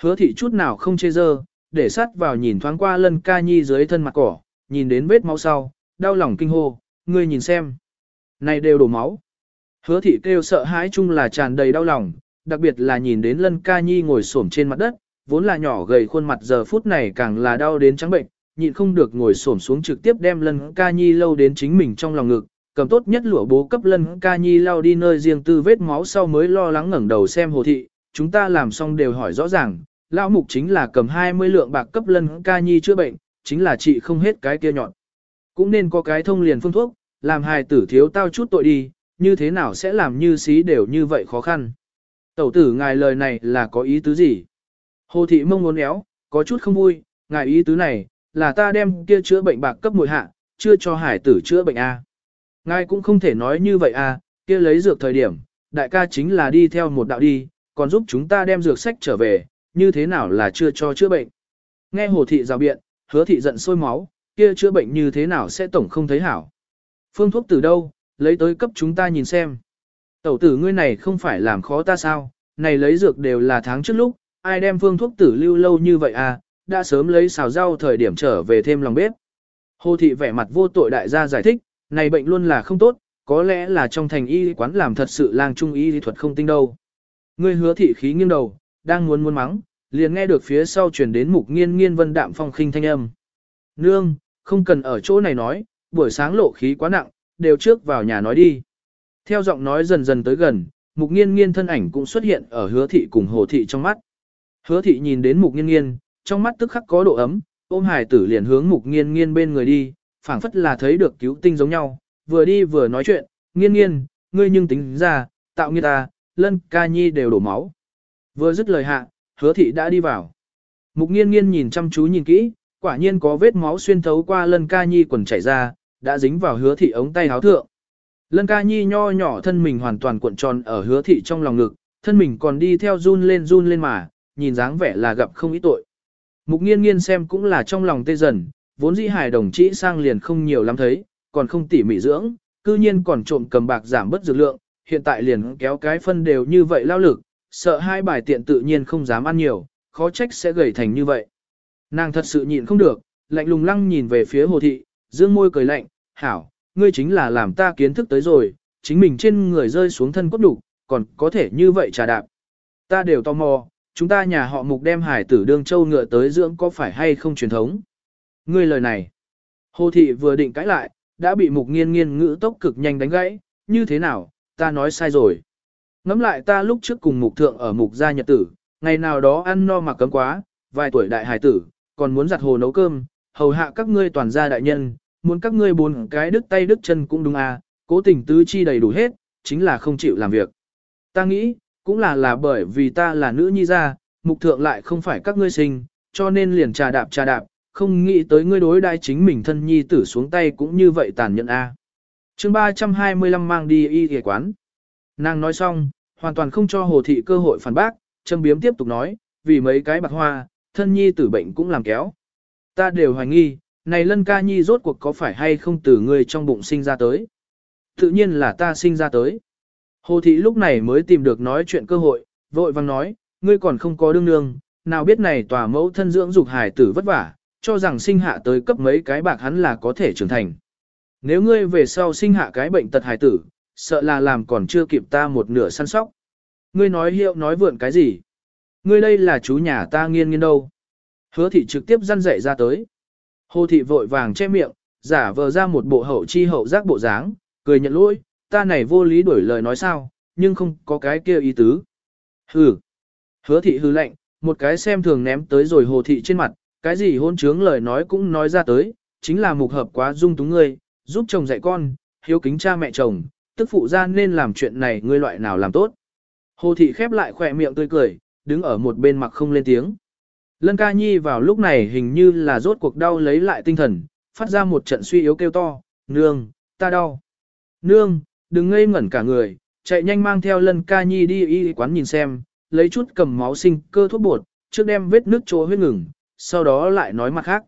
Hứa thị chút nào không chê dơ, để sát vào nhìn thoáng qua lân ca nhi dưới thân mặt cỏ, nhìn đến vết máu sau, đau lòng kinh hô, ngươi nhìn xem. Này đều đổ máu. Hứa thị kêu sợ hãi chung là tràn đầy đau lòng, đặc biệt là nhìn đến lân ca nhi ngồi xổm trên mặt đất, vốn là nhỏ gầy khuôn mặt giờ phút này càng là đau đến trắng bệnh, nhịn không được ngồi xổm xuống trực tiếp đem lân ca nhi lâu đến chính mình trong lòng ngực, cầm tốt nhất lụa bố cấp lân ca nhi lau đi nơi riêng tư vết máu sau mới lo lắng ngẩng đầu xem hồ thị, chúng ta làm xong đều hỏi rõ ràng, lão mục chính là cầm 20 lượng bạc cấp lân ca nhi chữa bệnh, chính là chị không hết cái kia nhọn. Cũng nên có cái thông liền phương thuốc, làm hài tử thiếu tao chút tội đi, như thế nào sẽ làm như xí đều như vậy khó khăn. Tẩu tử ngài lời này là có ý tứ gì? Hồ thị mông muốn éo, có chút không vui, ngài ý tứ này, là ta đem kia chữa bệnh bạc cấp mùi hạ, chưa cho hải tử chữa bệnh A. Ngài cũng không thể nói như vậy A, kia lấy dược thời điểm, đại ca chính là đi theo một đạo đi, còn giúp chúng ta đem dược sách trở về, như thế nào là chưa cho chữa bệnh. Nghe hồ thị rào biện, hứa thị giận sôi máu, kia chữa bệnh như thế nào sẽ tổng không thấy hảo. Phương thuốc từ đâu, lấy tới cấp chúng ta nhìn xem. Tẩu tử ngươi này không phải làm khó ta sao, này lấy dược đều là tháng trước lúc, ai đem phương thuốc tử lưu lâu như vậy à, đã sớm lấy xào rau thời điểm trở về thêm lòng bếp. Hồ thị vẻ mặt vô tội đại gia giải thích, này bệnh luôn là không tốt, có lẽ là trong thành y quán làm thật sự lang trung y thuật không tinh đâu. Ngươi hứa thị khí nghiêng đầu, đang muốn muốn mắng, liền nghe được phía sau truyền đến mục nghiên nghiên vân đạm phong khinh thanh âm. Nương, không cần ở chỗ này nói, buổi sáng lộ khí quá nặng, đều trước vào nhà nói đi. Theo giọng nói dần dần tới gần, mục nghiên nghiên thân ảnh cũng xuất hiện ở hứa thị cùng hồ thị trong mắt. Hứa thị nhìn đến mục nghiên nghiên, trong mắt tức khắc có độ ấm, ôm hải tử liền hướng mục nghiên nghiên bên người đi, phảng phất là thấy được cứu tinh giống nhau, vừa đi vừa nói chuyện, nghiên nghiên, ngươi nhưng tính ra, tạo nghiên ta, lân ca nhi đều đổ máu. Vừa dứt lời hạ, hứa thị đã đi vào. Mục nghiên nghiên nhìn chăm chú nhìn kỹ, quả nhiên có vết máu xuyên thấu qua lân ca nhi quần chảy ra, đã dính vào hứa thị ống tay háo thượng. Lân ca nhi nho nhỏ thân mình hoàn toàn cuộn tròn ở hứa thị trong lòng ngực, thân mình còn đi theo run lên run lên mà, nhìn dáng vẻ là gặp không ít tội. Mục nghiên nghiên xem cũng là trong lòng tê dần, vốn dĩ hài đồng chỉ sang liền không nhiều lắm thấy, còn không tỉ mỉ dưỡng, cư nhiên còn trộm cầm bạc giảm bất dược lượng, hiện tại liền kéo cái phân đều như vậy lao lực, sợ hai bài tiện tự nhiên không dám ăn nhiều, khó trách sẽ gầy thành như vậy. Nàng thật sự nhịn không được, lạnh lùng lăng nhìn về phía hồ thị, dương môi cười lạnh, hảo, ngươi chính là làm ta kiến thức tới rồi, chính mình trên người rơi xuống thân cốt đủ, còn có thể như vậy trà đạp. Ta đều tò mò, chúng ta nhà họ mục đem hải tử đương châu ngựa tới dưỡng có phải hay không truyền thống. Ngươi lời này, hồ thị vừa định cãi lại, đã bị mục nghiên nghiên ngữ tốc cực nhanh đánh gãy, như thế nào, ta nói sai rồi. Ngắm lại ta lúc trước cùng mục thượng ở mục gia nhật tử, ngày nào đó ăn no mà cấm quá, vài tuổi đại hải tử, còn muốn giặt hồ nấu cơm, hầu hạ các ngươi toàn gia đại nhân, muốn các ngươi bốn cái đứt tay đứt chân cũng đúng à, cố tình tứ chi đầy đủ hết, chính là không chịu làm việc. Ta nghĩ, cũng là là bởi vì ta là nữ nhi gia, mục thượng lại không phải các ngươi sinh, cho nên liền trà đạp trà đạp, không nghĩ tới ngươi đối đai chính mình thân nhi tử xuống tay cũng như vậy tàn nhẫn a. À. Chương 325 mang đi y y quán. Nàng nói xong, hoàn toàn không cho hồ thị cơ hội phản bác, châm biếm tiếp tục nói, vì mấy cái bạc hoa, thân nhi tử bệnh cũng làm kéo. Ta đều hoài nghi, này lân ca nhi rốt cuộc có phải hay không từ ngươi trong bụng sinh ra tới. Tự nhiên là ta sinh ra tới. Hồ thị lúc này mới tìm được nói chuyện cơ hội, vội vàng nói, ngươi còn không có đương nương, nào biết này tòa mẫu thân dưỡng dục hài tử vất vả, cho rằng sinh hạ tới cấp mấy cái bạc hắn là có thể trưởng thành. Nếu ngươi về sau sinh hạ cái bệnh tật hài tử, sợ là làm còn chưa kịp ta một nửa săn sóc. Ngươi nói hiệu nói vượn cái gì? Ngươi đây là chú nhà ta nghiên nghiên đâu? Hứa thị trực tiếp răn dạy ra tới. Hồ thị vội vàng che miệng, giả vờ ra một bộ hậu chi hậu giác bộ dáng, cười nhận lỗi, ta này vô lý đổi lời nói sao, nhưng không có cái kia ý tứ. Hừ. Hứa thị hư lạnh, một cái xem thường ném tới rồi hồ thị trên mặt, cái gì hôn trướng lời nói cũng nói ra tới, chính là mục hợp quá dung túng ngươi, giúp chồng dạy con, hiếu kính cha mẹ chồng, tức phụ ra nên làm chuyện này ngươi loại nào làm tốt. Hồ thị khép lại khỏe miệng tươi cười, đứng ở một bên mặt không lên tiếng. Lân ca nhi vào lúc này hình như là rốt cuộc đau lấy lại tinh thần, phát ra một trận suy yếu kêu to, nương, ta đau. Nương, đừng ngây ngẩn cả người, chạy nhanh mang theo lân ca nhi đi y quán nhìn xem, lấy chút cầm máu sinh cơ thuốc bột, trước đem vết nước chỗ huyết ngừng, sau đó lại nói mặt khác.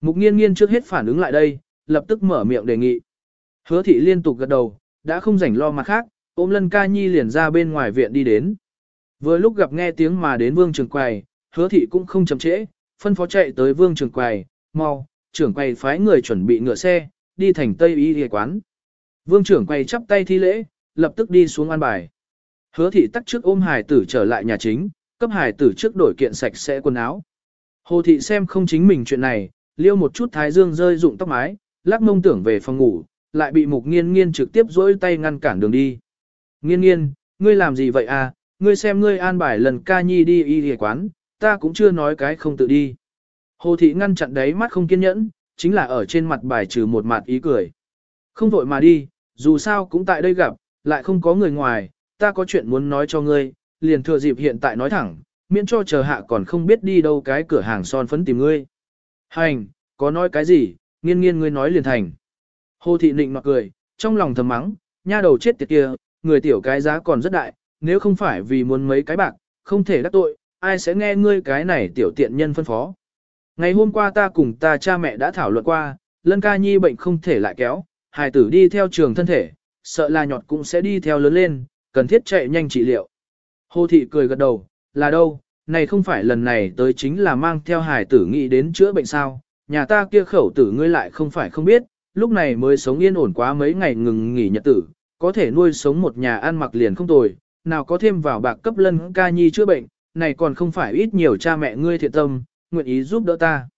Mục nghiên nghiên trước hết phản ứng lại đây, lập tức mở miệng đề nghị. Hứa thị liên tục gật đầu, đã không rảnh lo mặt khác, ôm lân ca nhi liền ra bên ngoài viện đi đến. Vừa lúc gặp nghe tiếng mà đến vương trường quầy, hứa thị cũng không chậm trễ, phân phó chạy tới vương trường quầy, mau, trưởng quầy phái người chuẩn bị ngựa xe, đi thành Tây Y Y quán. Vương trưởng quay chắp tay thi lễ, lập tức đi xuống an bài. Hứa thị tắt trước ôm hải tử trở lại nhà chính, cấp hải tử trước đổi kiện sạch sẽ quần áo. Hồ thị xem không chính mình chuyện này, liêu một chút thái dương rơi rụng tóc mái, lắc mông tưởng về phòng ngủ, lại bị mục nghiên nghiên trực tiếp dỗi tay ngăn cản đường đi. Nghiên nghiên, ngươi làm gì vậy à, ngươi xem ngươi an bài lần ca nhi đi y y quán, ta cũng chưa nói cái không tự đi. Hồ thị ngăn chặn đấy mắt không kiên nhẫn, chính là ở trên mặt bài trừ một mặt ý cười. Không vội mà đi, dù sao cũng tại đây gặp, lại không có người ngoài, ta có chuyện muốn nói cho ngươi, liền thừa dịp hiện tại nói thẳng, miễn cho chờ hạ còn không biết đi đâu cái cửa hàng son phấn tìm ngươi. Hành, có nói cái gì, nghiên nghiên ngươi nói liền thành. Hồ thị nịnh nọt cười, trong lòng thầm mắng, nha đầu chết tiệt kia, người tiểu cái giá còn rất đại, nếu không phải vì muốn mấy cái bạc, không thể đắc tội, ai sẽ nghe ngươi cái này tiểu tiện nhân phân phó. Ngày hôm qua ta cùng ta cha mẹ đã thảo luận qua, lân ca nhi bệnh không thể lại kéo, hài tử đi theo trường thân thể, sợ là nhọt cũng sẽ đi theo lớn lên, cần thiết chạy nhanh trị liệu. Hồ thị cười gật đầu, là đâu, này không phải lần này tới chính là mang theo hài tử nghĩ đến chữa bệnh sao, nhà ta kia khẩu tử ngươi lại không phải không biết, lúc này mới sống yên ổn quá mấy ngày ngừng nghỉ nhật tử, có thể nuôi sống một nhà ăn mặc liền không tồi, nào có thêm vào bạc cấp lân ca nhi chữa bệnh, này còn không phải ít nhiều cha mẹ ngươi thiện tâm, nguyện ý giúp đỡ ta.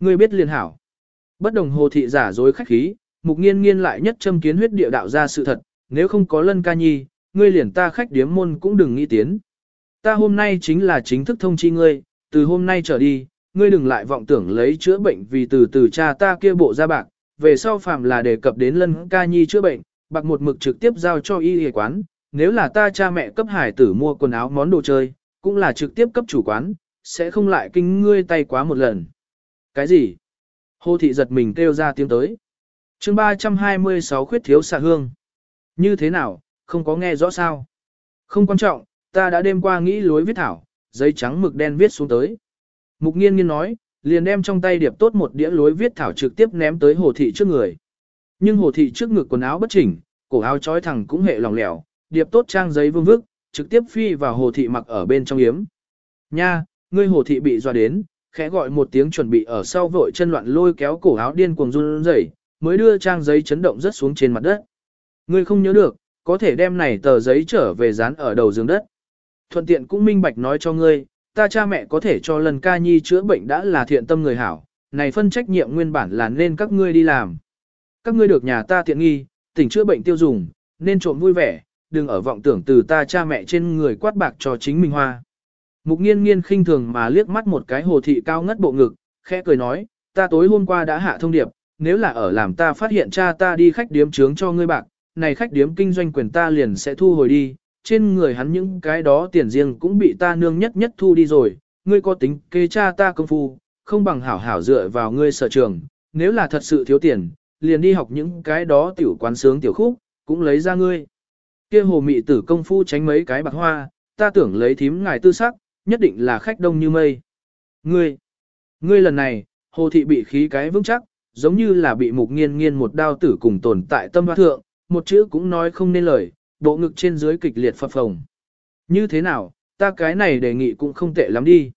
Ngươi biết liền hảo. Bất đồng hồ thị giả dối khách khí, mục nghiên nghiên lại nhất châm kiến huyết địa đạo ra sự thật, nếu không có lân ca nhi, ngươi liền ta khách điếm môn cũng đừng nghĩ tiến. Ta hôm nay chính là chính thức thông chi ngươi, từ hôm nay trở đi, ngươi đừng lại vọng tưởng lấy chữa bệnh vì từ từ cha ta kia bộ ra bạc, về sau phạm là đề cập đến lân ca nhi chữa bệnh, bạc một mực trực tiếp giao cho y y quán, nếu là ta cha mẹ cấp hải tử mua quần áo món đồ chơi, cũng là trực tiếp cấp chủ quán, sẽ không lại kinh ngươi tay quá một lần. Cái gì? Hồ thị giật mình kêu ra tiếng tới chương 326 khuyết thiếu xạ hương. Như thế nào, không có nghe rõ sao? Không quan trọng, ta đã đêm qua nghĩ lối viết thảo, giấy trắng mực đen viết xuống tới. Mục nghiên nghiên nói, liền đem trong tay điệp tốt một đĩa lối viết thảo trực tiếp ném tới hồ thị trước người. Nhưng hồ thị trước ngực quần áo bất chỉnh, cổ áo trói thẳng cũng hệ lỏng lẻo, điệp tốt trang giấy vương vức, trực tiếp phi vào hồ thị mặc ở bên trong yếm. Nha, ngươi hồ thị bị dọa đến, khẽ gọi một tiếng chuẩn bị ở sau vội chân loạn lôi kéo cổ áo điên cuồng run rẩy, mới đưa trang giấy chấn động rất xuống trên mặt đất. Ngươi không nhớ được, có thể đem này tờ giấy trở về dán ở đầu giường đất. Thuận tiện cũng minh bạch nói cho ngươi, ta cha mẹ có thể cho lần ca nhi chữa bệnh đã là thiện tâm người hảo, này phân trách nhiệm nguyên bản là nên các ngươi đi làm. Các ngươi được nhà ta tiện nghi, tỉnh chữa bệnh tiêu dùng, nên trộm vui vẻ, đừng ở vọng tưởng từ ta cha mẹ trên người quát bạc cho chính mình hoa. Mục nghiên nghiên khinh thường mà liếc mắt một cái hồ thị cao ngất bộ ngực, khẽ cười nói, ta tối hôm qua đã hạ thông điệp, nếu là ở làm ta phát hiện cha ta đi khách điếm trướng cho ngươi bạc, này khách điếm kinh doanh quyền ta liền sẽ thu hồi đi, trên người hắn những cái đó tiền riêng cũng bị ta nương nhất nhất thu đi rồi, ngươi có tính kê cha ta công phu, không bằng hảo hảo dựa vào ngươi sở trường, nếu là thật sự thiếu tiền, liền đi học những cái đó tiểu quán sướng tiểu khúc, cũng lấy ra ngươi. Kia hồ mị tử công phu tránh mấy cái bạc hoa, ta tưởng lấy thím ngài tư sắc, nhất định là khách đông như mây. Ngươi, ngươi lần này, hồ thị bị khí cái vững chắc, giống như là bị mục nghiên nghiên một đao tử cùng tồn tại tâm hoa thượng, một chữ cũng nói không nên lời, bộ ngực trên dưới kịch liệt phập phồng. Như thế nào, ta cái này đề nghị cũng không tệ lắm đi.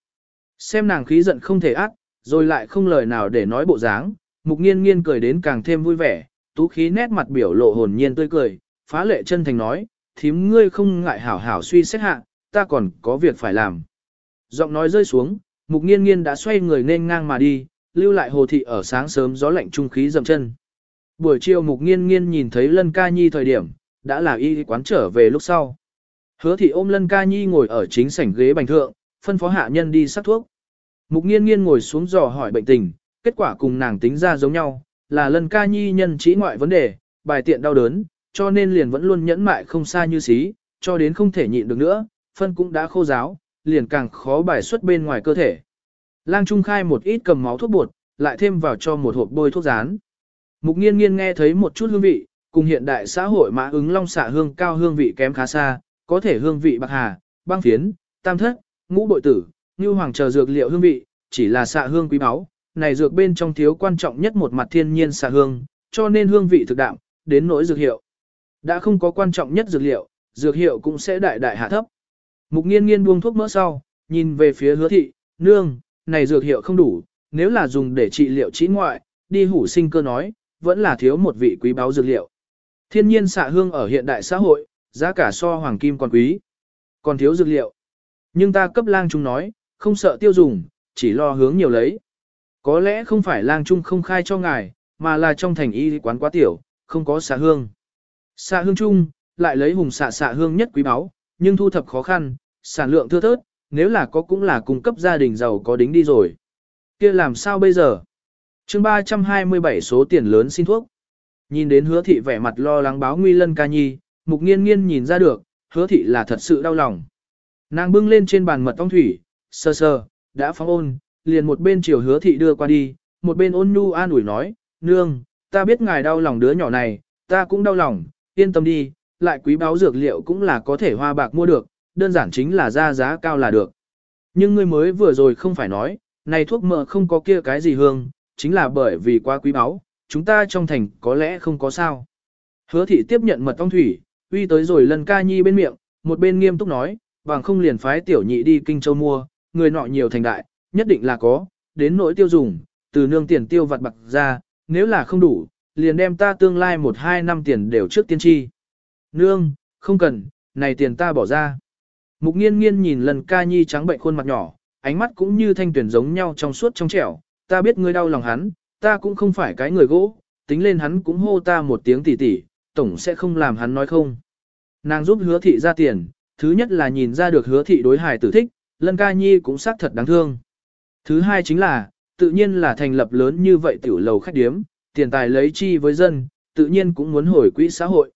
Xem nàng khí giận không thể ác, rồi lại không lời nào để nói bộ dáng, mục nghiên nghiên cười đến càng thêm vui vẻ, tú khí nét mặt biểu lộ hồn nhiên tươi cười, phá lệ chân thành nói, thím ngươi không ngại hảo hảo suy xét hạ, ta còn có việc phải làm. Giọng nói rơi xuống, mục nghiên nghiên đã xoay người nên ngang mà đi, lưu lại hồ thị ở sáng sớm gió lạnh trung khí dầm chân. Buổi chiều mục nghiên nghiên nhìn thấy lân ca nhi thời điểm, đã là y quán trở về lúc sau. Hứa thị ôm lân ca nhi ngồi ở chính sảnh ghế bành thượng, phân phó hạ nhân đi sắc thuốc. Mục nghiên nghiên ngồi xuống dò hỏi bệnh tình, kết quả cùng nàng tính ra giống nhau, là lân ca nhi nhân trí ngoại vấn đề, bài tiện đau đớn, cho nên liền vẫn luôn nhẫn mại không xa như xí, cho đến không thể nhịn được nữa, phân cũng đã khô giáo, liền càng khó bài xuất bên ngoài cơ thể. Lang Trung khai một ít cầm máu thuốc bột, lại thêm vào cho một hộp bôi thuốc rán. Mục nghiên nghiên nghe thấy một chút hương vị, cùng hiện đại xã hội mã ứng long xạ hương cao hương vị kém khá xa, có thể hương vị bạc hà, băng phiến, tam thất, ngũ bội tử, như hoàng chờ dược liệu hương vị, chỉ là xạ hương quý báu, này dược bên trong thiếu quan trọng nhất một mặt thiên nhiên xạ hương, cho nên hương vị thực đạm, đến nỗi dược hiệu. Đã không có quan trọng nhất dược liệu, dược hiệu cũng sẽ đại đại hạ thấp. Mục nghiên nghiên buông thuốc mỡ sau, nhìn về phía hứa thị, nương, này dược hiệu không đủ, nếu là dùng để trị liệu trí ngoại, đi hủ sinh cơ nói, vẫn là thiếu một vị quý báu dược liệu. Thiên nhiên xạ hương ở hiện đại xã hội, giá cả so hoàng kim còn quý. Còn thiếu dược liệu. Nhưng ta cấp lang trung nói, không sợ tiêu dùng, chỉ lo hướng nhiều lấy. Có lẽ không phải lang trung không khai cho ngài, mà là trong thành y quán quá tiểu, không có xạ hương. Xạ hương trung, lại lấy hùng xạ xạ hương nhất quý báu, nhưng thu thập khó khăn, sản lượng thưa thớt, nếu là có cũng là cung cấp gia đình giàu có đính đi rồi. kia làm sao bây giờ? chương 327 số tiền lớn xin thuốc. Nhìn đến hứa thị vẻ mặt lo lắng báo nguy lân ca nhi, mục nghiên nghiên nhìn ra được, hứa thị là thật sự đau lòng. Nàng bưng lên trên bàn mật ong thủy, sơ sơ, đã phóng ôn, liền một bên chiều hứa thị đưa qua đi, một bên ôn nhu an ủi nói, nương, ta biết ngài đau lòng đứa nhỏ này, ta cũng đau lòng, yên tâm đi, lại quý báo dược liệu cũng là có thể hoa bạc mua được, đơn giản chính là ra giá cao là được. Nhưng ngươi mới vừa rồi không phải nói, này thuốc mỡ không có kia cái gì hương, chính là bởi vì quá quý báu, chúng ta trong thành có lẽ không có sao. Hứa thị tiếp nhận mật ong thủy, uy tới rồi lần ca nhi bên miệng, một bên nghiêm túc nói, bằng không liền phái tiểu nhị đi kinh châu mua, người nọ nhiều thành đại, nhất định là có, đến nỗi tiêu dùng, từ nương tiền tiêu vặt bạc ra, nếu là không đủ, liền đem ta tương lai một hai năm tiền đều trước tiên tri. Nương, không cần, này tiền ta bỏ ra. Mục nghiên nghiên nhìn lần ca nhi trắng bệnh khuôn mặt nhỏ, ánh mắt cũng như thanh tuyển giống nhau trong suốt trong trẻo, ta biết ngươi đau lòng hắn, ta cũng không phải cái người gỗ, tính lên hắn cũng hô ta một tiếng tỉ tỉ, tổng sẽ không làm hắn nói không. Nàng giúp hứa thị ra tiền, thứ nhất là nhìn ra được hứa thị đối hài tử thích, lân ca nhi cũng xác thật đáng thương. Thứ hai chính là, tự nhiên là thành lập lớn như vậy tiểu lầu khách điếm, tiền tài lấy chi với dân, tự nhiên cũng muốn hồi quỹ xã hội.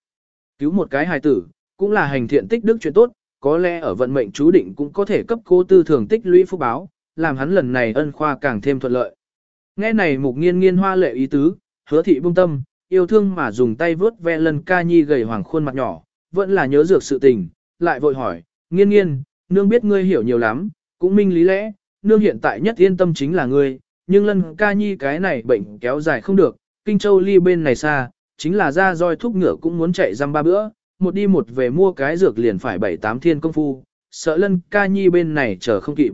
Cứu một cái hài tử, cũng là hành thiện tích đức chuyện tốt, có lẽ ở vận mệnh chú định cũng có thể cấp cố tư thường tích lũy phúc báo, làm hắn lần này ân khoa càng thêm thuận lợi. Nghe này mục nghiên nghiên hoa lệ ý tứ, hứa thị buông tâm, yêu thương mà dùng tay vớt ve lần ca nhi gầy hoàng khuôn mặt nhỏ, vẫn là nhớ dược sự tình, lại vội hỏi, nghiên nghiên, nương biết ngươi hiểu nhiều lắm, cũng minh lý lẽ, nương hiện tại nhất yên tâm chính là ngươi, nhưng lân ca nhi cái này bệnh kéo dài không được, kinh châu ly bên này xa, chính là ra roi thúc ngựa cũng muốn chạy răm ba bữa, một đi một về mua cái dược liền phải bảy tám thiên công phu, sợ lân ca nhi bên này chờ không kịp.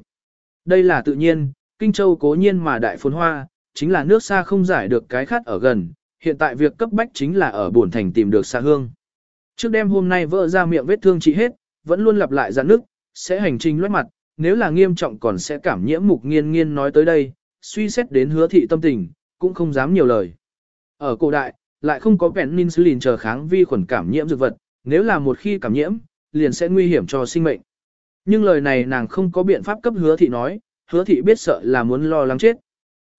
Đây là tự nhiên, Kinh Châu cố nhiên mà đại phồn hoa, chính là nước xa không giải được cái khát ở gần, hiện tại việc cấp bách chính là ở buồn thành tìm được xa hương. Trước đêm hôm nay vỡ ra miệng vết thương trị hết, vẫn luôn lặp lại ra nước, sẽ hành trình loét mặt, nếu là nghiêm trọng còn sẽ cảm nhiễm mục nghiên nghiên nói tới đây, suy xét đến hứa thị tâm tình, cũng không dám nhiều lời. Ở cổ đại, lại không có penicillin chờ kháng vi khuẩn cảm nhiễm dược vật, nếu là một khi cảm nhiễm, liền sẽ nguy hiểm cho sinh mệnh. Nhưng lời này nàng không có biện pháp cấp hứa thị nói, hứa thị biết sợ là muốn lo lắng chết.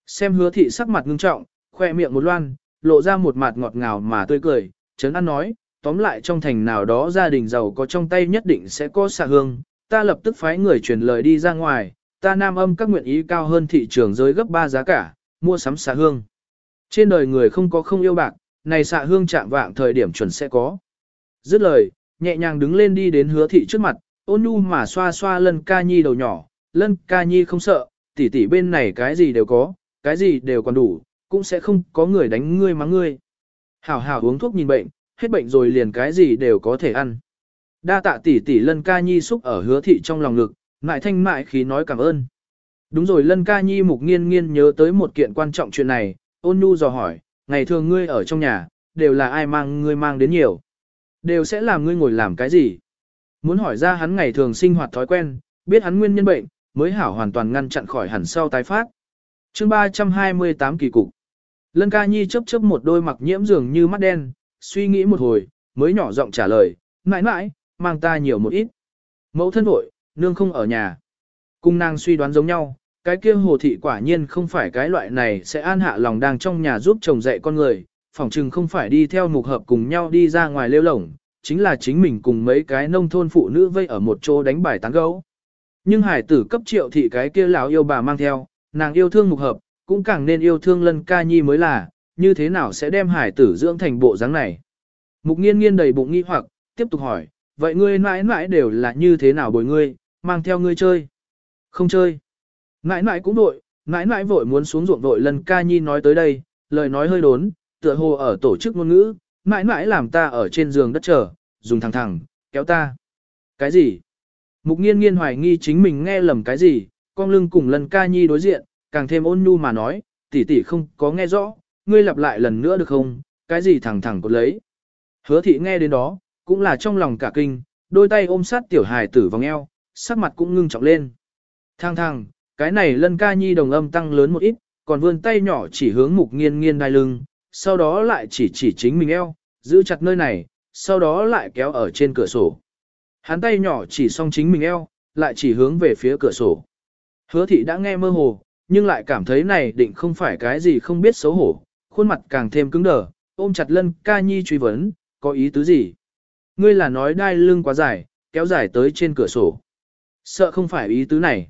Xem hứa thị sắc mặt ngưng trọng, khoe miệng một loan, lộ ra một mặt ngọt ngào mà tươi cười, chấn an nói, tóm lại trong thành nào đó gia đình giàu có trong tay nhất định sẽ có xạ hương, ta lập tức phái người truyền lời đi ra ngoài, ta nam âm các nguyện ý cao hơn thị trường giới gấp 3 giá cả, mua sắm xạ hương. Trên đời người không có không yêu bạc, này xạ hương chạm vạng thời điểm chuẩn sẽ có. Dứt lời, nhẹ nhàng đứng lên đi đến hứa thị trước mặt, ôn nhu mà xoa xoa lân ca nhi đầu nhỏ, lân ca nhi không sợ, tỷ tỷ bên này cái gì đều có, cái gì đều còn đủ, cũng sẽ không có người đánh ngươi mắng ngươi. Hảo hảo uống thuốc nhìn bệnh, hết bệnh rồi liền cái gì đều có thể ăn. Đa tạ tỷ tỷ lân ca nhi xúc ở hứa thị trong lòng ngực, ngại thanh mại khí nói cảm ơn. Đúng rồi lân ca nhi mục nghiên nghiên nhớ tới một kiện quan trọng chuyện này, ôn nhu dò hỏi, ngày thường ngươi ở trong nhà, đều là ai mang ngươi mang đến nhiều. Đều sẽ làm ngươi ngồi làm cái gì. Muốn hỏi ra hắn ngày thường sinh hoạt thói quen, biết hắn nguyên nhân bệnh, mới hảo hoàn toàn ngăn chặn khỏi hẳn sau tái phát. chương 328 kỳ cục. Lân ca nhi chớp chớp một đôi mặc nhiễm dường như mắt đen, suy nghĩ một hồi, mới nhỏ giọng trả lời, mãi mãi, mang ta nhiều một ít. Mẫu thân vội, nương không ở nhà. Cung nàng suy đoán giống nhau, cái kia hồ thị quả nhiên không phải cái loại này sẽ an hạ lòng đang trong nhà giúp chồng dạy con người, phỏng chừng không phải đi theo mục hợp cùng nhau đi ra ngoài lêu lổng, chính là chính mình cùng mấy cái nông thôn phụ nữ vây ở một chỗ đánh bài tán gấu. Nhưng hải tử cấp triệu thị cái kia lão yêu bà mang theo, nàng yêu thương mục hợp, cũng càng nên yêu thương lân ca nhi mới là, như thế nào sẽ đem hải tử dưỡng thành bộ dáng này. Mục nghiên nghiên đầy bụng nghi hoặc, tiếp tục hỏi, vậy ngươi mãi mãi đều là như thế nào bồi ngươi, mang theo ngươi chơi? Không chơi. Mãi mãi cũng vội, mãi mãi vội muốn xuống ruộng vội lân ca nhi nói tới đây, lời nói hơi đốn, tựa hồ ở tổ chức ngôn ngữ, mãi mãi làm ta ở trên giường đất chờ, dùng thẳng thẳng, kéo ta. Cái gì? Mục nghiên nghiên hoài nghi chính mình nghe lầm cái gì, con lưng cùng lần ca nhi đối diện, càng thêm ôn nhu mà nói, tỷ tỷ không có nghe rõ, ngươi lặp lại lần nữa được không, cái gì thẳng thẳng cột lấy. Hứa thị nghe đến đó, cũng là trong lòng cả kinh, đôi tay ôm sát tiểu hài tử vòng eo, sắc mặt cũng ngưng trọng lên. Thang thang, cái này lân ca nhi đồng âm tăng lớn một ít, còn vươn tay nhỏ chỉ hướng mục nghiên nghiên đai lưng, sau đó lại chỉ chỉ chính mình eo, giữ chặt nơi này, sau đó lại kéo ở trên cửa sổ. Hắn tay nhỏ chỉ xong chính mình eo, lại chỉ hướng về phía cửa sổ. Hứa thị đã nghe mơ hồ, nhưng lại cảm thấy này định không phải cái gì không biết xấu hổ, khuôn mặt càng thêm cứng đờ, ôm chặt lân ca nhi truy vấn, có ý tứ gì? Ngươi là nói đai lưng quá dài, kéo dài tới trên cửa sổ. Sợ không phải ý tứ này.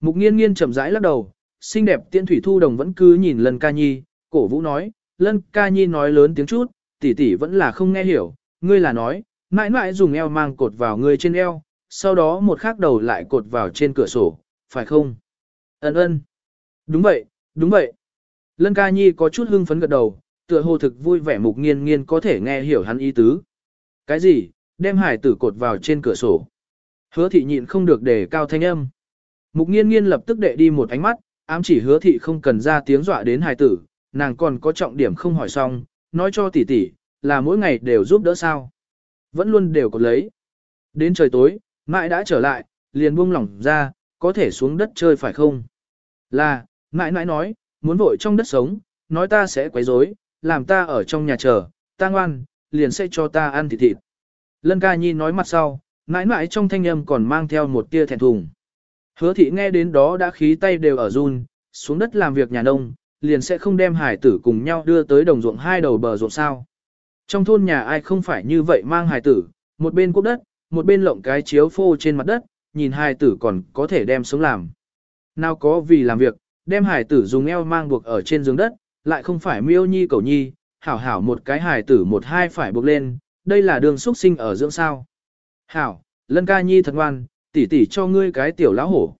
Mục nghiên nghiên chậm rãi lắc đầu, xinh đẹp tiên thủy thu đồng vẫn cứ nhìn lân ca nhi, cổ vũ nói, lân ca nhi nói lớn tiếng chút, tỷ tỷ vẫn là không nghe hiểu, ngươi là nói, mãi mãi dùng eo mang cột vào ngươi trên eo, sau đó một khắc đầu lại cột vào trên cửa sổ, phải không? Ấn ơn. Đúng vậy, đúng vậy. Lân ca nhi có chút hưng phấn gật đầu, tựa hồ thực vui vẻ mục nghiên nghiên có thể nghe hiểu hắn ý tứ. Cái gì, đem hải tử cột vào trên cửa sổ. Hứa thị nhịn không được để cao thanh âm. Mục nghiên nghiên lập tức đệ đi một ánh mắt, ám chỉ hứa thị không cần ra tiếng dọa đến hải tử, nàng còn có trọng điểm không hỏi xong, nói cho tỷ tỷ, là mỗi ngày đều giúp đỡ sao. Vẫn luôn đều có lấy. Đến trời tối, mãi đã trở lại, liền buông lỏng ra, có thể xuống đất chơi phải không? Là, mãi mãi nói, muốn vội trong đất sống, nói ta sẽ quấy rối, làm ta ở trong nhà chờ, ta ngoan, liền sẽ cho ta ăn thịt thịt. Lân ca nhi nói mặt sau, mãi mãi trong thanh âm còn mang theo một tia thẹn thùng. Hứa thị nghe đến đó đã khí tay đều ở run, xuống đất làm việc nhà nông, liền sẽ không đem hải tử cùng nhau đưa tới đồng ruộng hai đầu bờ ruộng sao. Trong thôn nhà ai không phải như vậy mang hải tử, một bên quốc đất, một bên lộng cái chiếu phô trên mặt đất, nhìn hải tử còn có thể đem sống làm. Nào có vì làm việc, đem hải tử dùng eo mang buộc ở trên giường đất, lại không phải miêu nhi cầu nhi, hảo hảo một cái hải tử một hai phải buộc lên, đây là đường xuất sinh ở dưỡng sao. Hảo, lân ca nhi thật ngoan, tỉ tỉ cho ngươi cái tiểu lão hổ.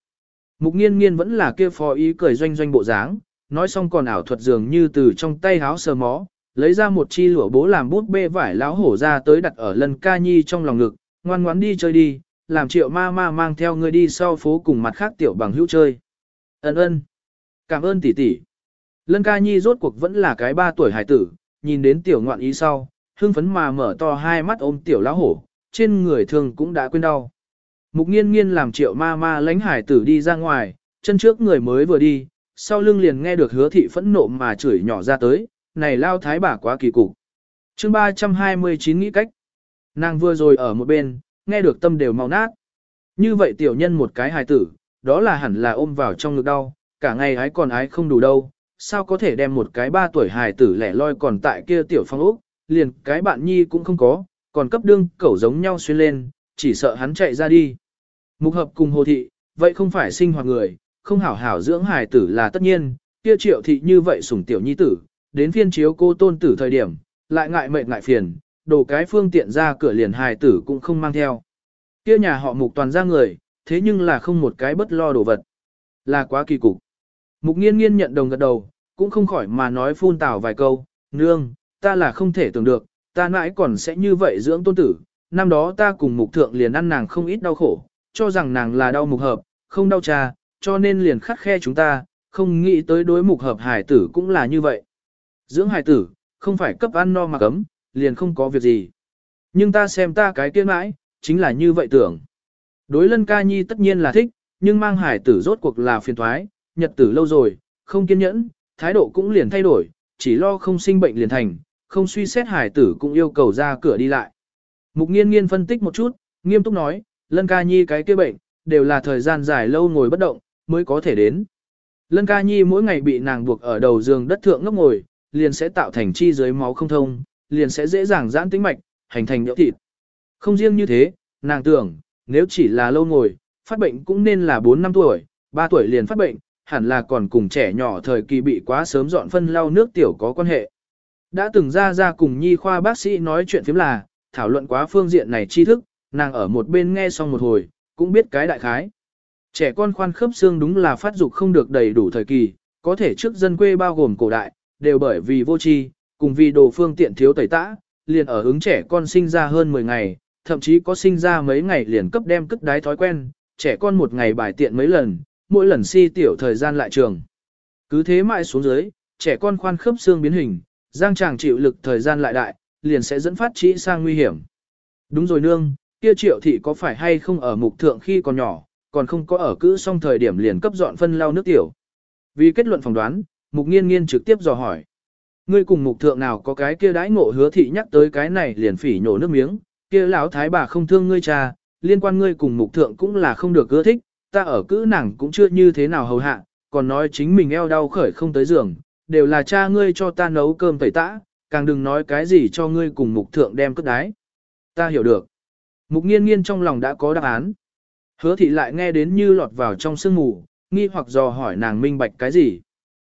Mục nghiên nghiên vẫn là kia phó ý cười doanh doanh bộ dáng, nói xong còn ảo thuật dường như từ trong tay háo sờ mó, lấy ra một chi lụa bố làm bút bê vải lão hổ ra tới đặt ở lân ca nhi trong lòng ngực, ngoan ngoãn đi chơi đi, làm triệu ma ma mang theo ngươi đi sau phố cùng mặt khác tiểu bằng hữu chơi. Ấn ơn. Cảm ơn tỷ tỷ. Lân ca nhi rốt cuộc vẫn là cái ba tuổi hải tử, nhìn đến tiểu ngoạn ý sau, hưng phấn mà mở to hai mắt ôm tiểu lão hổ, trên người thường cũng đã quên đau. Mục nghiên nghiên làm triệu ma ma lánh hải tử đi ra ngoài, chân trước người mới vừa đi, sau lưng liền nghe được hứa thị phẫn nộ mà chửi nhỏ ra tới, này lao thái bà quá kỳ cục. chương 329 nghĩ cách. Nàng vừa rồi ở một bên, nghe được tâm đều mau nát. Như vậy tiểu nhân một cái hài tử, đó là hẳn là ôm vào trong ngực đau, cả ngày ái còn ái không đủ đâu. Sao có thể đem một cái ba tuổi hài tử lẻ loi còn tại kia tiểu phong ốc, liền cái bạn nhi cũng không có, còn cấp đương cẩu giống nhau xuyên lên, chỉ sợ hắn chạy ra đi. Mục hợp cùng hồ thị, vậy không phải sinh hoạt người, không hảo hảo dưỡng hài tử là tất nhiên, kia triệu thị như vậy sủng tiểu nhi tử, đến phiên chiếu cô tôn tử thời điểm, lại ngại mệt ngại phiền, đồ cái phương tiện ra cửa liền hài tử cũng không mang theo. Kia nhà họ mục toàn ra người, thế nhưng là không một cái bất lo đồ vật. Là quá kỳ cục. Mục nghiên nghiên nhận đồng gật đầu, cũng không khỏi mà nói phun tào vài câu, nương, ta là không thể tưởng được, ta mãi còn sẽ như vậy dưỡng tôn tử, năm đó ta cùng mục thượng liền ăn nàng không ít đau khổ, cho rằng nàng là đau mục hợp, không đau cha, cho nên liền khắc khe chúng ta, không nghĩ tới đối mục hợp hải tử cũng là như vậy. Dưỡng hải tử, không phải cấp ăn no mà cấm, liền không có việc gì. Nhưng ta xem ta cái kia mãi, chính là như vậy tưởng. Đối lân ca nhi tất nhiên là thích, nhưng mang hải tử rốt cuộc là phiền thoái, nhật tử lâu rồi, không kiên nhẫn, thái độ cũng liền thay đổi, chỉ lo không sinh bệnh liền thành, không suy xét hải tử cũng yêu cầu ra cửa đi lại. Mục nghiên nghiên phân tích một chút, nghiêm túc nói, lân ca nhi cái kia bệnh, đều là thời gian dài lâu ngồi bất động, mới có thể đến. Lân ca nhi mỗi ngày bị nàng buộc ở đầu giường đất thượng ngốc ngồi, liền sẽ tạo thành chi dưới máu không thông, liền sẽ dễ dàng giãn tĩnh mạch, hành thành nhỡ thịt. Không riêng như thế, nàng tưởng, nếu chỉ là lâu ngồi, phát bệnh cũng nên là 4 năm tuổi, 3 tuổi liền phát bệnh, hẳn là còn cùng trẻ nhỏ thời kỳ bị quá sớm dọn phân lau nước tiểu có quan hệ. Đã từng ra ra cùng nhi khoa bác sĩ nói chuyện phiếm là, thảo luận quá phương diện này tri thức, nàng ở một bên nghe xong một hồi, cũng biết cái đại khái. Trẻ con khoan khớp xương đúng là phát dục không được đầy đủ thời kỳ, có thể trước dân quê bao gồm cổ đại, đều bởi vì vô tri, cùng vì đồ phương tiện thiếu tẩy tã, liền ở ứng trẻ con sinh ra hơn 10 ngày, thậm chí có sinh ra mấy ngày liền cấp đem cất đái thói quen, trẻ con một ngày bài tiện mấy lần, mỗi lần si tiểu thời gian lại trường. Cứ thế mãi xuống dưới, trẻ con khoan khớp xương biến hình, giang chàng chịu lực thời gian lại đại, liền sẽ dẫn phát trĩ sang nguy hiểm. Đúng rồi nương, kia triệu thị có phải hay không ở mục thượng khi còn nhỏ, còn không có ở cữ xong thời điểm liền cấp dọn phân lau nước tiểu. Vì kết luận phỏng đoán, mục nghiên nghiên trực tiếp dò hỏi. Ngươi cùng mục thượng nào có cái kia đãi ngộ hứa thị nhắc tới cái này liền phỉ nhổ nước miếng, kia lão thái bà không thương ngươi cha, liên quan ngươi cùng mục thượng cũng là không được ưa thích, ta ở cữ nàng cũng chưa như thế nào hầu hạ, còn nói chính mình eo đau khởi không tới giường, đều là cha ngươi cho ta nấu cơm tẩy tã, càng đừng nói cái gì cho ngươi cùng mục thượng đem cất đái. Ta hiểu được. Mục nghiên nghiên trong lòng đã có đáp án. Hứa thị lại nghe đến như lọt vào trong sương mù, nghi hoặc dò hỏi nàng minh bạch cái gì.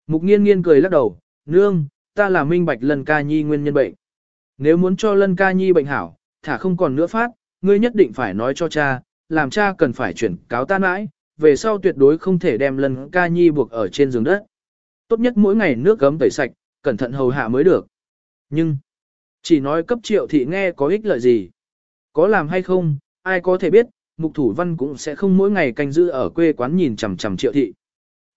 Mục nghiên nghiên cười lắc đầu, nương, ta là minh bạch lân ca nhi nguyên nhân bệnh. Nếu muốn cho lân ca nhi bệnh hảo, thả không còn nữa phát, ngươi nhất định phải nói cho cha, làm cha cần phải chuyển cáo ta mãi, về sau tuyệt đối không thể đem lân ca nhi buộc ở trên giường đất. Tốt nhất mỗi ngày nước gấm tẩy sạch, cẩn thận hầu hạ mới được. Nhưng, chỉ nói cấp triệu thị nghe có ích lợi gì. Có làm hay không, ai có thể biết, mục thủ văn cũng sẽ không mỗi ngày canh giữ ở quê quán nhìn chằm chằm triệu thị.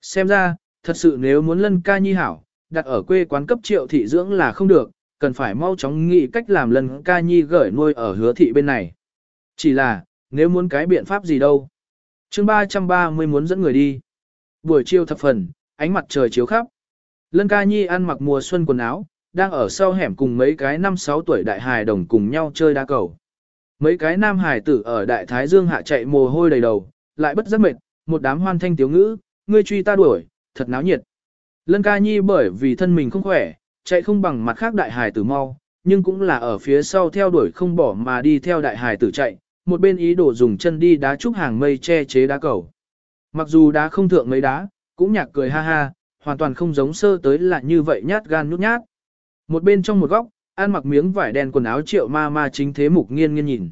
Xem ra, thật sự nếu muốn lân ca nhi hảo, đặt ở quê quán cấp triệu thị dưỡng là không được, cần phải mau chóng nghĩ cách làm lân ca nhi gửi nuôi ở hứa thị bên này. Chỉ là, nếu muốn cái biện pháp gì đâu. chương 330 muốn dẫn người đi. Buổi chiều thập phần, ánh mặt trời chiếu khắp. Lân ca nhi ăn mặc mùa xuân quần áo, đang ở sau hẻm cùng mấy cái năm sáu tuổi đại hài đồng cùng nhau chơi đá cầu. Mấy cái nam hải tử ở đại thái dương hạ chạy mồ hôi đầy đầu, lại bất giác mệt, một đám hoan thanh tiếu ngữ, ngươi truy ta đuổi, thật náo nhiệt. Lân ca nhi bởi vì thân mình không khỏe, chạy không bằng mặt khác đại hải tử mau, nhưng cũng là ở phía sau theo đuổi không bỏ mà đi theo đại hải tử chạy, một bên ý đồ dùng chân đi đá trúc hàng mây che chế đá cầu. Mặc dù đá không thượng mấy đá, cũng nhạc cười ha ha, hoàn toàn không giống sơ tới là như vậy nhát gan nhút nhát. Một bên trong một góc, ăn mặc miếng vải đen quần áo triệu ma ma chính thế mục nghiên nghiên nhìn.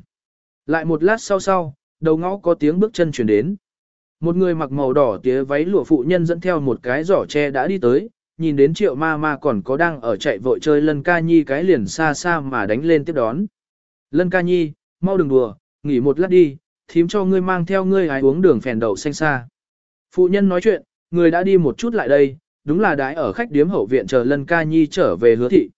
Lại một lát sau sau, đầu ngõ có tiếng bước chân chuyển đến. Một người mặc màu đỏ tía váy lụa phụ nhân dẫn theo một cái giỏ tre đã đi tới, nhìn đến triệu ma ma còn có đang ở chạy vội chơi lân ca nhi cái liền xa xa mà đánh lên tiếp đón. Lân ca nhi, mau đừng đùa, nghỉ một lát đi, thím cho ngươi mang theo ngươi hái uống đường phèn đậu xanh xa. Phụ nhân nói chuyện, người đã đi một chút lại đây, đúng là đái ở khách điếm hậu viện chờ lân ca nhi trở về hứa thị.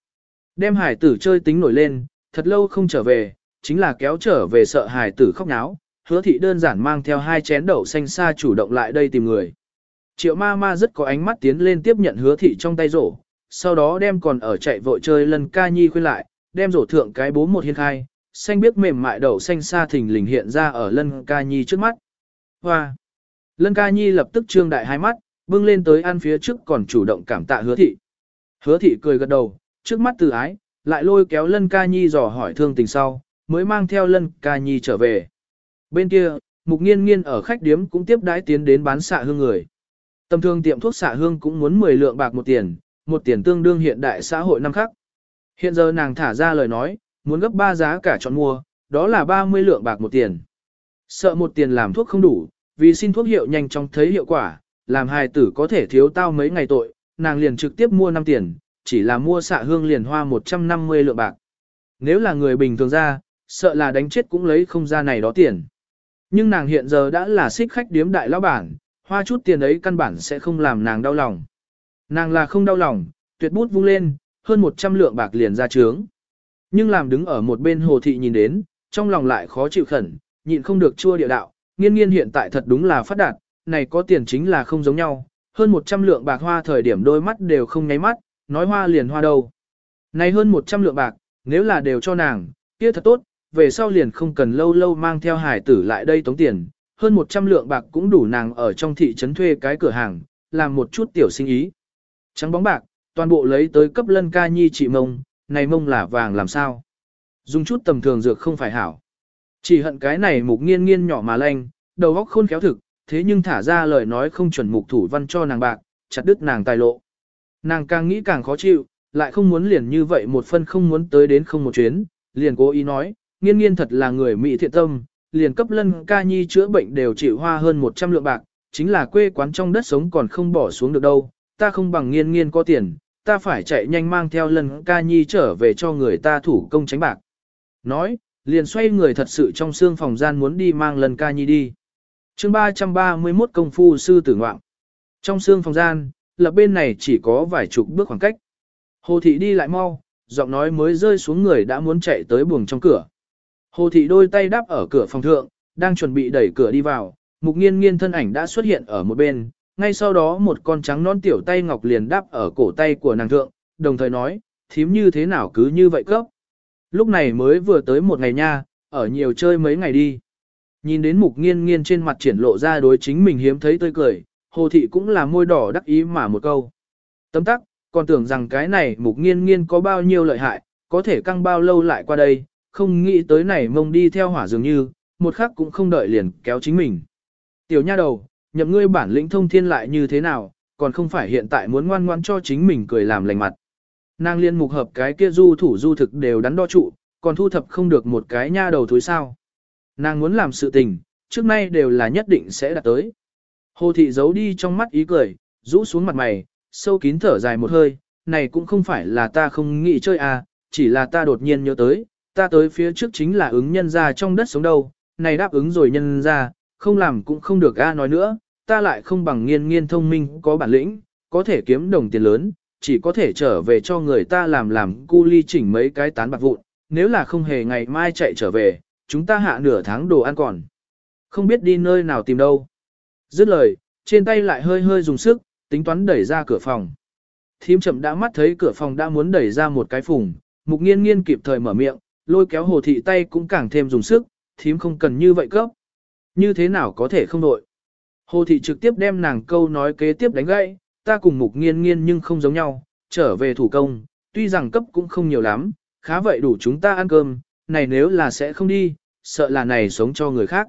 Đem hải tử chơi tính nổi lên, thật lâu không trở về, chính là kéo trở về sợ hải tử khóc náo, hứa thị đơn giản mang theo hai chén đậu xanh xa chủ động lại đây tìm người. Triệu ma ma rất có ánh mắt tiến lên tiếp nhận hứa thị trong tay rổ, sau đó đem còn ở chạy vội chơi lân ca nhi khuyên lại, đem rổ thượng cái bố một hiên khai, xanh biết mềm mại đậu xanh xa thình lình hiện ra ở lân ca nhi trước mắt. Hoa! Lân ca nhi lập tức trương đại hai mắt, bưng lên tới ăn phía trước còn chủ động cảm tạ hứa thị. Hứa thị cười gật đầu, trước mắt từ ái, lại lôi kéo lân ca nhi dò hỏi thương tình sau, mới mang theo lân ca nhi trở về. Bên kia, mục nghiên nghiên ở khách điếm cũng tiếp đãi tiến đến bán xạ hương người. Tầm thương tiệm thuốc xạ hương cũng muốn 10 lượng bạc một tiền, một tiền tương đương hiện đại xã hội năm khắc. Hiện giờ nàng thả ra lời nói, muốn gấp 3 giá cả chọn mua, đó là 30 lượng bạc một tiền. Sợ một tiền làm thuốc không đủ, vì xin thuốc hiệu nhanh chóng thấy hiệu quả, làm hài tử có thể thiếu tao mấy ngày tội, nàng liền trực tiếp mua 5 tiền, chỉ là mua xạ hương liền hoa 150 lượng bạc. Nếu là người bình thường ra, sợ là đánh chết cũng lấy không ra này đó tiền. Nhưng nàng hiện giờ đã là xích khách điếm đại lão bản, hoa chút tiền ấy căn bản sẽ không làm nàng đau lòng. Nàng là không đau lòng, tuyệt bút vung lên, hơn 100 lượng bạc liền ra trướng. Nhưng làm đứng ở một bên hồ thị nhìn đến, trong lòng lại khó chịu khẩn, nhịn không được chua địa đạo, nghiên nghiên hiện tại thật đúng là phát đạt, này có tiền chính là không giống nhau, hơn 100 lượng bạc hoa thời điểm đôi mắt đều không nháy mắt, nói hoa liền hoa đâu. Này hơn 100 lượng bạc, nếu là đều cho nàng, kia thật tốt, về sau liền không cần lâu lâu mang theo hải tử lại đây tống tiền, hơn 100 lượng bạc cũng đủ nàng ở trong thị trấn thuê cái cửa hàng, làm một chút tiểu sinh ý. Trắng bóng bạc, toàn bộ lấy tới cấp lân ca nhi chị mông, này mông là vàng làm sao. Dùng chút tầm thường dược không phải hảo. Chỉ hận cái này mục nghiên nghiên nhỏ mà lanh, đầu óc khôn khéo thực, thế nhưng thả ra lời nói không chuẩn mục thủ văn cho nàng bạc, chặt đứt nàng tài lộ. Nàng càng nghĩ càng khó chịu, lại không muốn liền như vậy một phân không muốn tới đến không một chuyến, liền cố ý nói, nghiên nghiên thật là người mỹ thiện tâm, liền cấp lân ca nhi chữa bệnh đều chịu hoa hơn 100 lượng bạc, chính là quê quán trong đất sống còn không bỏ xuống được đâu, ta không bằng nghiên nghiên có tiền, ta phải chạy nhanh mang theo lân ca nhi trở về cho người ta thủ công tránh bạc. Nói, liền xoay người thật sự trong xương phòng gian muốn đi mang lân ca nhi đi. chương 331 công phu sư tử ngoạm. Trong xương phòng gian, lập bên này chỉ có vài chục bước khoảng cách. Hồ thị đi lại mau, giọng nói mới rơi xuống người đã muốn chạy tới buồng trong cửa. Hồ thị đôi tay đáp ở cửa phòng thượng, đang chuẩn bị đẩy cửa đi vào, mục nghiên nghiên thân ảnh đã xuất hiện ở một bên, ngay sau đó một con trắng non tiểu tay ngọc liền đáp ở cổ tay của nàng thượng, đồng thời nói, thím như thế nào cứ như vậy cấp. Lúc này mới vừa tới một ngày nha, ở nhiều chơi mấy ngày đi. Nhìn đến mục nghiên nghiên trên mặt triển lộ ra đối chính mình hiếm thấy tươi cười, hồ thị cũng là môi đỏ đắc ý mà một câu. Tấm tắc, còn tưởng rằng cái này mục nghiên nghiên có bao nhiêu lợi hại, có thể căng bao lâu lại qua đây, không nghĩ tới này mông đi theo hỏa dường như, một khắc cũng không đợi liền kéo chính mình. Tiểu nha đầu, nhậm ngươi bản lĩnh thông thiên lại như thế nào, còn không phải hiện tại muốn ngoan ngoan cho chính mình cười làm lành mặt. Nàng liên mục hợp cái kia du thủ du thực đều đắn đo trụ, còn thu thập không được một cái nha đầu thối sao. Nàng muốn làm sự tình, trước nay đều là nhất định sẽ đạt tới. Hồ thị giấu đi trong mắt ý cười, rũ xuống mặt mày, sâu kín thở dài một hơi, này cũng không phải là ta không nghĩ chơi à, chỉ là ta đột nhiên nhớ tới, ta tới phía trước chính là ứng nhân ra trong đất sống đâu, này đáp ứng rồi nhân ra, không làm cũng không được a nói nữa, ta lại không bằng nghiên nghiên thông minh có bản lĩnh, có thể kiếm đồng tiền lớn, chỉ có thể trở về cho người ta làm làm cu ly chỉnh mấy cái tán bạc vụn, nếu là không hề ngày mai chạy trở về, chúng ta hạ nửa tháng đồ ăn còn. Không biết đi nơi nào tìm đâu. Dứt lời, trên tay lại hơi hơi dùng sức, tính toán đẩy ra cửa phòng. Thím chậm đã mắt thấy cửa phòng đã muốn đẩy ra một cái phùng, mục nghiên nghiên kịp thời mở miệng, lôi kéo hồ thị tay cũng càng thêm dùng sức, thím không cần như vậy cấp. Như thế nào có thể không đội. Hồ thị trực tiếp đem nàng câu nói kế tiếp đánh gãy, ta cùng mục nghiên nghiên nhưng không giống nhau, trở về thủ công, tuy rằng cấp cũng không nhiều lắm, khá vậy đủ chúng ta ăn cơm, này nếu là sẽ không đi, sợ là này sống cho người khác.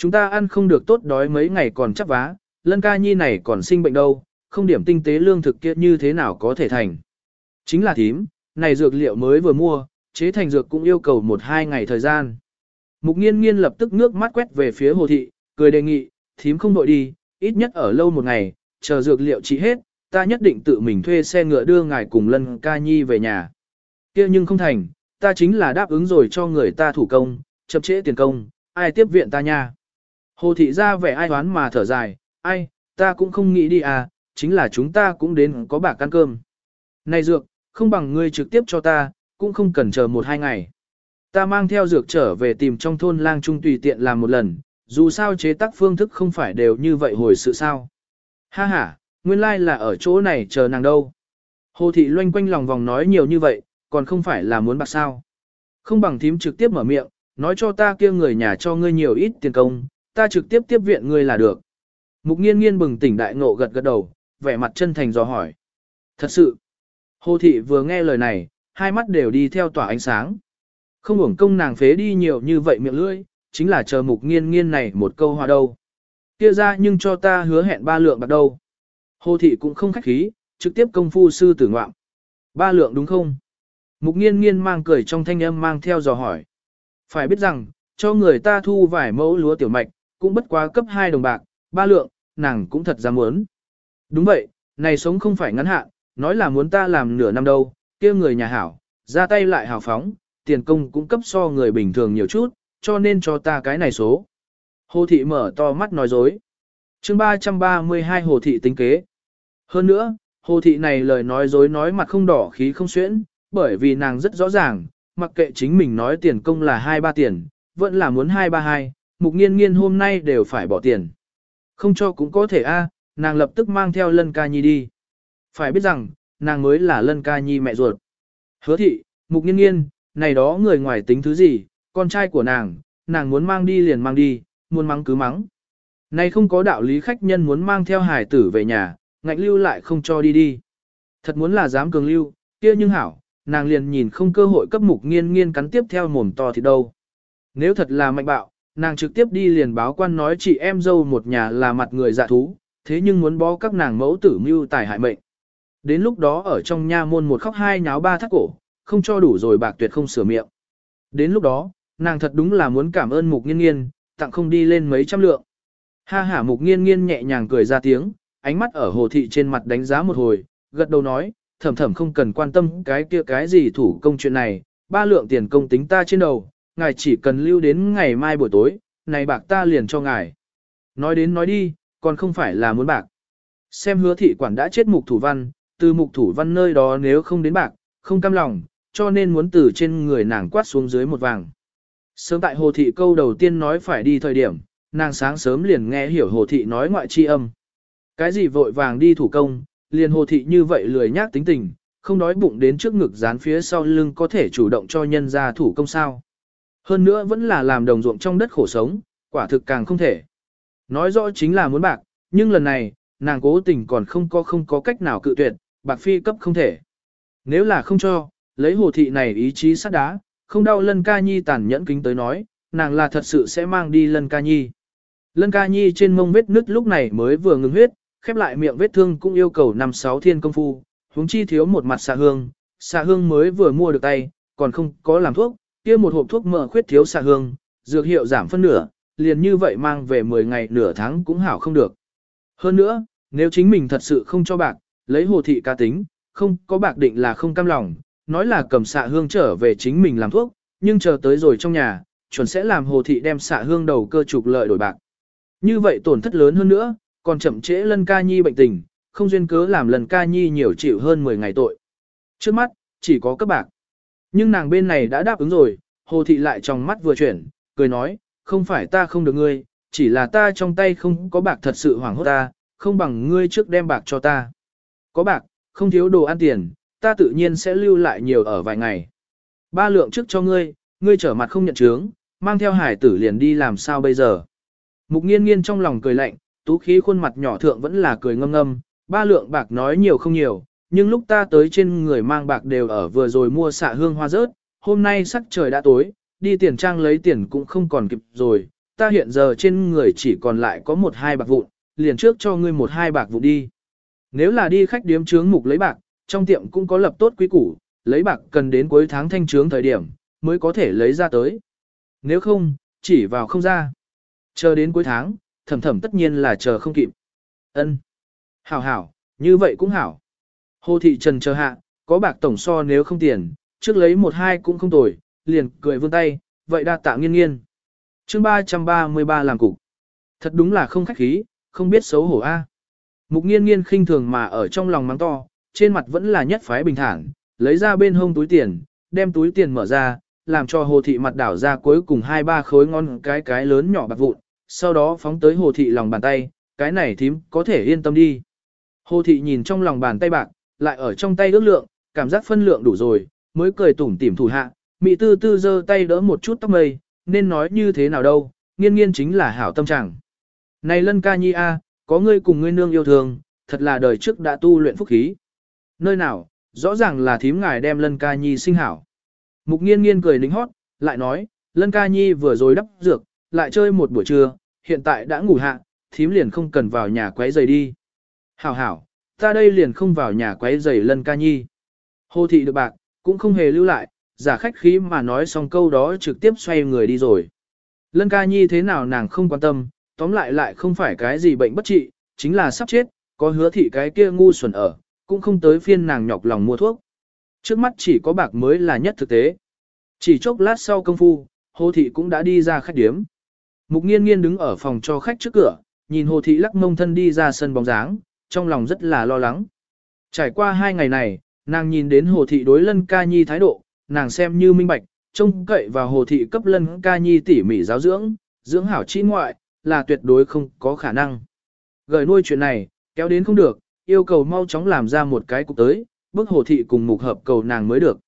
Chúng ta ăn không được tốt đói mấy ngày còn chắc vá, lân ca nhi này còn sinh bệnh đâu, không điểm tinh tế lương thực kia như thế nào có thể thành. Chính là thím, này dược liệu mới vừa mua, chế thành dược cũng yêu cầu một hai ngày thời gian. Mục nghiên nghiên lập tức nước mắt quét về phía hồ thị, cười đề nghị, thím không đội đi, ít nhất ở lâu một ngày, chờ dược liệu trị hết, ta nhất định tự mình thuê xe ngựa đưa ngài cùng lân ca nhi về nhà. kia nhưng không thành, ta chính là đáp ứng rồi cho người ta thủ công, chậm trễ tiền công, ai tiếp viện ta nha. Hồ thị ra vẻ ai đoán mà thở dài, ai, ta cũng không nghĩ đi à, chính là chúng ta cũng đến có bạc ăn cơm. Này dược, không bằng ngươi trực tiếp cho ta, cũng không cần chờ một hai ngày. Ta mang theo dược trở về tìm trong thôn lang trung tùy tiện làm một lần, dù sao chế tác phương thức không phải đều như vậy hồi sự sao. Ha ha, nguyên lai like là ở chỗ này chờ nàng đâu. Hồ thị loanh quanh lòng vòng nói nhiều như vậy, còn không phải là muốn bạc sao. Không bằng thím trực tiếp mở miệng, nói cho ta kia người nhà cho ngươi nhiều ít tiền công, ta trực tiếp tiếp viện ngươi là được. Mục nghiên nghiên bừng tỉnh đại ngộ gật gật đầu, vẻ mặt chân thành dò hỏi. Thật sự, Hồ thị vừa nghe lời này, hai mắt đều đi theo tỏa ánh sáng. Không uổng công nàng phế đi nhiều như vậy miệng lưỡi, chính là chờ mục nghiên nghiên này một câu hòa đâu. Kia ra nhưng cho ta hứa hẹn ba lượng bạc đâu. Hồ thị cũng không khách khí, trực tiếp công phu sư tử ngoạm. Ba lượng đúng không? Mục nghiên nghiên mang cười trong thanh âm mang theo dò hỏi. Phải biết rằng, cho người ta thu vài mẫu lúa tiểu mạch, cũng bất quá cấp 2 đồng bạc, ba lượng, nàng cũng thật dám muốn. Đúng vậy, này sống không phải ngắn hạn, nói là muốn ta làm nửa năm đâu, kia người nhà hảo, ra tay lại hào phóng, tiền công cũng cấp so người bình thường nhiều chút, cho nên cho ta cái này số. Hồ thị mở to mắt nói dối. chương 332 Hồ thị tính kế. Hơn nữa, Hồ thị này lời nói dối nói mặt không đỏ khí không xuyễn, bởi vì nàng rất rõ ràng, mặc kệ chính mình nói tiền công là 2-3 tiền, vẫn là muốn 232, mục nghiên nghiên hôm nay đều phải bỏ tiền. Không cho cũng có thể a, nàng lập tức mang theo lân ca nhi đi. Phải biết rằng, nàng mới là lân ca nhi mẹ ruột. Hứa thị, mục nghiên nghiên, này đó người ngoài tính thứ gì, con trai của nàng, nàng muốn mang đi liền mang đi, muốn mắng cứ mắng. Này không có đạo lý khách nhân muốn mang theo hải tử về nhà, ngạnh lưu lại không cho đi đi. Thật muốn là dám cường lưu, kia nhưng hảo, nàng liền nhìn không cơ hội cấp mục nghiên nghiên cắn tiếp theo mồm to thì đâu. Nếu thật là mạnh bạo, nàng trực tiếp đi liền báo quan nói chị em dâu một nhà là mặt người dạ thú, thế nhưng muốn bó các nàng mẫu tử mưu tài hại mệnh. Đến lúc đó ở trong nha môn một khóc hai nháo ba thắt cổ, không cho đủ rồi bạc tuyệt không sửa miệng. Đến lúc đó, nàng thật đúng là muốn cảm ơn mục nghiên nghiên, tặng không đi lên mấy trăm lượng. Ha ha mục nghiên nghiên nhẹ nhàng cười ra tiếng, ánh mắt ở hồ thị trên mặt đánh giá một hồi, gật đầu nói, thầm thầm không cần quan tâm cái kia cái gì thủ công chuyện này, ba lượng tiền công tính ta trên đầu, ngài chỉ cần lưu đến ngày mai buổi tối, này bạc ta liền cho ngài. Nói đến nói đi, còn không phải là muốn bạc. Xem hứa thị quản đã chết mục thủ văn, từ mục thủ văn nơi đó nếu không đến bạc, không cam lòng, cho nên muốn từ trên người nàng quát xuống dưới một vàng. Sớm tại hồ thị câu đầu tiên nói phải đi thời điểm, nàng sáng sớm liền nghe hiểu hồ thị nói ngoại chi âm. Cái gì vội vàng đi thủ công, liền hồ thị như vậy lười nhác tính tình, không đói bụng đến trước ngực dán phía sau lưng có thể chủ động cho nhân ra thủ công sao. Hơn nữa vẫn là làm đồng ruộng trong đất khổ sống, quả thực càng không thể. Nói rõ chính là muốn bạc, nhưng lần này, nàng cố tình còn không có không có cách nào cự tuyệt, bạc phi cấp không thể. Nếu là không cho, lấy hồ thị này ý chí sắt đá, không đau lân ca nhi tàn nhẫn kính tới nói, nàng là thật sự sẽ mang đi lân ca nhi. Lân ca nhi trên mông vết nứt lúc này mới vừa ngừng huyết, khép lại miệng vết thương cũng yêu cầu năm sáu thiên công phu, huống chi thiếu một mặt xạ hương, xạ hương mới vừa mua được tay, còn không có làm thuốc, kia một hộp thuốc mỡ khuyết thiếu xạ hương, dược hiệu giảm phân nửa, liền như vậy mang về 10 ngày nửa tháng cũng hảo không được. Hơn nữa, nếu chính mình thật sự không cho bạc, lấy hồ thị ca tính, không có bạc định là không cam lòng, nói là cầm xạ hương trở về chính mình làm thuốc, nhưng chờ tới rồi trong nhà, chuẩn sẽ làm hồ thị đem xạ hương đầu cơ trục lợi đổi bạc. Như vậy tổn thất lớn hơn nữa, còn chậm trễ lân ca nhi bệnh tình, không duyên cớ làm lần ca nhi nhiều chịu hơn 10 ngày tội. Trước mắt, chỉ có các bạc. Nhưng nàng bên này đã đáp ứng rồi, hồ thị lại trong mắt vừa chuyển, cười nói, không phải ta không được ngươi, chỉ là ta trong tay không có bạc thật sự hoảng hốt ta, không bằng ngươi trước đem bạc cho ta. Có bạc, không thiếu đồ ăn tiền, ta tự nhiên sẽ lưu lại nhiều ở vài ngày. Ba lượng trước cho ngươi, ngươi trở mặt không nhận chướng, mang theo hải tử liền đi làm sao bây giờ. Mục nghiên nghiên trong lòng cười lạnh, tú khí khuôn mặt nhỏ thượng vẫn là cười ngâm ngâm, ba lượng bạc nói nhiều không nhiều, nhưng lúc ta tới trên người mang bạc đều ở vừa rồi mua xạ hương hoa rớt, hôm nay sắc trời đã tối, đi tiền trang lấy tiền cũng không còn kịp rồi, ta hiện giờ trên người chỉ còn lại có một hai bạc vụn, liền trước cho ngươi một hai bạc vụn đi. Nếu là đi khách điếm trướng mục lấy bạc, trong tiệm cũng có lập tốt quý củ, lấy bạc cần đến cuối tháng thanh trướng thời điểm, mới có thể lấy ra tới. Nếu không, chỉ vào không ra. Chờ đến cuối tháng, thầm thầm tất nhiên là chờ không kịp. ân Hảo hảo, như vậy cũng hảo. Hồ thị trần chờ hạ, có bạc tổng so nếu không tiền, trước lấy một hai cũng không tồi, liền cười vươn tay, vậy đa tạ nghiên nghiên. chương 333 làm cục. Thật đúng là không khách khí, không biết xấu hổ a. Mục nghiên nghiên khinh thường mà ở trong lòng mắng to, trên mặt vẫn là nhất phái bình thản, lấy ra bên hông túi tiền, đem túi tiền mở ra, làm cho hồ thị mặt đảo ra cuối cùng hai ba khối ngon cái cái lớn nhỏ bạc vụn, sau đó phóng tới hồ thị lòng bàn tay, cái này thím có thể yên tâm đi. Hồ thị nhìn trong lòng bàn tay bạc, lại ở trong tay ước lượng, cảm giác phân lượng đủ rồi, mới cười tủm tỉm thủ hạ, mị tư tư giơ tay đỡ một chút tóc mây, nên nói như thế nào đâu, nghiên nghiên chính là hảo tâm trạng. Này lân ca nhi a, có ngươi cùng ngươi nương yêu thương, thật là đời trước đã tu luyện phúc khí. Nơi nào, rõ ràng là thím ngài đem lân ca nhi sinh hảo. Mục nghiên nghiên cười lính hót, lại nói, lân ca nhi vừa rồi đắp dược, lại chơi một buổi trưa, hiện tại đã ngủ hạ, thím liền không cần vào nhà quấy giày đi. Hảo hảo, ta đây liền không vào nhà quấy giày lân ca nhi. Hồ thị được bạc, cũng không hề lưu lại, giả khách khí mà nói xong câu đó trực tiếp xoay người đi rồi. Lân ca nhi thế nào nàng không quan tâm, tóm lại lại không phải cái gì bệnh bất trị, chính là sắp chết, có hứa thị cái kia ngu xuẩn ở, cũng không tới phiên nàng nhọc lòng mua thuốc. Trước mắt chỉ có bạc mới là nhất thực tế. Chỉ chốc lát sau công phu, hồ thị cũng đã đi ra khách điếm. Mục nghiên nghiên đứng ở phòng cho khách trước cửa, nhìn hồ thị lắc mông thân đi ra sân bóng dáng, trong lòng rất là lo lắng. Trải qua hai ngày này, nàng nhìn đến hồ thị đối lân ca nhi thái độ, nàng xem như minh bạch, trông cậy vào hồ thị cấp lân ca nhi tỉ mỉ giáo dưỡng, dưỡng hảo chi ngoại, là tuyệt đối không có khả năng. Gửi nuôi chuyện này, kéo đến không được, yêu cầu mau chóng làm ra một cái cục tới, bức hồ thị cùng mục hợp cầu nàng mới được.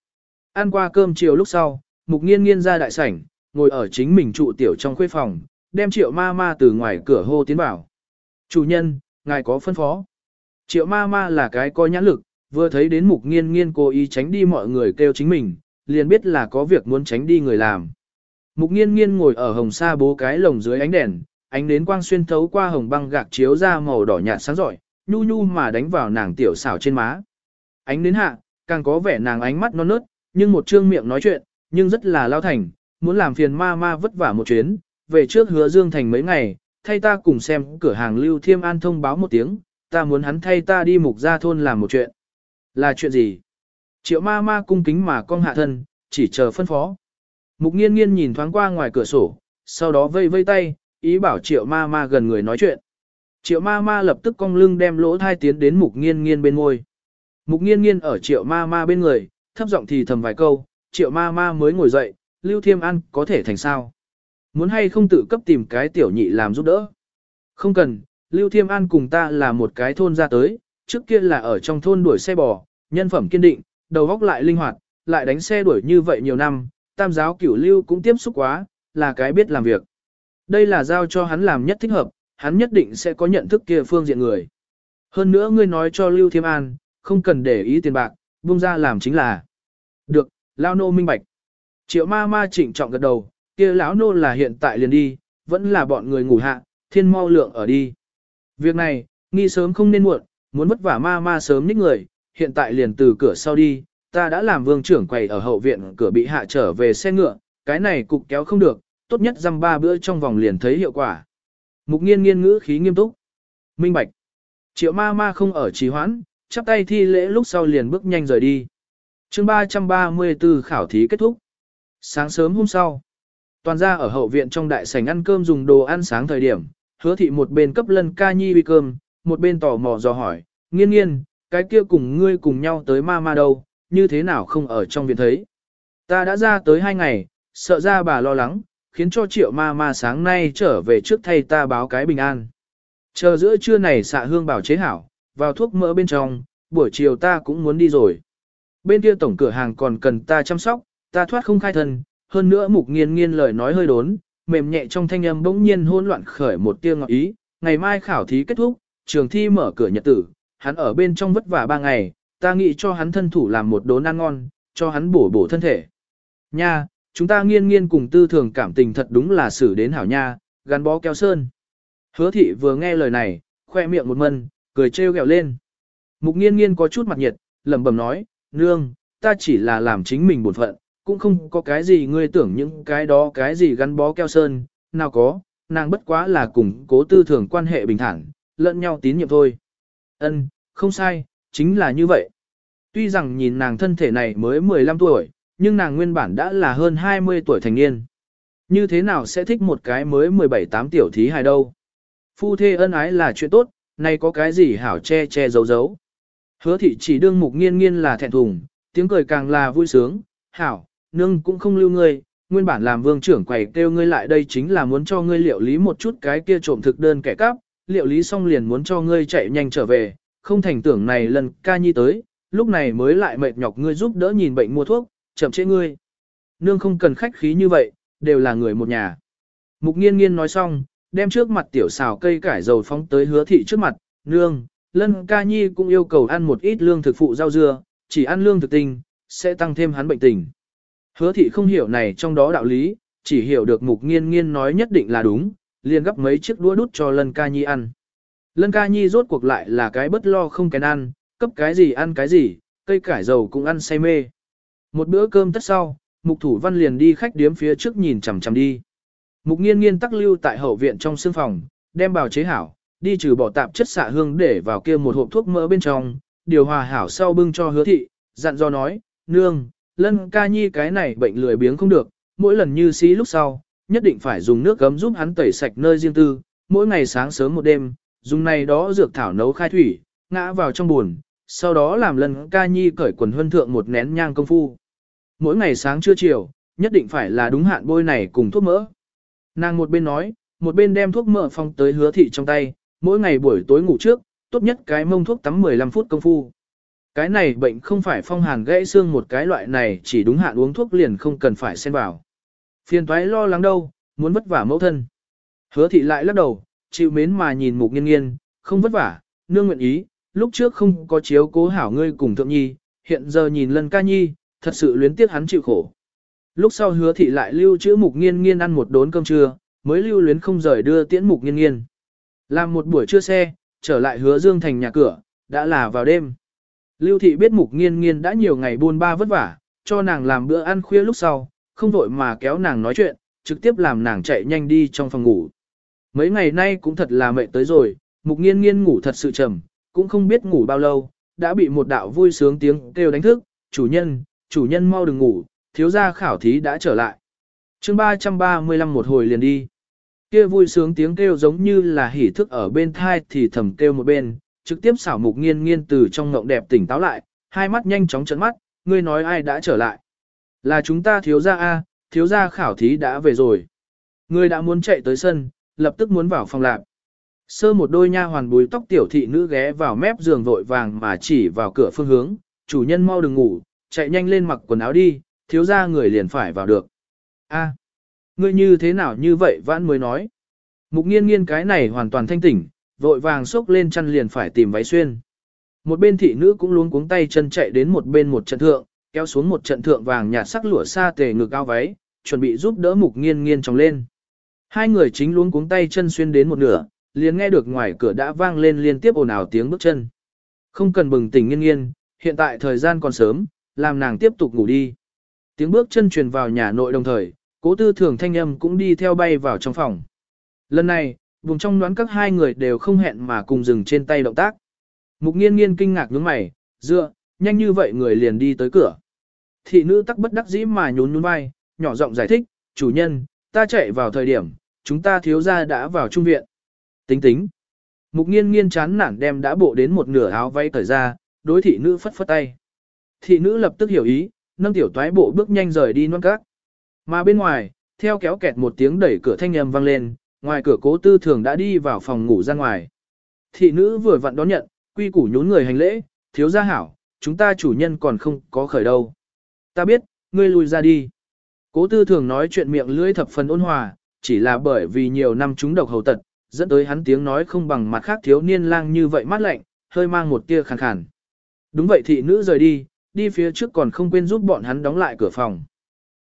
Ăn qua cơm chiều lúc sau, mục nghiên nghiên ra đại sảnh, ngồi ở chính mình trụ tiểu trong khuê phòng, đem triệu ma ma từ ngoài cửa hô tiến vào. Chủ nhân, ngài có phân phó. Triệu ma ma là cái coi nhãn lực, vừa thấy đến mục nghiên nghiên cố ý tránh đi mọi người kêu chính mình, liền biết là có việc muốn tránh đi người làm. Mục nghiên nghiên ngồi ở hồng sa bố cái lồng dưới ánh đèn, ánh đến quang xuyên thấu qua hồng băng gạc chiếu ra màu đỏ nhạt sáng rọi, nhu nhu mà đánh vào nàng tiểu xảo trên má. Ánh đến hạ, càng có vẻ nàng ánh mắt non nớt, nhưng một trương miệng nói chuyện, nhưng rất là lao thành, muốn làm phiền ma ma vất vả một chuyến, về trước hứa dương thành mấy ngày, thay ta cùng xem cửa hàng Lưu Thiêm An thông báo một tiếng, ta muốn hắn thay ta đi mục gia thôn làm một chuyện. Là chuyện gì? Triệu ma ma cung kính mà con hạ thân, chỉ chờ phân phó. Mục nghiên nghiên nhìn thoáng qua ngoài cửa sổ, sau đó vây vây tay, ý bảo triệu ma ma gần người nói chuyện. Triệu ma ma lập tức cong lưng đem lỗ thai tiến đến mục nghiên nghiên bên môi. Mục nghiên nghiên ở triệu ma ma bên người, thấp giọng thì thầm vài câu, triệu ma ma mới ngồi dậy, lưu thiêm ăn có thể thành sao. Muốn hay không tự cấp tìm cái tiểu nhị làm giúp đỡ. Không cần, lưu thiêm an cùng ta là một cái thôn ra tới, trước kia là ở trong thôn đuổi xe bò, nhân phẩm kiên định, đầu óc lại linh hoạt, lại đánh xe đuổi như vậy nhiều năm, tam giáo cửu lưu cũng tiếp xúc quá, là cái biết làm việc. Đây là giao cho hắn làm nhất thích hợp, hắn nhất định sẽ có nhận thức kia phương diện người. Hơn nữa ngươi nói cho Lưu Thiêm An, không cần để ý tiền bạc, buông ra làm chính là. Được, Lao Nô minh bạch. Triệu ma ma chỉnh trọng gật đầu, kia lão nô là hiện tại liền đi, vẫn là bọn người ngủ hạ, thiên mau lượng ở đi. Việc này, nghi sớm không nên muộn, muốn vất vả ma ma sớm nhích người, hiện tại liền từ cửa sau đi, ta đã làm vương trưởng quầy ở hậu viện cửa bị hạ trở về xe ngựa, cái này cục kéo không được, tốt nhất dăm ba bữa trong vòng liền thấy hiệu quả. Mục nghiên nghiên ngữ khí nghiêm túc. Minh bạch. Triệu ma ma không ở trì hoãn, chắp tay thi lễ lúc sau liền bước nhanh rời đi. chương 334 khảo thí kết thúc. Sáng sớm hôm sau, toàn gia ở hậu viện trong đại sảnh ăn cơm dùng đồ ăn sáng thời điểm, hứa thị một bên cấp lân ca nhi uy cơm, một bên tò mò dò hỏi, nghiên nghiên, cái kia cùng ngươi cùng nhau tới ma ma đâu, như thế nào không ở trong viện thấy. Ta đã ra tới hai ngày, sợ ra bà lo lắng, khiến cho triệu ma ma sáng nay trở về trước thay ta báo cái bình an. Chờ giữa trưa này xạ hương bảo chế hảo, vào thuốc mỡ bên trong, buổi chiều ta cũng muốn đi rồi. Bên kia tổng cửa hàng còn cần ta chăm sóc, ta thoát không khai thân, hơn nữa mục nghiên nghiên lời nói hơi đốn, mềm nhẹ trong thanh âm bỗng nhiên hỗn loạn khởi một tia ngọt ý, ngày mai khảo thí kết thúc, trường thi mở cửa nhật tử, hắn ở bên trong vất vả ba ngày, ta nghĩ cho hắn thân thủ làm một đốn ăn ngon, cho hắn bổ bổ thân thể. Nha, chúng ta nghiên nghiên cùng tư thường cảm tình thật đúng là xử đến hảo nha, gắn bó keo sơn. Hứa thị vừa nghe lời này, khoe miệng một mân, cười trêu ghẹo lên. Mục nghiên nghiên có chút mặt nhiệt, lẩm bẩm nói, nương, ta chỉ là làm chính mình buồn phận, cũng không có cái gì ngươi tưởng những cái đó cái gì gắn bó keo sơn, nào có, nàng bất quá là cùng cố tư thường quan hệ bình thản, lẫn nhau tín nhiệm thôi. Ân, không sai, chính là như vậy. Tuy rằng nhìn nàng thân thể này mới 15 tuổi, nhưng nàng nguyên bản đã là hơn 20 tuổi thành niên. Như thế nào sẽ thích một cái mới 17-8 tiểu thí hài đâu? Phu thê ân ái là chuyện tốt, nay có cái gì hảo che che giấu giấu. Hứa thị chỉ đương mục nghiên nghiên là thẹn thùng, tiếng cười càng là vui sướng, hảo, nương cũng không lưu ngươi, nguyên bản làm vương trưởng quầy kêu ngươi lại đây chính là muốn cho ngươi liệu lý một chút cái kia trộm thực đơn kẻ cắp, liệu lý xong liền muốn cho ngươi chạy nhanh trở về, không thành tưởng này lần ca nhi tới, lúc này mới lại mệt nhọc ngươi giúp đỡ nhìn bệnh mua thuốc, chậm trễ ngươi. Nương không cần khách khí như vậy, đều là người một nhà. Mục nghiên nghiên nói xong, đem trước mặt tiểu xào cây cải dầu phóng tới hứa thị trước mặt, nương, lân ca nhi cũng yêu cầu ăn một ít lương thực phụ rau dưa, chỉ ăn lương thực tinh, sẽ tăng thêm hắn bệnh tình. Hứa thị không hiểu này trong đó đạo lý, chỉ hiểu được mục nghiên nghiên nói nhất định là đúng, liền gấp mấy chiếc đũa đút cho lân ca nhi ăn. Lân ca nhi rốt cuộc lại là cái bất lo không kén ăn, cấp cái gì ăn cái gì, cây cải dầu cũng ăn say mê. Một bữa cơm tất sau, mục thủ văn liền đi khách điếm phía trước nhìn chằm chằm đi. Mục nghiên nghiên tắc lưu tại hậu viện trong sương phòng, đem bào chế hảo, đi trừ bỏ tạp chất xạ hương để vào kia một hộp thuốc mỡ bên trong, điều hòa hảo sau bưng cho hứa thị, dặn do nói, nương, lân ca nhi cái này bệnh lười biếng không được, mỗi lần như xí lúc sau, nhất định phải dùng nước gấm giúp hắn tẩy sạch nơi riêng tư, mỗi ngày sáng sớm một đêm, dùng này đó dược thảo nấu khai thủy, ngã vào trong buồn, sau đó làm lần ca nhi cởi quần huân thượng một nén nhang công phu. Mỗi ngày sáng trưa chiều, nhất định phải là đúng hạn bôi này cùng thuốc mỡ. Nàng một bên nói, một bên đem thuốc mỡ phong tới hứa thị trong tay, mỗi ngày buổi tối ngủ trước, tốt nhất cái mông thuốc tắm 15 phút công phu. Cái này bệnh không phải phong hàn gãy xương một cái loại này chỉ đúng hạn uống thuốc liền không cần phải xen vào. Phiền toái lo lắng đâu, muốn vất vả mẫu thân. Hứa thị lại lắc đầu, chịu mến mà nhìn mục nghiên nghiên, không vất vả, nương nguyện ý, lúc trước không có chiếu cố hảo ngươi cùng thượng nhi, hiện giờ nhìn lần ca nhi, thật sự luyến tiếc hắn chịu khổ. Lúc sau hứa thị lại lưu chữ mục nghiên nghiên ăn một đốn cơm trưa, mới lưu luyến không rời đưa tiễn mục nghiên nghiên. Làm một buổi trưa xe, trở lại hứa dương thành nhà cửa, đã là vào đêm. Lưu thị biết mục nghiên nghiên đã nhiều ngày buôn ba vất vả, cho nàng làm bữa ăn khuya lúc sau, không vội mà kéo nàng nói chuyện, trực tiếp làm nàng chạy nhanh đi trong phòng ngủ. Mấy ngày nay cũng thật là mệt tới rồi, mục nghiên nghiên ngủ thật sự trầm, cũng không biết ngủ bao lâu, đã bị một đạo vui sướng tiếng kêu đánh thức, chủ nhân, chủ nhân mau đừng ngủ, thiếu gia khảo thí đã trở lại. chương 335 một hồi liền đi. Kia vui sướng tiếng kêu giống như là hỉ thức ở bên thai thì thầm kêu một bên, trực tiếp xảo mục nghiên nghiên từ trong ngộng đẹp tỉnh táo lại, hai mắt nhanh chóng chấn mắt, ngươi nói ai đã trở lại. Là chúng ta thiếu gia A, thiếu gia khảo thí đã về rồi. Ngươi đã muốn chạy tới sân, lập tức muốn vào phòng lạc. Sơ một đôi nha hoàn bùi tóc tiểu thị nữ ghé vào mép giường vội vàng mà chỉ vào cửa phương hướng, chủ nhân mau đừng ngủ, chạy nhanh lên mặc quần áo đi, thiếu gia người liền phải vào được. A, ngươi như thế nào như vậy vãn mới nói. Mục nghiên nghiên cái này hoàn toàn thanh tỉnh, vội vàng xốc lên chăn liền phải tìm váy xuyên. Một bên thị nữ cũng luống cuống tay chân chạy đến một bên một trận thượng, kéo xuống một trận thượng vàng nhạt sắc lụa xa tề ngực ao váy, chuẩn bị giúp đỡ mục nghiên nghiên trồng lên. Hai người chính luống cuống tay chân xuyên đến một nửa, liền nghe được ngoài cửa đã vang lên liên tiếp ồn ào tiếng bước chân. Không cần bừng tỉnh nghiên nghiên, hiện tại thời gian còn sớm, làm nàng tiếp tục ngủ đi. Tiếng bước chân truyền vào nhà nội đồng thời, cố tư thường thanh âm cũng đi theo bay vào trong phòng. Lần này, vùng trong đoán các hai người đều không hẹn mà cùng dừng trên tay động tác. Mục nghiên nghiên kinh ngạc nhướng mày, dựa, nhanh như vậy người liền đi tới cửa. Thị nữ tắc bất đắc dĩ mà nhún nhún vai, nhỏ giọng giải thích, chủ nhân, ta chạy vào thời điểm, chúng ta thiếu gia đã vào trung viện. Tính tính. Mục nghiên nghiên chán nản đem đã bộ đến một nửa áo váy cởi ra, đối thị nữ phất phất tay. Thị nữ lập tức hiểu ý, nâng tiểu toái bộ bước nhanh rời đi non cát. Mà bên ngoài, theo kéo kẹt một tiếng đẩy cửa thanh âm vang lên, ngoài cửa cố tư thường đã đi vào phòng ngủ ra ngoài. Thị nữ vừa vặn đón nhận, quy củ nhún người hành lễ, thiếu gia hảo, chúng ta chủ nhân còn không có khởi đâu. Ta biết, ngươi lùi ra đi. Cố tư thường nói chuyện miệng lưỡi thập phần ôn hòa, chỉ là bởi vì nhiều năm chúng độc hầu tật, dẫn tới hắn tiếng nói không bằng mặt khác thiếu niên lang như vậy mát lạnh, hơi mang một tia khàn khàn. Đúng vậy thị nữ rời đi, đi phía trước còn không quên giúp bọn hắn đóng lại cửa phòng.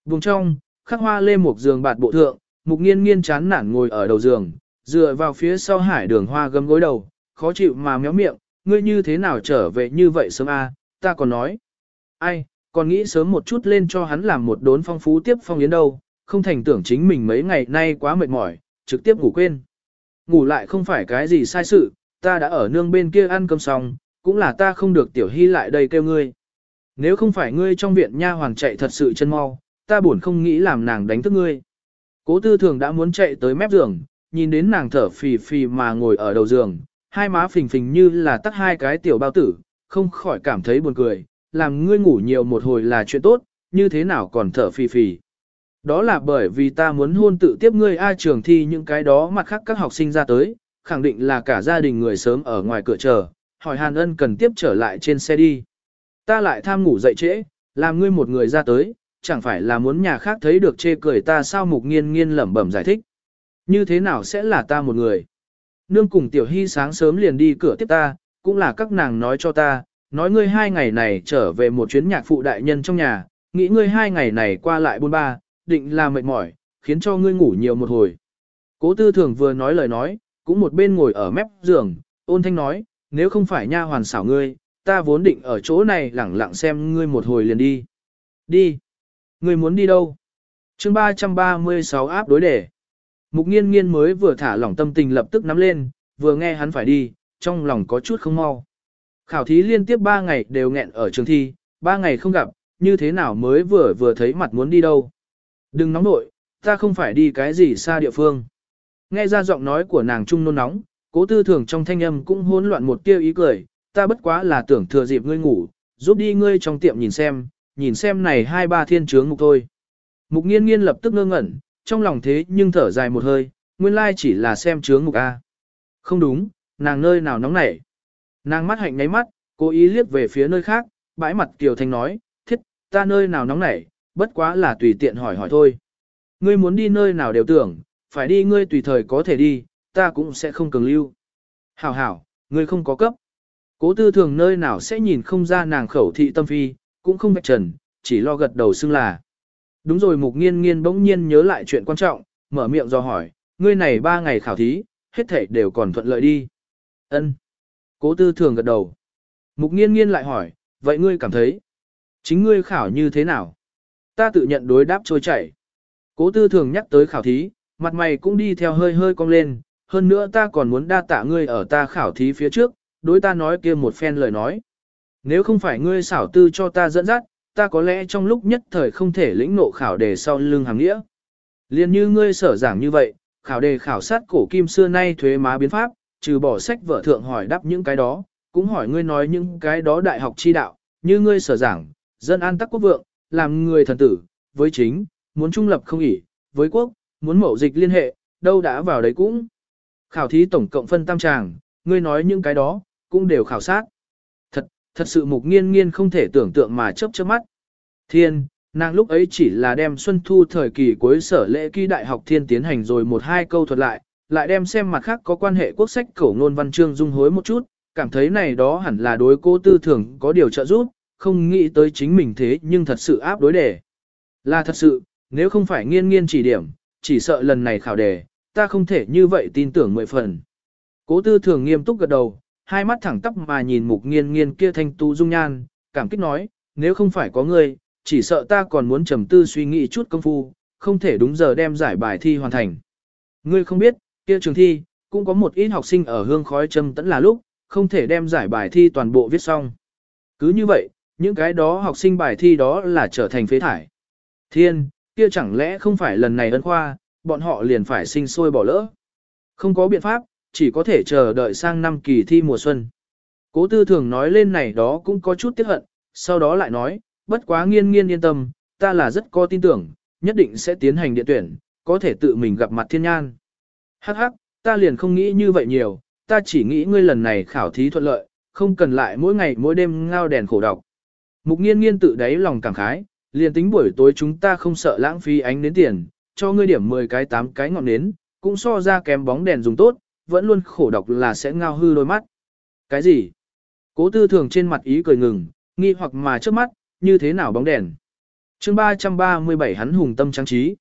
Vùng trong, khắc hoa lê một giường bạt bộ thượng, mục nghiên nghiên chán nản ngồi ở đầu giường, dựa vào phía sau hải đường hoa gấm gối đầu, khó chịu mà méo miệng, ngươi như thế nào trở về như vậy sớm a? ta còn nói. Ai, còn nghĩ sớm một chút lên cho hắn làm một đốn phong phú tiếp phong yến đâu, không thành tưởng chính mình mấy ngày nay quá mệt mỏi, trực tiếp ngủ quên. Ngủ lại không phải cái gì sai sự, ta đã ở nương bên kia ăn cơm xong, cũng là ta không được tiểu hy lại đây kêu ngươi. Nếu không phải ngươi trong viện nha hoàng chạy thật sự chân mau, ta buồn không nghĩ làm nàng đánh thức ngươi. Cố tư thường đã muốn chạy tới mép giường, nhìn đến nàng thở phì phì mà ngồi ở đầu giường, hai má phình phình như là tắt hai cái tiểu bao tử, không khỏi cảm thấy buồn cười, làm ngươi ngủ nhiều một hồi là chuyện tốt, như thế nào còn thở phì phì. Đó là bởi vì ta muốn hôn tự tiếp ngươi A trường thi những cái đó mặt khác các học sinh ra tới, khẳng định là cả gia đình người sớm ở ngoài cửa chờ, hỏi Hàn Ân cần tiếp trở lại trên xe đi. Ta lại tham ngủ dậy trễ, làm ngươi một người ra tới, chẳng phải là muốn nhà khác thấy được chê cười ta sao mục nghiên nghiên lẩm bẩm giải thích. Như thế nào sẽ là ta một người? Nương cùng tiểu hy sáng sớm liền đi cửa tiếp ta, cũng là các nàng nói cho ta, nói ngươi hai ngày này trở về một chuyến nhạc phụ đại nhân trong nhà, nghĩ ngươi hai ngày này qua lại buôn ba, định là mệt mỏi, khiến cho ngươi ngủ nhiều một hồi. Cố tư thường vừa nói lời nói, cũng một bên ngồi ở mép giường, ôn thanh nói, nếu không phải nha hoàn xảo ngươi, ta vốn định ở chỗ này lẳng lặng xem ngươi một hồi liền đi. Đi. Người muốn đi đâu? chương 336 áp đối đề. Mục nghiên nghiên mới vừa thả lỏng tâm tình lập tức nắm lên, vừa nghe hắn phải đi, trong lòng có chút không mau. Khảo thí liên tiếp 3 ngày đều nghẹn ở trường thi, 3 ngày không gặp, như thế nào mới vừa vừa thấy mặt muốn đi đâu. Đừng nóng nội, ta không phải đi cái gì xa địa phương. Nghe ra giọng nói của nàng trung nôn nóng, cố tư thường trong thanh âm cũng hỗn loạn một tiêu ý cười, ta bất quá là tưởng thừa dịp ngươi ngủ, giúp đi ngươi trong tiệm nhìn xem, nhìn xem này hai ba thiên trướng mục thôi. Mục nghiên nghiên lập tức ngơ ngẩn, trong lòng thế nhưng thở dài một hơi, nguyên lai chỉ là xem trướng mục A. Không đúng, nàng nơi nào nóng nảy. Nàng mắt hạnh nháy mắt, cố ý liếc về phía nơi khác, bãi mặt Kiều Thanh nói, thiết, ta nơi nào nóng nảy, bất quá là tùy tiện hỏi hỏi thôi. Ngươi muốn đi nơi nào đều tưởng, phải đi ngươi tùy thời có thể đi, ta cũng sẽ không cường lưu. Hảo hảo, ngươi không có cấp. Cố tư thường nơi nào sẽ nhìn không ra nàng khẩu thị tâm phi, cũng không vạch trần, chỉ lo gật đầu xưng là. Đúng rồi mục nghiên nghiên bỗng nhiên nhớ lại chuyện quan trọng, mở miệng do hỏi, ngươi này ba ngày khảo thí, hết thể đều còn thuận lợi đi. Ân. Cố tư thường gật đầu. Mục nghiên nghiên lại hỏi, vậy ngươi cảm thấy, chính ngươi khảo như thế nào? Ta tự nhận đối đáp trôi chảy. Cố tư thường nhắc tới khảo thí, mặt mày cũng đi theo hơi hơi cong lên, hơn nữa ta còn muốn đa tạ ngươi ở ta khảo thí phía trước, đối ta nói kia một phen lời nói. Nếu không phải ngươi xảo tư cho ta dẫn dắt, ta có lẽ trong lúc nhất thời không thể lĩnh nộ khảo đề sau lưng hàng nghĩa. Liên như ngươi sở giảng như vậy, khảo đề khảo sát cổ kim xưa nay thuế má biến pháp, trừ bỏ sách vở thượng hỏi đáp những cái đó, cũng hỏi ngươi nói những cái đó đại học chi đạo, như ngươi sở giảng, dân an tắc quốc vượng, làm người thần tử, với chính, muốn trung lập không ỉ, với quốc, muốn mậu dịch liên hệ, đâu đã vào đấy cũng. Khảo thí tổng cộng phân tam tràng, ngươi nói những cái đó, cũng đều khảo sát. Thật, sự mục nghiên nghiên không thể tưởng tượng mà chớp chớp mắt. Thiên, nàng lúc ấy chỉ là đem xuân thu thời kỳ cuối sở lễ ký đại học thiên tiến hành rồi một hai câu thuật lại, lại đem xem mặt khác có quan hệ quốc sách cổ ngôn văn chương dung hối một chút, cảm thấy này đó hẳn là đối cô tư thường có điều trợ giúp, không nghĩ tới chính mình thế nhưng thật sự áp đối đề. Là thật sự, nếu không phải nghiên nghiên chỉ điểm, chỉ sợ lần này khảo đề, ta không thể như vậy tin tưởng mười phần. Cố tư thường nghiêm túc gật đầu, hai mắt thẳng tắp mà nhìn mục nghiên nghiên kia thanh tu dung nhan, cảm kích nói, nếu không phải có ngươi, chỉ sợ ta còn muốn trầm tư suy nghĩ chút công phu, không thể đúng giờ đem giải bài thi hoàn thành. Ngươi không biết, kia trường thi, cũng có một ít học sinh ở hương khói châm tẫn là lúc, không thể đem giải bài thi toàn bộ viết xong. Cứ như vậy, những cái đó học sinh bài thi đó là trở thành phế thải. Thiên, kia chẳng lẽ không phải lần này ân khoa, bọn họ liền phải sinh sôi bỏ lỡ. Không có biện pháp, chỉ có thể chờ đợi sang năm kỳ thi mùa xuân. Cố tư thường nói lên này đó cũng có chút tiếc hận, sau đó lại nói, bất quá nghiên nghiên yên tâm, ta là rất có tin tưởng, nhất định sẽ tiến hành điện tuyển, có thể tự mình gặp mặt thiên nhan. Hắc hắc, ta liền không nghĩ như vậy nhiều, ta chỉ nghĩ ngươi lần này khảo thí thuận lợi, không cần lại mỗi ngày mỗi đêm ngao đèn khổ đọc. Mục nghiên nghiên tự đáy lòng cảm khái, liền tính buổi tối chúng ta không sợ lãng phí ánh đến tiền, cho ngươi điểm 10 cái 8 cái ngọn nến, cũng so ra kém bóng đèn dùng tốt, vẫn luôn khổ đọc là sẽ ngao hư đôi mắt. Cái gì? Cố tư thường trên mặt ý cười ngừng, nghi hoặc mà trước mắt, như thế nào bóng đèn? chương 337 hắn hùng tâm trang trí.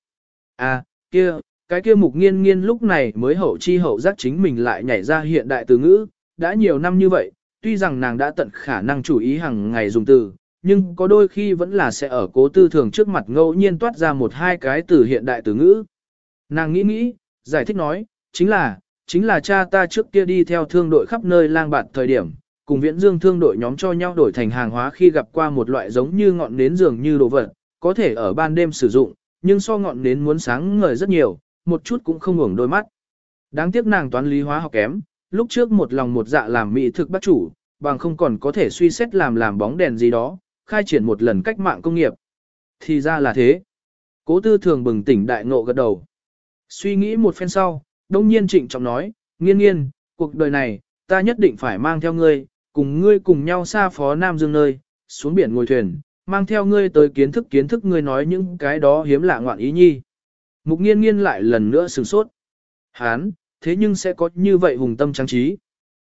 À, kia, cái kia mục nghiên nghiên lúc này mới hậu chi hậu giác chính mình lại nhảy ra hiện đại từ ngữ, đã nhiều năm như vậy, tuy rằng nàng đã tận khả năng chủ ý hàng ngày dùng từ, nhưng có đôi khi vẫn là sẽ ở cố tư thường trước mặt ngẫu nhiên toát ra một hai cái từ hiện đại từ ngữ. Nàng nghĩ nghĩ, giải thích nói, chính là, chính là cha ta trước kia đi theo thương đội khắp nơi lang bạt thời điểm, cùng viễn dương thương đội nhóm cho nhau đổi thành hàng hóa khi gặp qua một loại giống như ngọn nến dường như đồ vật, có thể ở ban đêm sử dụng, nhưng so ngọn nến muốn sáng ngời rất nhiều, một chút cũng không ngủng đôi mắt. Đáng tiếc nàng toán lý hóa học kém, lúc trước một lòng một dạ làm mỹ thực bắt chủ, bằng không còn có thể suy xét làm làm bóng đèn gì đó, khai triển một lần cách mạng công nghiệp. Thì ra là thế. Cố tư thường bừng tỉnh đại ngộ gật đầu. Suy nghĩ một phen sau, đông nhiên trịnh trọng nói, nghiên nghiên, cuộc đời này, ta nhất định phải mang theo ngươi, cùng ngươi cùng nhau xa phó Nam Dương nơi, xuống biển ngồi thuyền, mang theo ngươi tới kiến thức kiến thức ngươi nói những cái đó hiếm lạ ngoạn ý nhi. Mục nghiên nghiên lại lần nữa sửng sốt. Hán, thế nhưng sẽ có như vậy hùng tâm trang trí.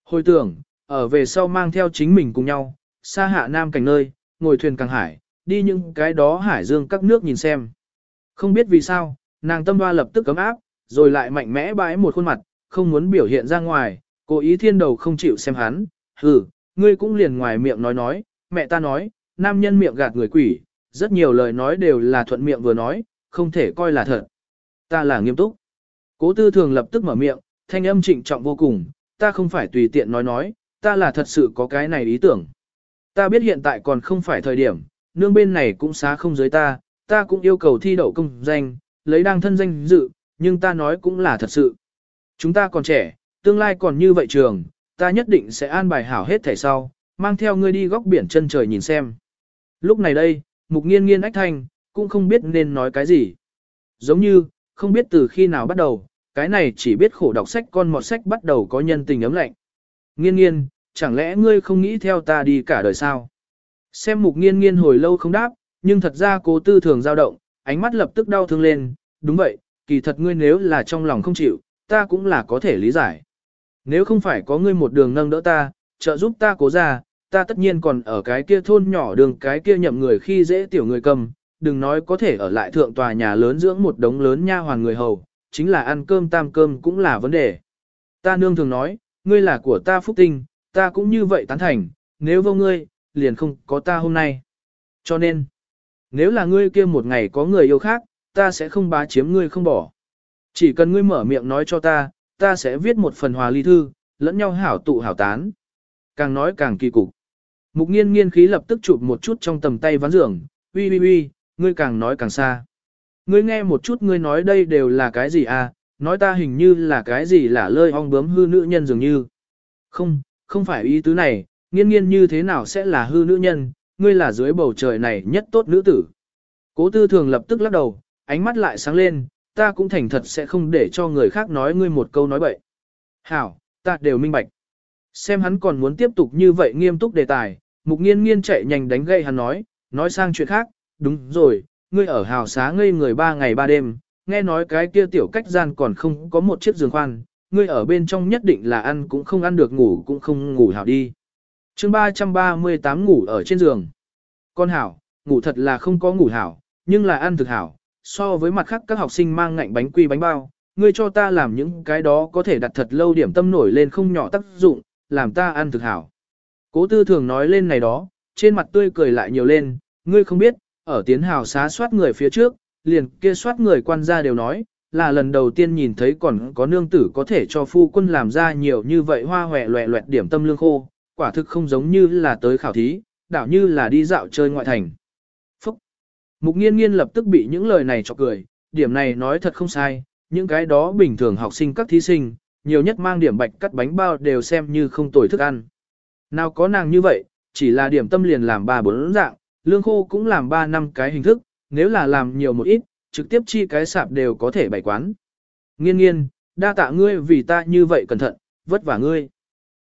Hồi tưởng, ở về sau mang theo chính mình cùng nhau, xa hạ Nam cảnh nơi, ngồi thuyền càng hải, đi những cái đó hải dương các nước nhìn xem. Không biết vì sao, nàng tâm hoa lập tức cấm áp, rồi lại mạnh mẽ bãi một khuôn mặt, không muốn biểu hiện ra ngoài, cố ý thiên đầu không chịu xem hắn, hừ, ngươi cũng liền ngoài miệng nói nói, mẹ ta nói, nam nhân miệng gạt người quỷ, rất nhiều lời nói đều là thuận miệng vừa nói, không thể coi là thật. Ta là nghiêm túc. Cố tư thường lập tức mở miệng, thanh âm trịnh trọng vô cùng, ta không phải tùy tiện nói nói, ta là thật sự có cái này ý tưởng. Ta biết hiện tại còn không phải thời điểm, nương bên này cũng xá không giới ta, ta cũng yêu cầu thi đậu công danh, lấy đăng thân danh dự, nhưng ta nói cũng là thật sự. Chúng ta còn trẻ, tương lai còn như vậy trường, ta nhất định sẽ an bài hảo hết thẻ sau, mang theo ngươi đi góc biển chân trời nhìn xem. Lúc này đây, mục nghiên nghiên ách thanh, cũng không biết nên nói cái gì. Giống như, không biết từ khi nào bắt đầu, cái này chỉ biết khổ đọc sách con mọt sách bắt đầu có nhân tình ấm lạnh. Nghiên nghiên, chẳng lẽ ngươi không nghĩ theo ta đi cả đời sao? Xem mục nghiên nghiên hồi lâu không đáp, nhưng thật ra cố tư thường dao động, ánh mắt lập tức đau thương lên, đúng vậy, kỳ thật ngươi nếu là trong lòng không chịu, ta cũng là có thể lý giải. Nếu không phải có ngươi một đường nâng đỡ ta, trợ giúp ta cố ra, ta tất nhiên còn ở cái kia thôn nhỏ đường cái kia nhậm người khi dễ tiểu người cầm, đừng nói có thể ở lại thượng tòa nhà lớn dưỡng một đống lớn nha hoàn người hầu, chính là ăn cơm tam cơm cũng là vấn đề. Ta nương thường nói, ngươi là của ta phúc tinh, ta cũng như vậy tán thành, nếu vô ngươi, liền không có ta hôm nay. Cho nên, nếu là ngươi kia một ngày có người yêu khác, ta sẽ không bá chiếm ngươi không bỏ. Chỉ cần ngươi mở miệng nói cho ta, ta sẽ viết một phần hòa ly thư, lẫn nhau hảo tụ hảo tán. Càng nói càng kỳ cục. Mục nghiên nghiên khí lập tức chụp một chút trong tầm tay ván giường, uy uy uy, ngươi càng nói càng xa. Ngươi nghe một chút ngươi nói đây đều là cái gì à, nói ta hình như là cái gì là lơi ong bướm hư nữ nhân dường như. Không, không phải ý tứ này, nghiên nghiên như thế nào sẽ là hư nữ nhân, ngươi là dưới bầu trời này nhất tốt nữ tử. Cố tư thường lập tức lắc đầu, ánh mắt lại sáng lên, ta cũng thành thật sẽ không để cho người khác nói ngươi một câu nói bậy. Hảo, ta đều minh bạch. Xem hắn còn muốn tiếp tục như vậy nghiêm túc đề tài, mục nghiên nghiên chạy nhanh đánh gậy hắn nói, nói sang chuyện khác, đúng rồi, ngươi ở hào xá ngây người ba ngày ba đêm, nghe nói cái kia tiểu cách gian còn không có một chiếc giường khoan, ngươi ở bên trong nhất định là ăn cũng không ăn được ngủ cũng không ngủ hảo đi. chương 338 ngủ ở trên giường. Con hảo, ngủ thật là không có ngủ hảo, nhưng là ăn thực hảo, so với mặt khác các học sinh mang ngạnh bánh quy bánh bao, ngươi cho ta làm những cái đó có thể đặt thật lâu điểm tâm nổi lên không nhỏ tác dụng, làm ta ăn thực hảo. Cố tư thường nói lên này đó, trên mặt tươi cười lại nhiều lên, ngươi không biết, ở tiến hào xá soát người phía trước, liền kia soát người quan gia đều nói, là lần đầu tiên nhìn thấy còn có nương tử có thể cho phu quân làm ra nhiều như vậy hoa hòe loẹ loẹt điểm tâm lương khô, quả thực không giống như là tới khảo thí, đảo như là đi dạo chơi ngoại thành. Mục nghiên nghiên lập tức bị những lời này cho cười, điểm này nói thật không sai, những cái đó bình thường học sinh các thí sinh, nhiều nhất mang điểm bạch cắt bánh bao đều xem như không tồi thức ăn. Nào có nàng như vậy, chỉ là điểm tâm liền làm ba bốn dạng, lương khô cũng làm ba năm cái hình thức, nếu là làm nhiều một ít, trực tiếp chi cái sạp đều có thể bày quán. Nghiên nghiên, đa tạ ngươi vì ta như vậy cẩn thận, vất vả ngươi.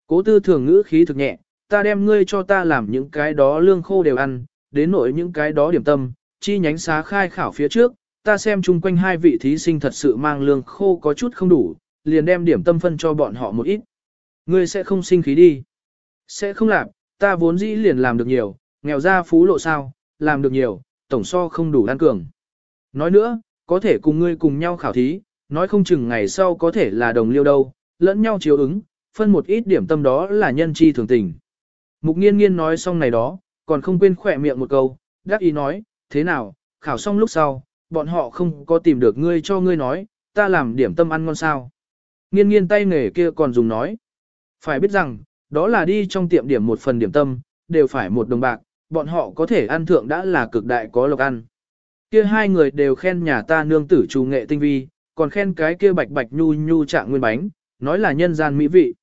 Cố tư thường ngữ khí thực nhẹ, ta đem ngươi cho ta làm những cái đó lương khô đều ăn, đến nỗi những cái đó điểm tâm, chi nhánh xá khai khảo phía trước, ta xem chung quanh hai vị thí sinh thật sự mang lương khô có chút không đủ, liền đem điểm tâm phân cho bọn họ một ít. Ngươi sẽ không sinh khí đi. Sẽ không làm, ta vốn dĩ liền làm được nhiều, nghèo ra phú lộ sao, làm được nhiều, tổng so không đủ đan cường. Nói nữa, có thể cùng ngươi cùng nhau khảo thí, nói không chừng ngày sau có thể là đồng liêu đâu, lẫn nhau chiếu ứng, phân một ít điểm tâm đó là nhân chi thường tình. Mục nghiên nghiên nói xong này đó, còn không quên khỏe miệng một câu, đắc ý nói, thế nào, khảo xong lúc sau, bọn họ không có tìm được ngươi cho ngươi nói, ta làm điểm tâm ăn ngon sao. Nghiên nghiên tay nghề kia còn dùng nói. Phải biết rằng, đó là đi trong tiệm điểm một phần điểm tâm, đều phải một đồng bạc, bọn họ có thể ăn thượng đã là cực đại có lộc ăn. Kia hai người đều khen nhà ta nương tử trù nghệ tinh vi, còn khen cái kia bạch bạch nhu nhu trạng nguyên bánh, nói là nhân gian mỹ vị.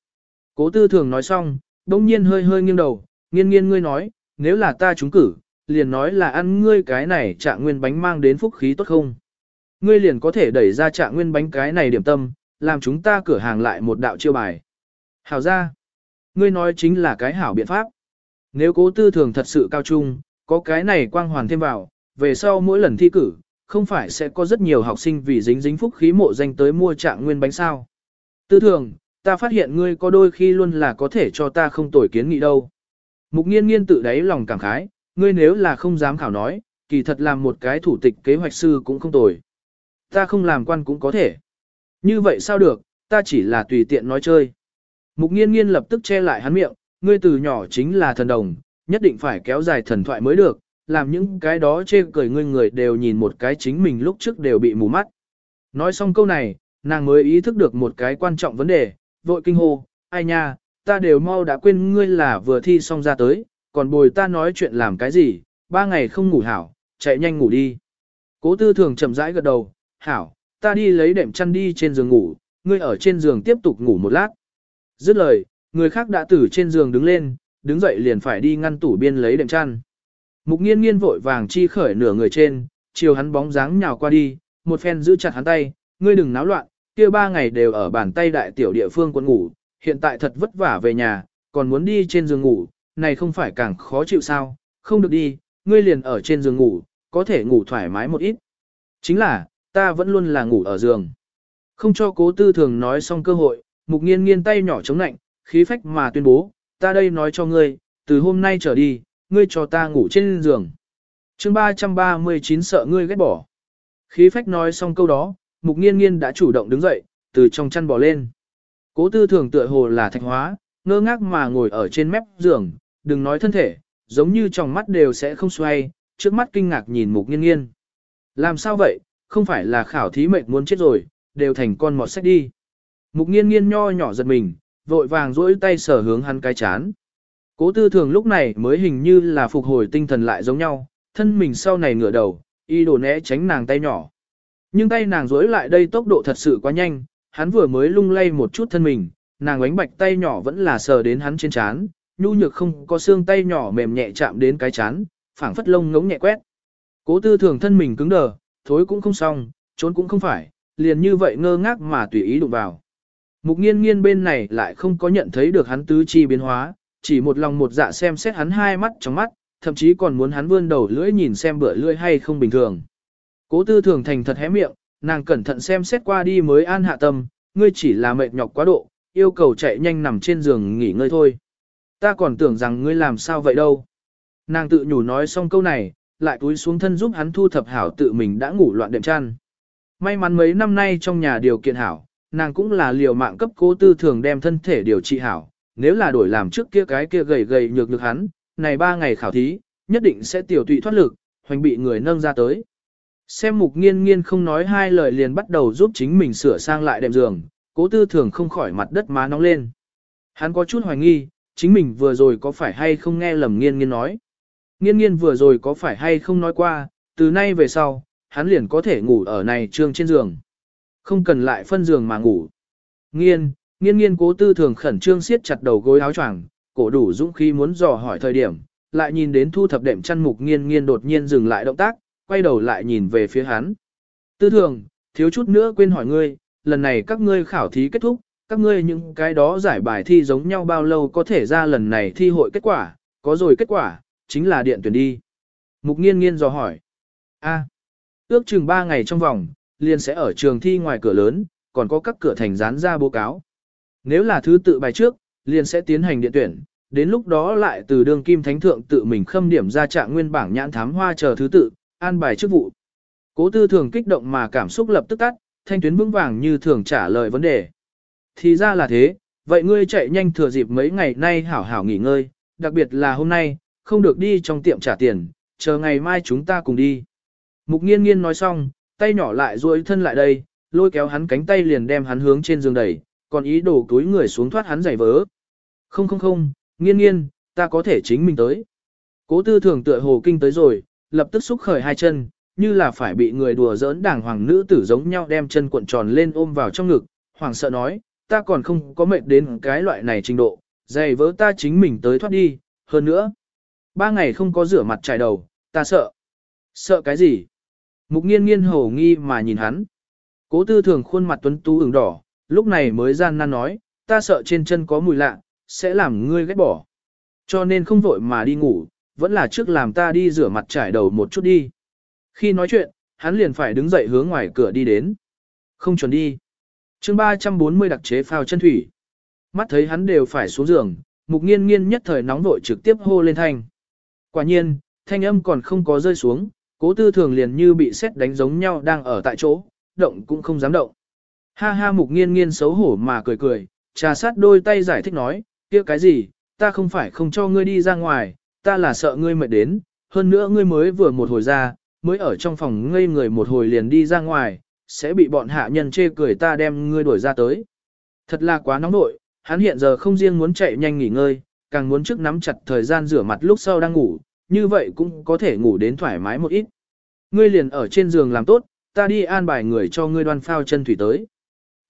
Cố tư thường nói xong, đông nhiên hơi hơi nghiêng đầu, nghiên nghiên ngươi nói, nếu là ta trúng cử, liền nói là ăn ngươi cái này trạng nguyên bánh mang đến phúc khí tốt không. Ngươi liền có thể đẩy ra trạng nguyên bánh cái này điểm tâm, làm chúng ta cửa hàng lại một đạo chiêu bài. Hảo ra, ngươi nói chính là cái hảo biện pháp. Nếu cố tư thường thật sự cao trung, có cái này quang hoàn thêm vào, về sau mỗi lần thi cử, không phải sẽ có rất nhiều học sinh vì dính dính phúc khí mộ danh tới mua trạng nguyên bánh sao. Tư thường, ta phát hiện ngươi có đôi khi luôn là có thể cho ta không tồi kiến nghị đâu. Mục nghiên nghiên tự đáy lòng cảm khái, ngươi nếu là không dám khảo nói, kỳ thật làm một cái thủ tịch kế hoạch sư cũng không tồi. Ta không làm quan cũng có thể. Như vậy sao được, ta chỉ là tùy tiện nói chơi. Mục nghiên nghiên lập tức che lại hắn miệng, ngươi từ nhỏ chính là thần đồng, nhất định phải kéo dài thần thoại mới được, làm những cái đó chê cười ngươi người đều nhìn một cái chính mình lúc trước đều bị mù mắt. Nói xong câu này, nàng mới ý thức được một cái quan trọng vấn đề, vội kinh hô, ai nha, ta đều mau đã quên ngươi là vừa thi xong ra tới, còn bồi ta nói chuyện làm cái gì, ba ngày không ngủ hảo, chạy nhanh ngủ đi. Cố tư thường chậm rãi gật đầu, hảo, ta đi lấy đệm chăn đi trên giường ngủ, ngươi ở trên giường tiếp tục ngủ một lát. Dứt lời, người khác đã từ trên giường đứng lên, đứng dậy liền phải đi ngăn tủ biên lấy đệm chăn. Mục nghiên nghiên vội vàng chi khởi nửa người trên, chiều hắn bóng dáng nhào qua đi, một phen giữ chặt hắn tay, ngươi đừng náo loạn, kia ba ngày đều ở bàn tay đại tiểu địa phương quân ngủ, hiện tại thật vất vả về nhà, còn muốn đi trên giường ngủ, này không phải càng khó chịu sao, không được đi, ngươi liền ở trên giường ngủ, có thể ngủ thoải mái một ít. Chính là, ta vẫn luôn là ngủ ở giường. Không cho cố tư thường nói xong cơ hội, mục nghiên nghiên tay nhỏ chống nạnh, khí phách mà tuyên bố, ta đây nói cho ngươi, từ hôm nay trở đi, ngươi cho ta ngủ trên giường. chương 339 sợ ngươi ghét bỏ. Khí phách nói xong câu đó, mục nghiên nghiên đã chủ động đứng dậy, từ trong chăn bỏ lên. Cố tư thường tựa hồ là thạch hóa, ngơ ngác mà ngồi ở trên mép giường, đừng nói thân thể, giống như trong mắt đều sẽ không xoay, trước mắt kinh ngạc nhìn mục nghiên nghiên. Làm sao vậy, không phải là khảo thí mệnh muốn chết rồi, đều thành con mọt sách đi. Mục nghiên nghiên nho nhỏ giật mình, vội vàng duỗi tay sở hướng hắn cái chán. Cố tư thường lúc này mới hình như là phục hồi tinh thần lại giống nhau, thân mình sau này ngửa đầu, y đổ né tránh nàng tay nhỏ. Nhưng tay nàng duỗi lại đây tốc độ thật sự quá nhanh, hắn vừa mới lung lay một chút thân mình, nàng ánh bạch tay nhỏ vẫn là sờ đến hắn trên chán, nhu nhược không có xương tay nhỏ mềm nhẹ chạm đến cái chán, phảng phất lông ngống nhẹ quét. Cố tư thường thân mình cứng đờ, thối cũng không xong, trốn cũng không phải, liền như vậy ngơ ngác mà tùy ý đụng vào. Mục nghiên nghiên bên này lại không có nhận thấy được hắn tứ chi biến hóa, chỉ một lòng một dạ xem xét hắn hai mắt trong mắt, thậm chí còn muốn hắn vươn đầu lưỡi nhìn xem bữa lưỡi hay không bình thường. Cố tư thường thành thật hé miệng, nàng cẩn thận xem xét qua đi mới an hạ tâm, ngươi chỉ là mệt nhọc quá độ, yêu cầu chạy nhanh nằm trên giường nghỉ ngơi thôi. Ta còn tưởng rằng ngươi làm sao vậy đâu. Nàng tự nhủ nói xong câu này, lại túi xuống thân giúp hắn thu thập hảo tự mình đã ngủ loạn đệm chăn. May mắn mấy năm nay trong nhà điều kiện hảo, nàng cũng là liều mạng cấp cố tư thường đem thân thể điều trị hảo, nếu là đổi làm trước kia cái kia gầy gầy nhược nhược hắn, này ba ngày khảo thí, nhất định sẽ tiểu tụy thoát lực, hoành bị người nâng ra tới. Xem mục nghiên nghiên không nói hai lời liền bắt đầu giúp chính mình sửa sang lại đệm giường, cố tư thường không khỏi mặt đất má nóng lên. Hắn có chút hoài nghi, chính mình vừa rồi có phải hay không nghe lầm nghiên nghiên nói. Nghiên nghiên vừa rồi có phải hay không nói qua, từ nay về sau, hắn liền có thể ngủ ở này trương trên giường. Không cần lại phân giường mà ngủ. Nghiên, nghiên nghiên cố tư thường khẩn trương siết chặt đầu gối áo choàng, cổ đủ dũng khí muốn dò hỏi thời điểm, lại nhìn đến thu thập đệm chăn mục nghiên nghiên đột nhiên dừng lại động tác, quay đầu lại nhìn về phía hắn. Tư thường, thiếu chút nữa quên hỏi ngươi, lần này các ngươi khảo thí kết thúc, các ngươi những cái đó giải bài thi giống nhau bao lâu có thể ra lần này thi hội kết quả, có rồi kết quả, chính là điện tuyển đi. Mục nghiên nghiên dò hỏi. A, ước chừng 3 ngày trong vòng, liền sẽ ở trường thi ngoài cửa lớn, còn có các cửa thành dán ra báo cáo. Nếu là thứ tự bài trước, liền sẽ tiến hành điện tuyển, đến lúc đó lại từ đường kim thánh thượng tự mình khâm điểm ra trạng nguyên bảng nhãn thám hoa chờ thứ tự, an bài chức vụ. Cố tư thường kích động mà cảm xúc lập tức tắt, thanh tuyến vững vàng như thường trả lời vấn đề. Thì ra là thế, vậy ngươi chạy nhanh thừa dịp mấy ngày nay hảo hảo nghỉ ngơi, đặc biệt là hôm nay, không được đi trong tiệm trả tiền, chờ ngày mai chúng ta cùng đi. Mục nghiên nghiên nói xong, tay nhỏ lại duỗi thân lại đây, lôi kéo hắn cánh tay liền đem hắn hướng trên giường đẩy, còn ý đồ túi người xuống thoát hắn giày vớ. Không không không, nghiên nghiên, ta có thể chính mình tới. Cố tư thường tựa hồ kinh tới rồi, lập tức xúc khởi hai chân, như là phải bị người đùa giỡn đảng hoàng nữ tử giống nhau đem chân cuộn tròn lên ôm vào trong ngực, hoàng sợ nói, ta còn không có mệt đến cái loại này trình độ, giày vớ ta chính mình tới thoát đi, hơn nữa. Ba ngày không có rửa mặt trải đầu, ta sợ. Sợ cái gì? Mục nghiên nghiên hổ nghi mà nhìn hắn. Cố tư thường khuôn mặt tuấn tú ửng đỏ, lúc này mới gian nan nói, ta sợ trên chân có mùi lạ, sẽ làm ngươi ghét bỏ. Cho nên không vội mà đi ngủ, vẫn là trước làm ta đi rửa mặt trải đầu một chút đi. Khi nói chuyện, hắn liền phải đứng dậy hướng ngoài cửa đi đến. Không chuẩn đi chương 340 đặc chế phao chân thủy. Mắt thấy hắn đều phải xuống giường, mục nghiên nghiên nhất thời nóng vội trực tiếp hô lên thanh. Quả nhiên, thanh âm còn không có rơi xuống, cố tư thường liền như bị xét đánh giống nhau đang ở tại chỗ, động cũng không dám động. Ha ha mục nghiên nghiên xấu hổ mà cười cười, trà sát đôi tay giải thích nói, kia cái gì, ta không phải không cho ngươi đi ra ngoài, ta là sợ ngươi mệt đến, hơn nữa ngươi mới vừa một hồi ra, mới ở trong phòng ngây người một hồi liền đi ra ngoài, sẽ bị bọn hạ nhân chê cười ta đem ngươi đuổi ra tới. Thật là quá nóng nội, hắn hiện giờ không riêng muốn chạy nhanh nghỉ ngơi, càng muốn trước nắm chặt thời gian rửa mặt lúc sau đang ngủ, như vậy cũng có thể ngủ đến thoải mái một ít. Ngươi liền ở trên giường làm tốt, ta đi an bài người cho ngươi đoan phao chân thủy tới.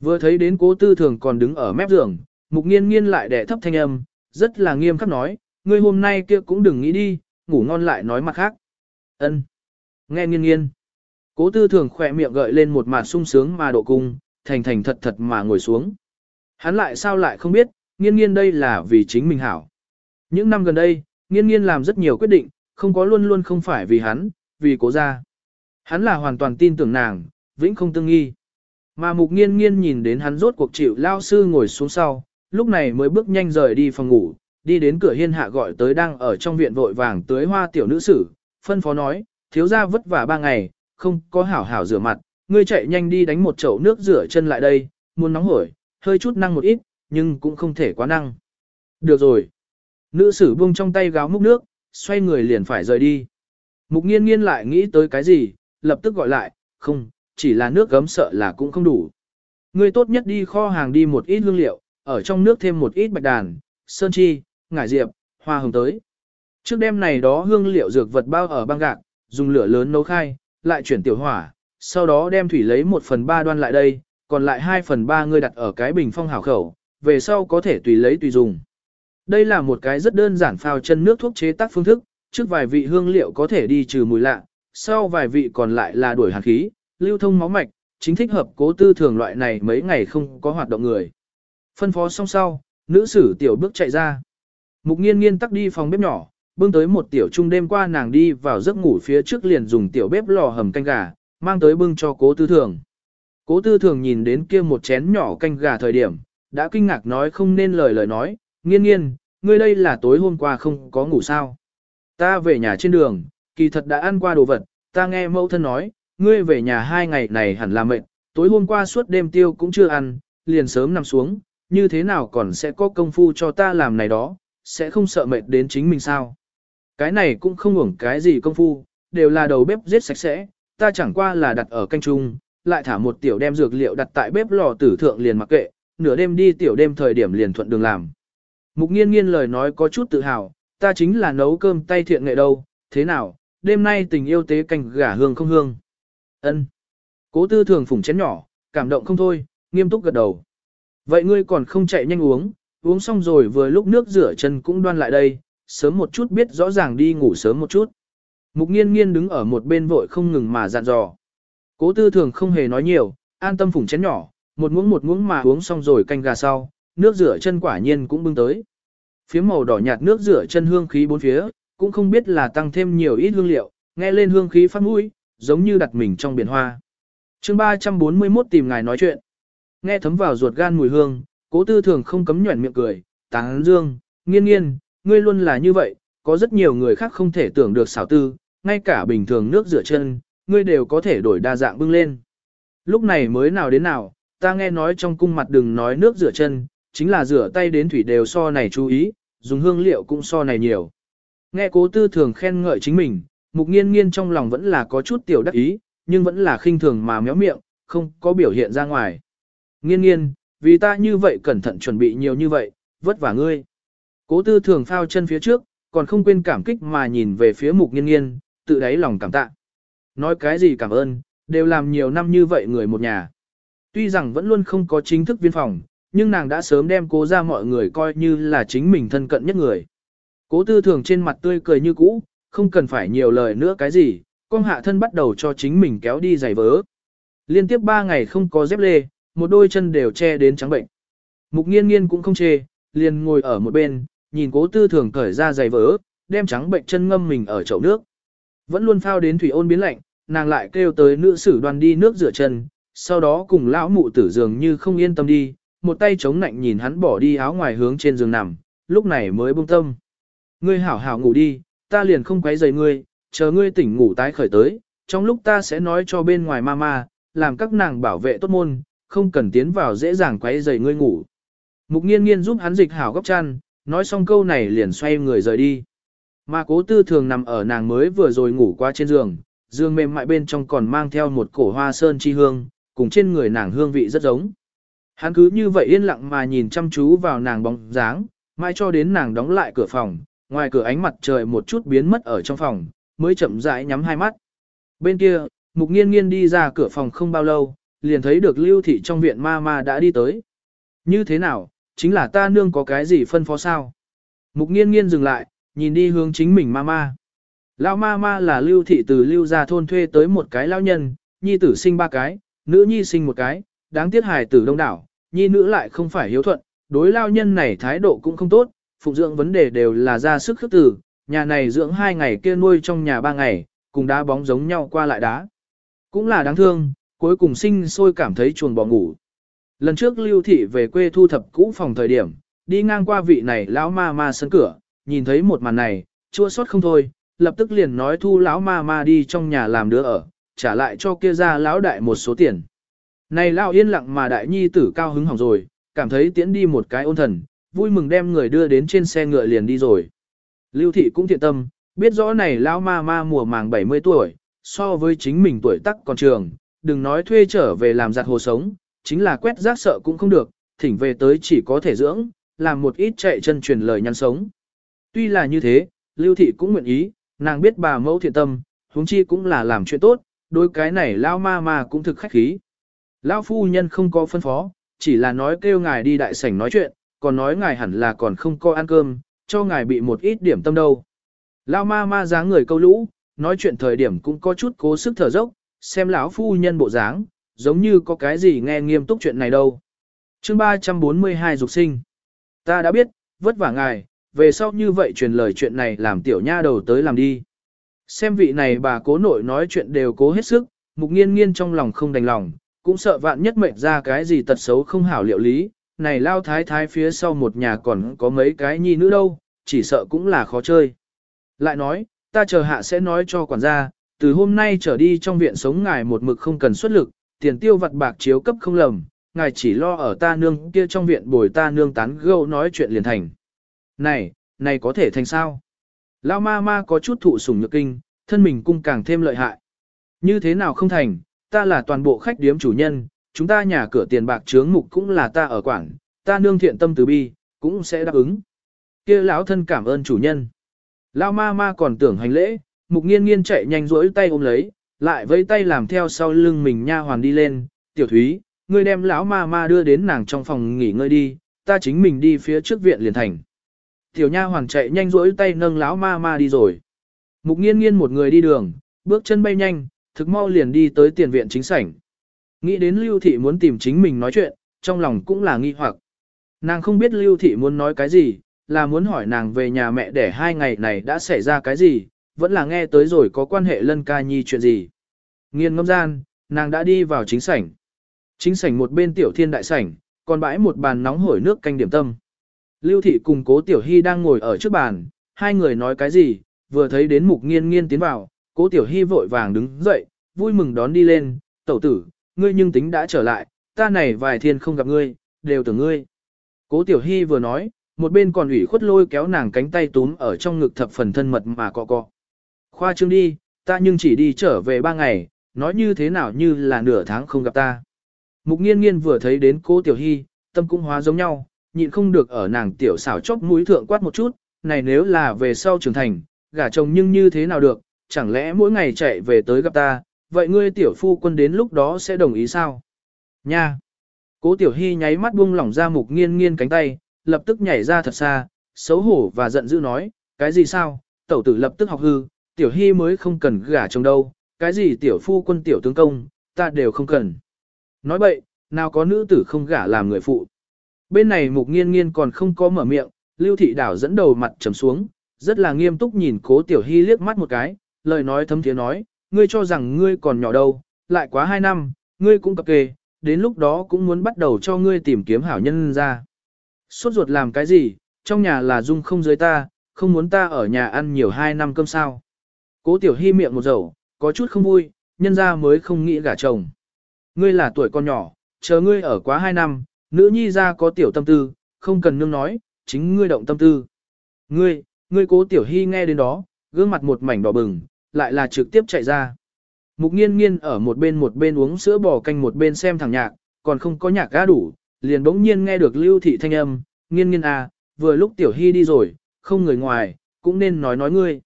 Vừa thấy đến cố tư thường còn đứng ở mép giường, mục nghiên nghiên lại đẻ thấp thanh âm, rất là nghiêm khắc nói, ngươi hôm nay kia cũng đừng nghĩ đi, ngủ ngon lại nói mặt khác. ân Nghe nghiên nghiên. Cố tư thường khỏe miệng gợi lên một mặt sung sướng mà độ cung, thành thành thật thật mà ngồi xuống. Hắn lại sao lại không biết, nghiên nghiên đây là vì chính mình hảo. Những năm gần đây, nghiên nghiên làm rất nhiều quyết định, không có luôn luôn không phải vì hắn, vì cố gia. Hắn là hoàn toàn tin tưởng nàng, vĩnh không tương nghi. Mà mục nghiên nghiên nhìn đến hắn rốt cuộc chịu lao sư ngồi xuống sau, lúc này mới bước nhanh rời đi phòng ngủ, đi đến cửa hiên hạ gọi tới đang ở trong viện vội vàng tưới hoa tiểu nữ sử, phân phó nói, thiếu gia vất vả ba ngày, không có hảo hảo rửa mặt, ngươi chạy nhanh đi đánh một chậu nước rửa chân lại đây, muốn nóng hổi, hơi chút năng một ít, nhưng cũng không thể quá năng. Được rồi. Nữ sử buông trong tay gáo múc nước, xoay người liền phải rời đi. Mục nghiên nghiên lại nghĩ tới cái gì, lập tức gọi lại, không, chỉ là nước gấm sợ là cũng không đủ. Ngươi tốt nhất đi kho hàng đi một ít hương liệu, ở trong nước thêm một ít bạch đàn, sơn chi, ngải diệp, hoa hồng tới. Trước đêm này đó hương liệu dược vật bao ở băng gạc, dùng lửa lớn nấu khai, lại chuyển tiểu hỏa, sau đó đem thủy lấy 1 phần 3 đoan lại đây, còn lại 2 phần 3 ngươi đặt ở cái bình phong hảo khẩu, về sau có thể tùy lấy tùy dùng. Đây là một cái rất đơn giản phao chân nước thuốc chế tác phương thức, trước vài vị hương liệu có thể đi trừ mùi lạ, sau vài vị còn lại là đuổi hàn khí, lưu thông máu mạch, chính thích hợp cố tư thường loại này mấy ngày không có hoạt động người. Phân phó xong sau, nữ sử tiểu bước chạy ra. Mục nghiên nghiên tắc đi phòng bếp nhỏ, bưng tới một tiểu trung đêm qua nàng đi vào giấc ngủ phía trước liền dùng tiểu bếp lò hầm canh gà, mang tới bưng cho cố tư thường. Cố tư thường nhìn đến kia một chén nhỏ canh gà thời điểm, đã kinh ngạc nói không nên lời lời nói, nghiên nghiên, ngươi đây là tối hôm qua không có ngủ sao. Ta về nhà trên đường, kỳ thật đã ăn qua đồ vật, ta nghe mẫu thân nói, ngươi về nhà hai ngày này hẳn là mệt, tối hôm qua suốt đêm tiêu cũng chưa ăn, liền sớm nằm xuống, như thế nào còn sẽ có công phu cho ta làm này đó, sẽ không sợ mệt đến chính mình sao. Cái này cũng không hưởng cái gì công phu, đều là đầu bếp giết sạch sẽ, ta chẳng qua là đặt ở canh trung, lại thả một tiểu đem dược liệu đặt tại bếp lò tử thượng liền mặc kệ, nửa đêm đi tiểu đêm thời điểm liền thuận đường làm. Mục nghiên nghiên lời nói có chút tự hào, ta chính là nấu cơm tay thiện nghệ đâu, thế nào, đêm nay tình yêu tế canh gà hương không hương. ân Cố tư thường phủng chén nhỏ, cảm động không thôi, nghiêm túc gật đầu. Vậy ngươi còn không chạy nhanh uống, uống xong rồi vừa lúc nước rửa chân cũng đoan lại đây, sớm một chút biết rõ ràng đi ngủ sớm một chút. Mục nghiên nghiên đứng ở một bên vội không ngừng mà dặn dò. Cố tư thường không hề nói nhiều, an tâm phủng chén nhỏ, một muỗng một muỗng mà uống xong rồi canh gà sau, nước rửa chân quả nhiên cũng bưng tới. Phía màu đỏ nhạt nước rửa chân hương khí bốn phía, cũng không biết là tăng thêm nhiều ít hương liệu, nghe lên hương khí phát mũi, giống như đặt mình trong biển hoa. chương 341 tìm ngài nói chuyện. Nghe thấm vào ruột gan mùi hương, cố tư thường không cấm nhuẩn miệng cười, táng dương, nghiên nghiên, ngươi luôn là như vậy, có rất nhiều người khác không thể tưởng được xảo tư, ngay cả bình thường nước rửa chân, ngươi đều có thể đổi đa dạng bưng lên. Lúc này mới nào đến nào, ta nghe nói trong cung mặt đừng nói nước rửa chân, chính là rửa tay đến thủy đều so này chú ý, dùng hương liệu cũng so này nhiều. Nghe cố tư thường khen ngợi chính mình, mục nghiên nghiên trong lòng vẫn là có chút tiểu đắc ý, nhưng vẫn là khinh thường mà méo miệng, không có biểu hiện ra ngoài. Nghiên nghiên, vì ta như vậy cẩn thận chuẩn bị nhiều như vậy, vất vả ngươi. Cố tư thường phao chân phía trước, còn không quên cảm kích mà nhìn về phía mục nghiên nghiên, tự đáy lòng cảm tạ. Nói cái gì cảm ơn, đều làm nhiều năm như vậy người một nhà. Tuy rằng vẫn luôn không có chính thức viên phòng, nhưng nàng đã sớm đem cố ra mọi người coi như là chính mình thân cận nhất người. Cố tư thường trên mặt tươi cười như cũ, không cần phải nhiều lời nữa cái gì, con hạ thân bắt đầu cho chính mình kéo đi giày vớ. Liên tiếp 3 ngày không có dép lê, một đôi chân đều che đến trắng bệnh. Mục nghiên nghiên cũng không chê, liền ngồi ở một bên, nhìn cố tư thường cởi ra giày vớ, đem trắng bệnh chân ngâm mình ở chậu nước. Vẫn luôn phao đến thủy ôn biến lạnh, nàng lại kêu tới nữ sử đoàn đi nước rửa chân, sau đó cùng lão mụ tử dường như không yên tâm đi, một tay chống nạnh nhìn hắn bỏ đi áo ngoài hướng trên giường nằm, lúc này mới buông tâm. Ngươi hảo hảo ngủ đi, ta liền không quấy rầy ngươi, chờ ngươi tỉnh ngủ tái khởi tới, trong lúc ta sẽ nói cho bên ngoài mama, làm các nàng bảo vệ tốt môn, không cần tiến vào dễ dàng quấy rầy ngươi ngủ. Mục nghiên nghiên giúp hắn dịch hảo góc chăn, nói xong câu này liền xoay người rời đi. Mà cố tư thường nằm ở nàng mới vừa rồi ngủ qua trên giường, giường mềm mại bên trong còn mang theo một cổ hoa sơn chi hương, cùng trên người nàng hương vị rất giống. Hắn cứ như vậy yên lặng mà nhìn chăm chú vào nàng bóng dáng, mãi cho đến nàng đóng lại cửa phòng, ngoài cửa ánh mặt trời một chút biến mất ở trong phòng, mới chậm rãi nhắm hai mắt. Bên kia, mục nghiên nghiên đi ra cửa phòng không bao lâu, liền thấy được lưu thị trong viện ma ma đã đi tới. Như thế nào, chính là ta nương có cái gì phân phó sao? Mục nghiên nghiên dừng lại, nhìn đi hướng chính mình ma ma. Lão ma ma là lưu thị từ lưu gia thôn thuê tới một cái lão nhân, nhi tử sinh ba cái, nữ nhi sinh một cái, đáng tiếc hài tử đông đảo, nhi nữ lại không phải hiếu thuận, đối lao nhân này thái độ cũng không tốt, phụng dưỡng vấn đề đều là ra sức khước tử, nhà này dưỡng hai ngày kia nuôi trong nhà ba ngày, cùng đá bóng giống nhau qua lại đá. Cũng là đáng thương, cuối cùng sinh sôi cảm thấy chuồn bỏ ngủ. Lần trước lưu thị về quê thu thập cũ phòng thời điểm, đi ngang qua vị này lão ma ma sân cửa, nhìn thấy một màn này, chua xót không thôi, lập tức liền nói thu lão ma ma đi trong nhà làm đứa ở, trả lại cho kia ra lão đại một số tiền. Này lão yên lặng mà đại nhi tử cao hứng hỏng rồi, cảm thấy tiễn đi một cái ôn thần, vui mừng đem người đưa đến trên xe ngựa liền đi rồi. Lưu thị cũng thiện tâm, biết rõ này lão ma ma mùa màng 70 tuổi, so với chính mình tuổi tác còn trường, đừng nói thuê trở về làm giặt hồ sống, chính là quét rác sợ cũng không được, thỉnh về tới chỉ có thể dưỡng, làm một ít chạy chân truyền lời nhắn sống. Tuy là như thế, Lưu thị cũng nguyện ý, nàng biết bà mẫu thiện tâm, huống chi cũng là làm chuyện tốt, đôi cái này lão ma ma cũng thực khách khí. Lão phu nhân không có phân phó, chỉ là nói kêu ngài đi đại sảnh nói chuyện, còn nói ngài hẳn là còn không có ăn cơm, cho ngài bị một ít điểm tâm đâu. Lão ma ma dáng người câu lũ, nói chuyện thời điểm cũng có chút cố sức thở dốc, xem lão phu nhân bộ dáng, giống như có cái gì nghe nghiêm túc chuyện này đâu. Chương 342 dục sinh. Ta đã biết, vất vả ngài, về sau như vậy truyền lời chuyện này làm tiểu nha đầu tới làm đi. Xem vị này bà cố nội nói chuyện đều cố hết sức, mục nghiên nghiên trong lòng không đành lòng, cũng sợ vạn nhất mệnh ra cái gì tật xấu không hảo liệu lý, này lao thái thái phía sau một nhà còn có mấy cái nhi nữ đâu, chỉ sợ cũng là khó chơi. Lại nói, ta chờ hạ sẽ nói cho quản gia, từ hôm nay trở đi trong viện sống ngài một mực không cần xuất lực, tiền tiêu vặt bạc chiếu cấp không lầm, ngài chỉ lo ở ta nương kia trong viện bồi ta nương tán gẫu nói chuyện liền thành. Này, này có thể thành sao? Lao ma ma có chút thụ sủng nhược kinh, thân mình cung càng thêm lợi hại. Như thế nào không thành, ta là toàn bộ khách điếm chủ nhân, chúng ta nhà cửa tiền bạc chướng mục cũng là ta ở quảng, ta nương thiện tâm từ bi, cũng sẽ đáp ứng. kia lão thân cảm ơn chủ nhân. Lao ma ma còn tưởng hành lễ, mục nghiên nghiên chạy nhanh rỗi tay ôm lấy, lại với tay làm theo sau lưng mình nha hoàn đi lên, tiểu thúy, ngươi đem lão ma ma đưa đến nàng trong phòng nghỉ ngơi đi, ta chính mình đi phía trước viện liền thành. Tiểu nha hoàn chạy nhanh rỗi tay nâng lão ma ma đi rồi. Mục nghiên nghiên một người đi đường, bước chân bay nhanh, thực mau liền đi tới tiền viện chính sảnh. Nghĩ đến lưu thị muốn tìm chính mình nói chuyện, trong lòng cũng là nghi hoặc. Nàng không biết lưu thị muốn nói cái gì, là muốn hỏi nàng về nhà mẹ để hai ngày này đã xảy ra cái gì, vẫn là nghe tới rồi có quan hệ lân ca nhi chuyện gì. Nghiên ngâm gian, nàng đã đi vào chính sảnh. Chính sảnh một bên tiểu thiên đại sảnh, còn bãi một bàn nóng hổi nước canh điểm tâm. Lưu thị cùng cố tiểu hy đang ngồi ở trước bàn, hai người nói cái gì, vừa thấy đến mục nghiên nghiên tiến vào, cố tiểu hy vội vàng đứng dậy, vui mừng đón đi lên, tẩu tử, ngươi nhưng tính đã trở lại, ta này vài thiên không gặp ngươi, đều tưởng ngươi. Cố tiểu hy vừa nói, một bên còn ủy khuất lôi kéo nàng cánh tay túm ở trong ngực thập phần thân mật mà cọ cọ. Khoa trương đi, ta nhưng chỉ đi trở về ba ngày, nói như thế nào như là nửa tháng không gặp ta. Mục nghiên nghiên vừa thấy đến cô tiểu hy, tâm cũng hóa giống nhau, nhịn không được ở nàng tiểu xảo chóc mũi thượng quát một chút, này nếu là về sau trưởng thành, gả chồng nhưng như thế nào được, chẳng lẽ mỗi ngày chạy về tới gặp ta, vậy ngươi tiểu phu quân đến lúc đó sẽ đồng ý sao? Nha! Cố tiểu hy nháy mắt buông lỏng ra mục nghiên nghiên cánh tay, lập tức nhảy ra thật xa, xấu hổ và giận dữ nói, cái gì sao, tẩu tử lập tức học hư, tiểu hy mới không cần gả chồng đâu, cái gì tiểu phu quân tiểu tướng công, ta đều không cần. Nói bậy, nào có nữ tử không gả làm người phụ. Bên này mục nghiên nghiên còn không có mở miệng, lưu thị đảo dẫn đầu mặt trầm xuống, rất là nghiêm túc nhìn cố tiểu hy liếc mắt một cái, lời nói thấm thiế nói, ngươi cho rằng ngươi còn nhỏ đâu, lại quá hai năm, ngươi cũng cập kê, đến lúc đó cũng muốn bắt đầu cho ngươi tìm kiếm hảo nhân ra. Suốt ruột làm cái gì, trong nhà là dung không dưới ta, không muốn ta ở nhà ăn nhiều hai năm cơm sao. Cố tiểu hy miệng một dầu, có chút không vui, nhân ra mới không nghĩ gả chồng. Ngươi là tuổi con nhỏ, chờ ngươi ở quá hai năm, nữ nhi ra có tiểu tâm tư, không cần nương nói, chính ngươi động tâm tư. Ngươi, Ngươi cố tiểu hy nghe đến đó, gương mặt một mảnh đỏ bừng, lại là trực tiếp chạy ra. Mục nghiên nghiên ở một bên một bên uống sữa bò canh một bên xem thằng nhạc, còn không có nhạc ga đủ, liền bỗng nhiên nghe được lưu thị thanh âm, nghiên nghiên à, vừa lúc tiểu hy đi rồi, không người ngoài, cũng nên nói nói ngươi.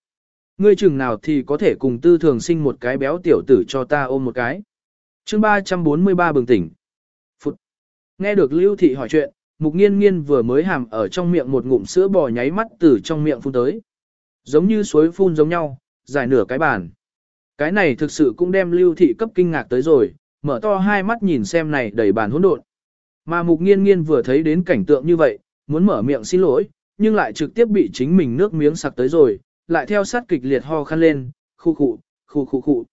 Ngươi chừng nào thì có thể cùng tư thường sinh một cái béo tiểu tử cho ta ôm một cái. chương 343 bừng tỉnh. Phụt. Nghe được lưu thị hỏi chuyện, mục nghiên nghiên vừa mới hàm ở trong miệng một ngụm sữa bò nháy mắt từ trong miệng phun tới. Giống như suối phun giống nhau, dài nửa cái bàn. Cái này thực sự cũng đem lưu thị cấp kinh ngạc tới rồi, mở to hai mắt nhìn xem này đầy bàn hỗn độn. Mà mục nghiên nghiên vừa thấy đến cảnh tượng như vậy, muốn mở miệng xin lỗi, nhưng lại trực tiếp bị chính mình nước miếng sặc tới rồi, lại theo sát kịch liệt ho khăn lên, khu khụ, khu khu khụ.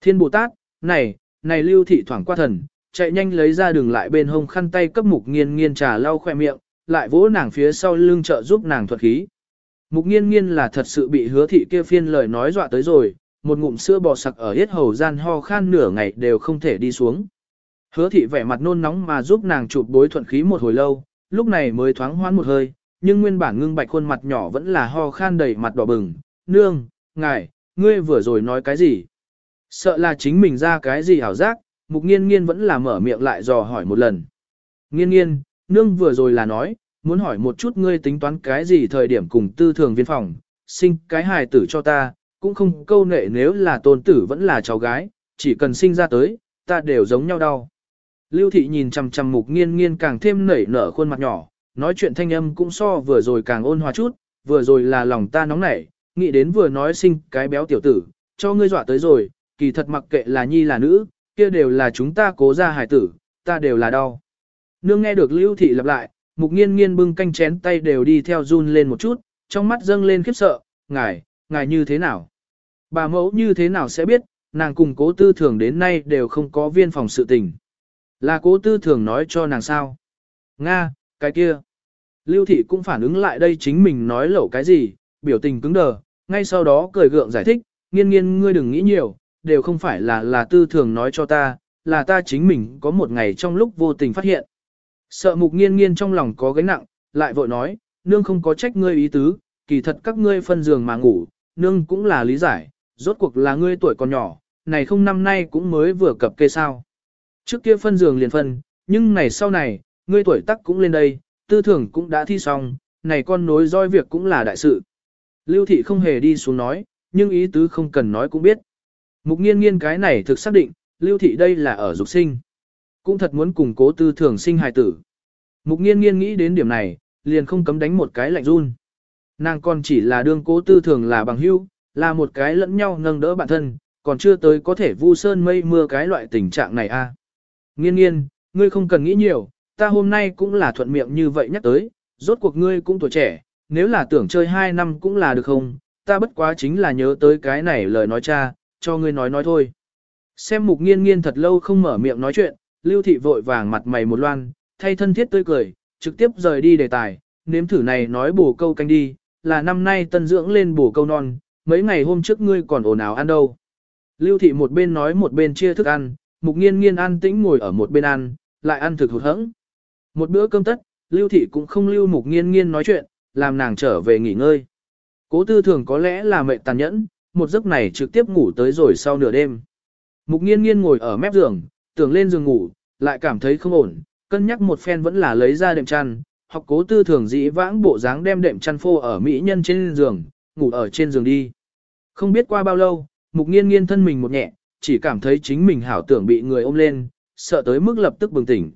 Thiên Bồ Tát, này, này lưu thị thoảng qua thần, chạy nhanh lấy ra đường lại bên hông khăn tay cấp mục nghiên nghiên trà lau khoe miệng, lại vỗ nàng phía sau lưng trợ giúp nàng thuật khí. Mục nghiên nghiên là thật sự bị hứa thị kia phiên lời nói dọa tới rồi, một ngụm sữa bò sặc ở hết hầu gian ho khan nửa ngày đều không thể đi xuống. Hứa thị vẻ mặt nôn nóng mà giúp nàng chụp bối thuận khí một hồi lâu, lúc này mới thoáng hoán một hơi, nhưng nguyên bản ngưng bạch khuôn mặt nhỏ vẫn là ho khan đầy mặt đỏ bừng. Nương, ngài, ngươi vừa rồi nói cái gì? Sợ là chính mình ra cái gì hảo giác, mục nghiên nghiên vẫn là mở miệng lại dò hỏi một lần. Nghiên nghiên, nương vừa rồi là nói, muốn hỏi một chút ngươi tính toán cái gì thời điểm cùng tư thường viên phòng, sinh cái hài tử cho ta, cũng không câu nệ nếu là tôn tử vẫn là cháu gái, chỉ cần sinh ra tới, ta đều giống nhau đau. Lưu thị nhìn chằm chằm mục nghiên nghiên càng thêm nảy nở khuôn mặt nhỏ, nói chuyện thanh âm cũng so vừa rồi càng ôn hòa chút, vừa rồi là lòng ta nóng nảy, nghĩ đến vừa nói sinh cái béo tiểu tử, cho ngươi dọa tới rồi, kỳ thật mặc kệ là nhi là nữ, kia đều là chúng ta cố ra hài tử, ta đều là đau. Nương nghe được lưu thị lặp lại, mục nghiên nghiên bưng canh chén tay đều đi theo run lên một chút, trong mắt dâng lên khiếp sợ, ngài, ngài như thế nào? Bà mẫu như thế nào sẽ biết, nàng cùng cố tư thường đến nay đều không có viên phòng sự tình. Là cố tư thường nói cho nàng sao? Nga, cái kia. Lưu thị cũng phản ứng lại đây chính mình nói lẩu cái gì, biểu tình cứng đờ, ngay sau đó cười gượng giải thích, nghiên nghiên ngươi đừng nghĩ nhiều, đều không phải là là tư thường nói cho ta, là ta chính mình có một ngày trong lúc vô tình phát hiện. Sợ mục nghiên nghiên trong lòng có gánh nặng, lại vội nói, nương không có trách ngươi ý tứ, kỳ thật các ngươi phân giường mà ngủ, nương cũng là lý giải, rốt cuộc là ngươi tuổi còn nhỏ, này không năm nay cũng mới vừa cập kê sao. Trước kia phân giường liền phân, nhưng này sau này, ngươi tuổi tắc cũng lên đây, tư Thưởng cũng đã thi xong, này con nối roi việc cũng là đại sự. Lưu thị không hề đi xuống nói, nhưng ý tứ không cần nói cũng biết. Mục nghiên nghiên cái này thực xác định, lưu thị đây là ở dục sinh. Cũng thật muốn củng cố tư Thưởng sinh hài tử. Mục nghiên nghiên nghĩ đến điểm này, liền không cấm đánh một cái lạnh run. Nàng còn chỉ là đương cố tư thường là bằng hữu, là một cái lẫn nhau nâng đỡ bản thân, còn chưa tới có thể vu sơn mây mưa cái loại tình trạng này a. À. Nghiên nghiên, ngươi không cần nghĩ nhiều, ta hôm nay cũng là thuận miệng như vậy nhắc tới, rốt cuộc ngươi cũng tuổi trẻ, nếu là tưởng chơi hai năm cũng là được không, ta bất quá chính là nhớ tới cái này lời nói cha, cho ngươi nói nói thôi. Xem mục nghiên nghiên thật lâu không mở miệng nói chuyện, lưu thị vội vàng mặt mày một loan, thay thân thiết tươi cười, trực tiếp rời đi đề tài, nếm thử này nói bổ câu canh đi, là năm nay tân dưỡng lên bổ câu non, mấy ngày hôm trước ngươi còn ồn ào ăn đâu. Lưu thị một bên nói một bên chia thức ăn, mục nghiên nghiên ăn tĩnh ngồi ở một bên ăn, lại ăn thực hụt hẫng. Một bữa cơm tất, lưu thị cũng không lưu mục nghiên nghiên nói chuyện, làm nàng trở về nghỉ ngơi. Cố tư thường có lẽ là mệt tàn nhẫn, một giấc này trực tiếp ngủ tới rồi sau nửa đêm. Mục nghiên nghiên ngồi ở mép giường, tưởng lên giường ngủ, lại cảm thấy không ổn, cân nhắc một phen vẫn là lấy ra đệm chăn, học cố tư thường dĩ vãng bộ dáng đem đệm chăn phô ở mỹ nhân trên giường, ngủ ở trên giường đi. Không biết qua bao lâu, mục nghiên nghiên thân mình một nhẹ, chỉ cảm thấy chính mình hảo tưởng bị người ôm lên, sợ tới mức lập tức bừng tỉnh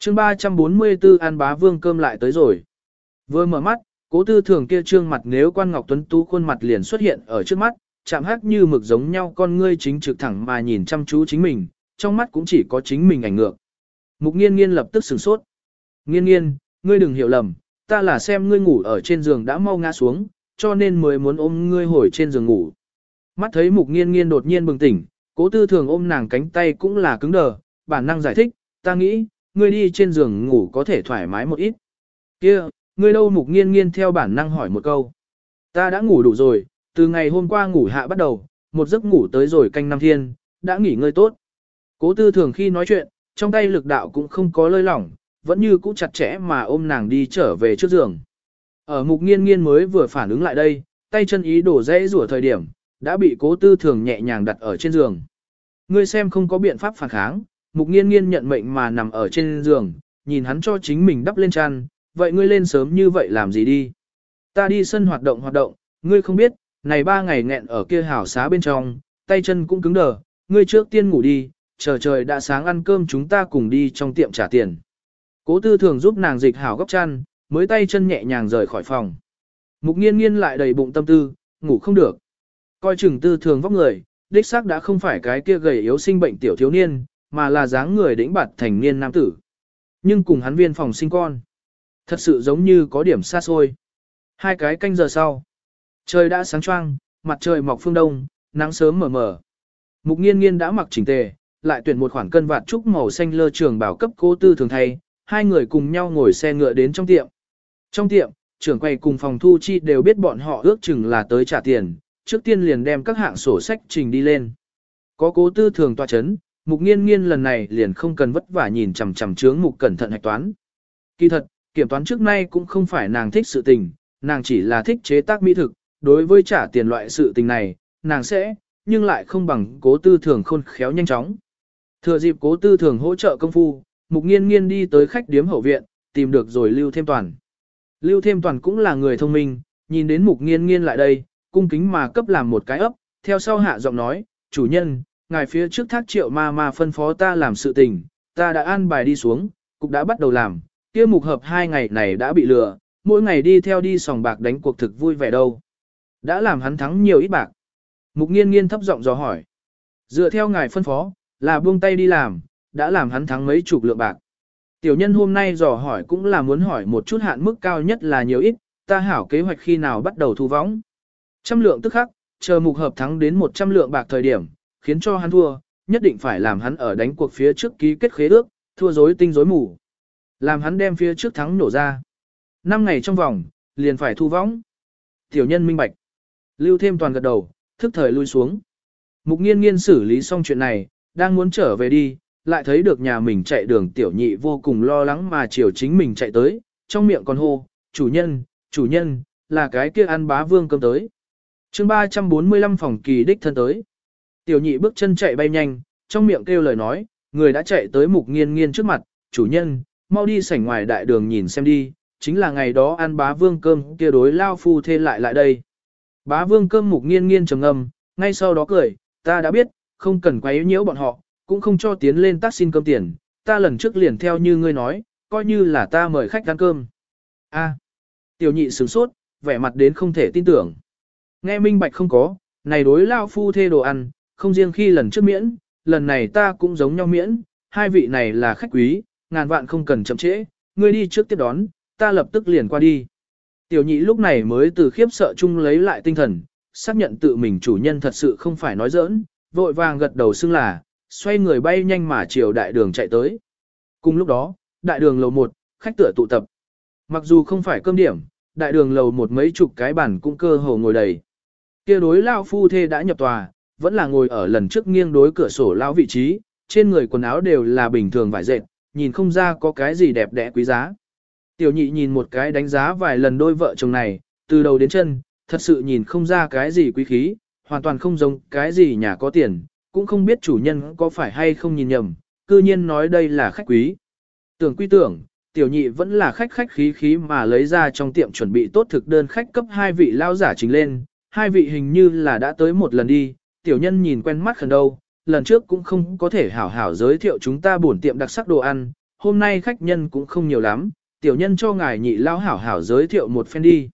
chương 344 An Bá Vương cơm lại tới rồi. Vừa mở mắt, cố tư thường kia trương mặt nếu quan ngọc tuấn tú khuôn mặt liền xuất hiện ở trước mắt, chạm hắc như mực giống nhau con ngươi chính trực thẳng mà nhìn chăm chú chính mình, trong mắt cũng chỉ có chính mình ảnh ngược. Mục nghiên nghiên lập tức sửng sốt. Nghiên nghiên, ngươi đừng hiểu lầm, ta là xem ngươi ngủ ở trên giường đã mau ngã xuống, cho nên mới muốn ôm ngươi hồi trên giường ngủ. Mắt thấy mục nghiên nghiên đột nhiên bừng tỉnh, cố tư thường ôm nàng cánh tay cũng là cứng đờ, bản năng giải thích, ta nghĩ, ngươi đi trên giường ngủ có thể thoải mái một ít. kia ngươi đâu mục nghiên nghiên theo bản năng hỏi một câu. Ta đã ngủ đủ rồi, từ ngày hôm qua ngủ hạ bắt đầu, một giấc ngủ tới rồi canh năm thiên, đã nghỉ ngơi tốt. Cố tư thường khi nói chuyện, trong tay lực đạo cũng không có lơi lỏng, vẫn như cũ chặt chẽ mà ôm nàng đi trở về trước giường. Ở mục nghiên nghiên mới vừa phản ứng lại đây, tay chân ý đổ dễ rủa thời điểm, đã bị cố tư thường nhẹ nhàng đặt ở trên giường. Ngươi xem không có biện pháp phản kháng, mục nghiên nghiên nhận mệnh mà nằm ở trên giường, nhìn hắn cho chính mình đắp lên chăn, vậy ngươi lên sớm như vậy làm gì đi? Ta đi sân hoạt động hoạt động, ngươi không biết, này ba ngày nghẹn ở kia hảo xá bên trong, tay chân cũng cứng đờ, ngươi trước tiên ngủ đi, chờ trời đã sáng ăn cơm chúng ta cùng đi trong tiệm trả tiền. Cố tư thường giúp nàng dịch hảo góc chăn, mới tay chân nhẹ nhàng rời khỏi phòng. Mục nghiên nghiên lại đầy bụng tâm tư, ngủ không được. Coi chừng tư thường vóc người, đích xác đã không phải cái kia gầy yếu sinh bệnh tiểu thiếu niên, mà là dáng người đĩnh bạt thành niên nam tử. Nhưng cùng hắn viên phòng sinh con. Thật sự giống như có điểm xa xôi. Hai cái canh giờ sau. Trời đã sáng choang, mặt trời mọc phương đông, nắng sớm mờ mờ. Mục nghiên nghiên đã mặc chỉnh tề, lại tuyển một khoản cân vạt trúc màu xanh lơ trường bảo cấp cố tư thường thay, hai người cùng nhau ngồi xe ngựa đến trong tiệm. Trong tiệm, trưởng quầy cùng phòng thu chi đều biết bọn họ ước chừng là tới trả tiền, trước tiên liền đem các hạng sổ sách trình đi lên. Có cố tư thường tòa chấn, mục nghiên nghiên lần này liền không cần vất vả nhìn chằm chằm chướng mục cẩn thận hạch toán. Kỳ thật, kiểm toán trước nay cũng không phải nàng thích sự tình, nàng chỉ là thích chế tác mỹ thực, đối với trả tiền loại sự tình này, nàng sẽ, nhưng lại không bằng cố tư thường khôn khéo nhanh chóng. Thừa dịp cố tư thường hỗ trợ công phu, mục nghiên nghiên đi tới khách điếm hậu viện, tìm được rồi lưu thêm toàn. Lưu thêm toàn cũng là người thông minh, nhìn đến mục nghiên nghiên lại đây, cung kính mà cấp làm một cái ấp, theo sau hạ giọng nói, chủ nhân, ngài phía trước thác triệu ma ma phân phó ta làm sự tình, ta đã an bài đi xuống, cục đã bắt đầu làm, kia mục hợp hai ngày này đã bị lừa, mỗi ngày đi theo đi sòng bạc đánh cuộc thực vui vẻ đâu. Đã làm hắn thắng nhiều ít bạc. Mục nghiên nghiên thấp giọng dò hỏi. Dựa theo ngài phân phó, là buông tay đi làm, đã làm hắn thắng mấy chục lượng bạc. Tiểu nhân hôm nay dò hỏi cũng là muốn hỏi một chút hạn mức cao nhất là nhiều ít, ta hảo kế hoạch khi nào bắt đầu thu võng. Trăm lượng tức khắc, chờ mục hợp thắng đến 100 lượng bạc thời điểm, khiến cho hắn thua, nhất định phải làm hắn ở đánh cuộc phía trước ký kết khế ước, thua rối tinh rối mù. Làm hắn đem phía trước thắng nổ ra. Năm ngày trong vòng, liền phải thu võng. Tiểu nhân minh bạch. Lưu thêm toàn gật đầu, thức thời lui xuống. Mục nghiên nghiên xử lý xong chuyện này, đang muốn trở về đi, lại thấy được nhà mình chạy đường tiểu nhị vô cùng lo lắng mà chiều chính mình chạy tới, trong miệng còn hô, chủ nhân, chủ nhân, là cái kia ăn bá vương cơm tới. chương 345 phòng kỳ đích thân tới. Tiểu nhị bước chân chạy bay nhanh, trong miệng kêu lời nói, người đã chạy tới mục nghiên nghiên trước mặt, chủ nhân, mau đi sảnh ngoài đại đường nhìn xem đi, chính là ngày đó ăn bá vương cơm kia đối lao phu thê lại lại đây. Bá vương cơm mục nghiên nghiên trầm ngâm, ngay sau đó cười, ta đã biết, không cần quấy nhiễu bọn họ, cũng không cho tiến lên tác xin cơm tiền, ta lần trước liền theo như ngươi nói, coi như là ta mời khách ăn cơm. A. tiểu nhị sửng sốt, vẻ mặt đến không thể tin tưởng. Nghe minh bạch không có, này đối lao phu thê đồ ăn, không riêng khi lần trước miễn, lần này ta cũng giống nhau miễn, hai vị này là khách quý, ngàn vạn không cần chậm trễ, ngươi đi trước tiếp đón, ta lập tức liền qua đi. Tiểu nhị lúc này mới từ khiếp sợ chung lấy lại tinh thần, xác nhận tự mình chủ nhân thật sự không phải nói giỡn, vội vàng gật đầu xưng là, xoay người bay nhanh mà chiều đại đường chạy tới. Cùng lúc đó, đại đường lầu một, khách tựa tụ tập. Mặc dù không phải cơm điểm, đại đường lầu một mấy chục cái bàn cũng cơ hồ ngồi đầy. Kia đối lao phu thê đã nhập tòa, vẫn là ngồi ở lần trước nghiêng đối cửa sổ lao vị trí, trên người quần áo đều là bình thường vải dệt, nhìn không ra có cái gì đẹp đẽ quý giá. Tiểu nhị nhìn một cái đánh giá vài lần đôi vợ chồng này, từ đầu đến chân, thật sự nhìn không ra cái gì quý khí, hoàn toàn không giống cái gì nhà có tiền, cũng không biết chủ nhân có phải hay không nhìn nhầm, cư nhiên nói đây là khách quý. Tưởng quy tưởng, tiểu nhị vẫn là khách khách khí khí mà lấy ra trong tiệm chuẩn bị tốt thực đơn khách cấp hai vị lao giả trình lên, hai vị hình như là đã tới một lần đi, tiểu nhân nhìn quen mắt khẩn đâu, lần trước cũng không có thể hảo hảo giới thiệu chúng ta bổn tiệm đặc sắc đồ ăn, hôm nay khách nhân cũng không nhiều lắm, tiểu nhân cho ngài nhị lao hảo hảo giới thiệu một phen đi.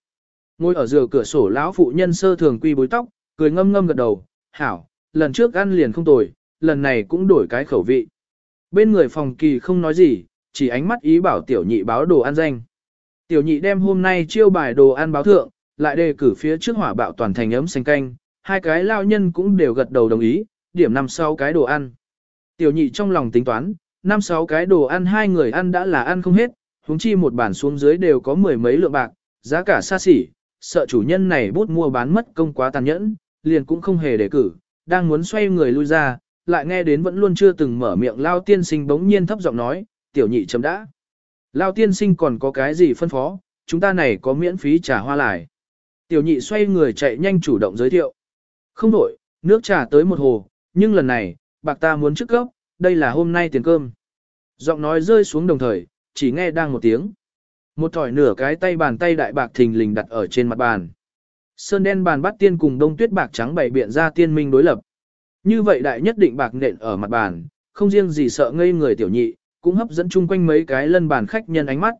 Ngồi ở giữa cửa sổ lão phụ nhân sơ thường quy bối tóc, cười ngâm ngâm gật đầu, hảo, lần trước ăn liền không tồi, lần này cũng đổi cái khẩu vị. Bên người phòng kỳ không nói gì, chỉ ánh mắt ý bảo tiểu nhị báo đồ ăn danh. Tiểu nhị đem hôm nay chiêu bài đồ ăn báo thượng, lại đề cử phía trước hỏa bạo toàn thành ấm xanh canh, hai cái lao nhân cũng đều gật đầu đồng ý, điểm năm sáu cái đồ ăn. Tiểu nhị trong lòng tính toán, năm sáu cái đồ ăn hai người ăn đã là ăn không hết, huống chi một bản xuống dưới đều có mười mấy lượng bạc, giá cả xa xỉ, sợ chủ nhân này bút mua bán mất công quá tàn nhẫn, liền cũng không hề để cử, đang muốn xoay người lui ra, lại nghe đến vẫn luôn chưa từng mở miệng Lao tiên sinh bỗng nhiên thấp giọng nói, tiểu nhị chấm đã. Lao tiên sinh còn có cái gì phân phó, chúng ta này có miễn phí trà hoa lại. Tiểu nhị xoay người chạy nhanh chủ động giới thiệu. Không đổi, nước trà tới một hồ, nhưng lần này, bạc ta muốn trước gốc, đây là hôm nay tiền cơm. Giọng nói rơi xuống đồng thời, chỉ nghe đang một tiếng. Một thỏi nửa cái tay bàn tay đại bạc thình lình đặt ở trên mặt bàn. Sơn đen bàn bắt tiên cùng đông tuyết bạc trắng bày biện ra tiên minh đối lập. Như vậy đại nhất định bạc nện ở mặt bàn, không riêng gì sợ ngây người tiểu nhị, cũng hấp dẫn chung quanh mấy cái lân bàn khách nhân ánh mắt.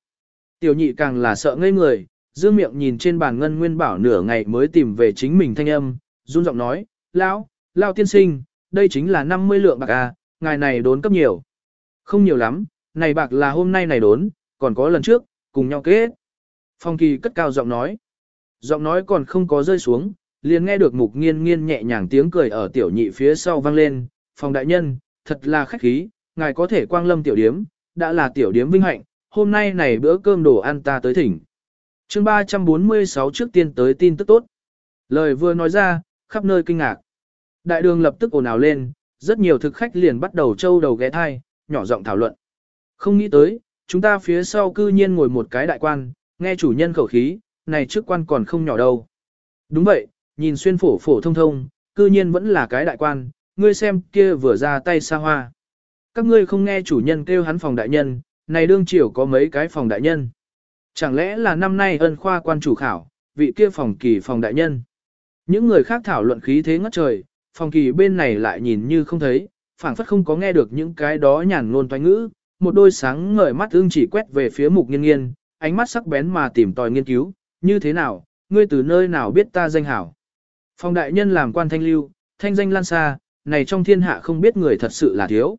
Tiểu nhị càng là sợ ngây người, dương miệng nhìn trên bàn ngân nguyên bảo nửa ngày mới tìm về chính mình thanh âm, run giọng nói, lão, lão tiên sinh, đây chính là 50 lượng bạc à, ngài này đốn cấp nhiều. Không nhiều lắm, này bạc là hôm nay này đốn, còn có lần trước, cùng nhau kết. Phong kỳ cất cao giọng nói. Giọng nói còn không có rơi xuống, liền nghe được mục nghiên nghiên nhẹ nhàng tiếng cười ở tiểu nhị phía sau vang lên. Phong đại nhân, thật là khách khí, ngài có thể quang lâm tiểu điếm, đã là tiểu điếm vinh hạnh, hôm nay này bữa cơm đồ ăn ta tới thỉnh. chương 346 trước tiên tới tin tức tốt. Lời vừa nói ra, khắp nơi kinh ngạc. Đại đường lập tức ồn ào lên, rất nhiều thực khách liền bắt đầu trâu đầu ghé thai, nhỏ giọng thảo luận. Không nghĩ tới, chúng ta phía sau cư nhiên ngồi một cái đại quan, nghe chủ nhân khẩu khí, này trước quan còn không nhỏ đâu. Đúng vậy, nhìn xuyên phổ phổ thông thông, cư nhiên vẫn là cái đại quan, ngươi xem kia vừa ra tay xa hoa. Các ngươi không nghe chủ nhân kêu hắn phòng đại nhân, này đương triều có mấy cái phòng đại nhân. Chẳng lẽ là năm nay ân khoa quan chủ khảo, vị kia phòng kỳ phòng đại nhân. Những người khác thảo luận khí thế ngất trời, phòng kỳ bên này lại nhìn như không thấy, phảng phất không có nghe được những cái đó nhàn ngôn toanh ngữ, một đôi sáng ngời mắt ương chỉ quét về phía mục nghiên nghiên, ánh mắt sắc bén mà tìm tòi nghiên cứu, như thế nào, ngươi từ nơi nào biết ta danh hảo. Phòng đại nhân làm quan thanh lưu, thanh danh lan xa, này trong thiên hạ không biết người thật sự là thiếu.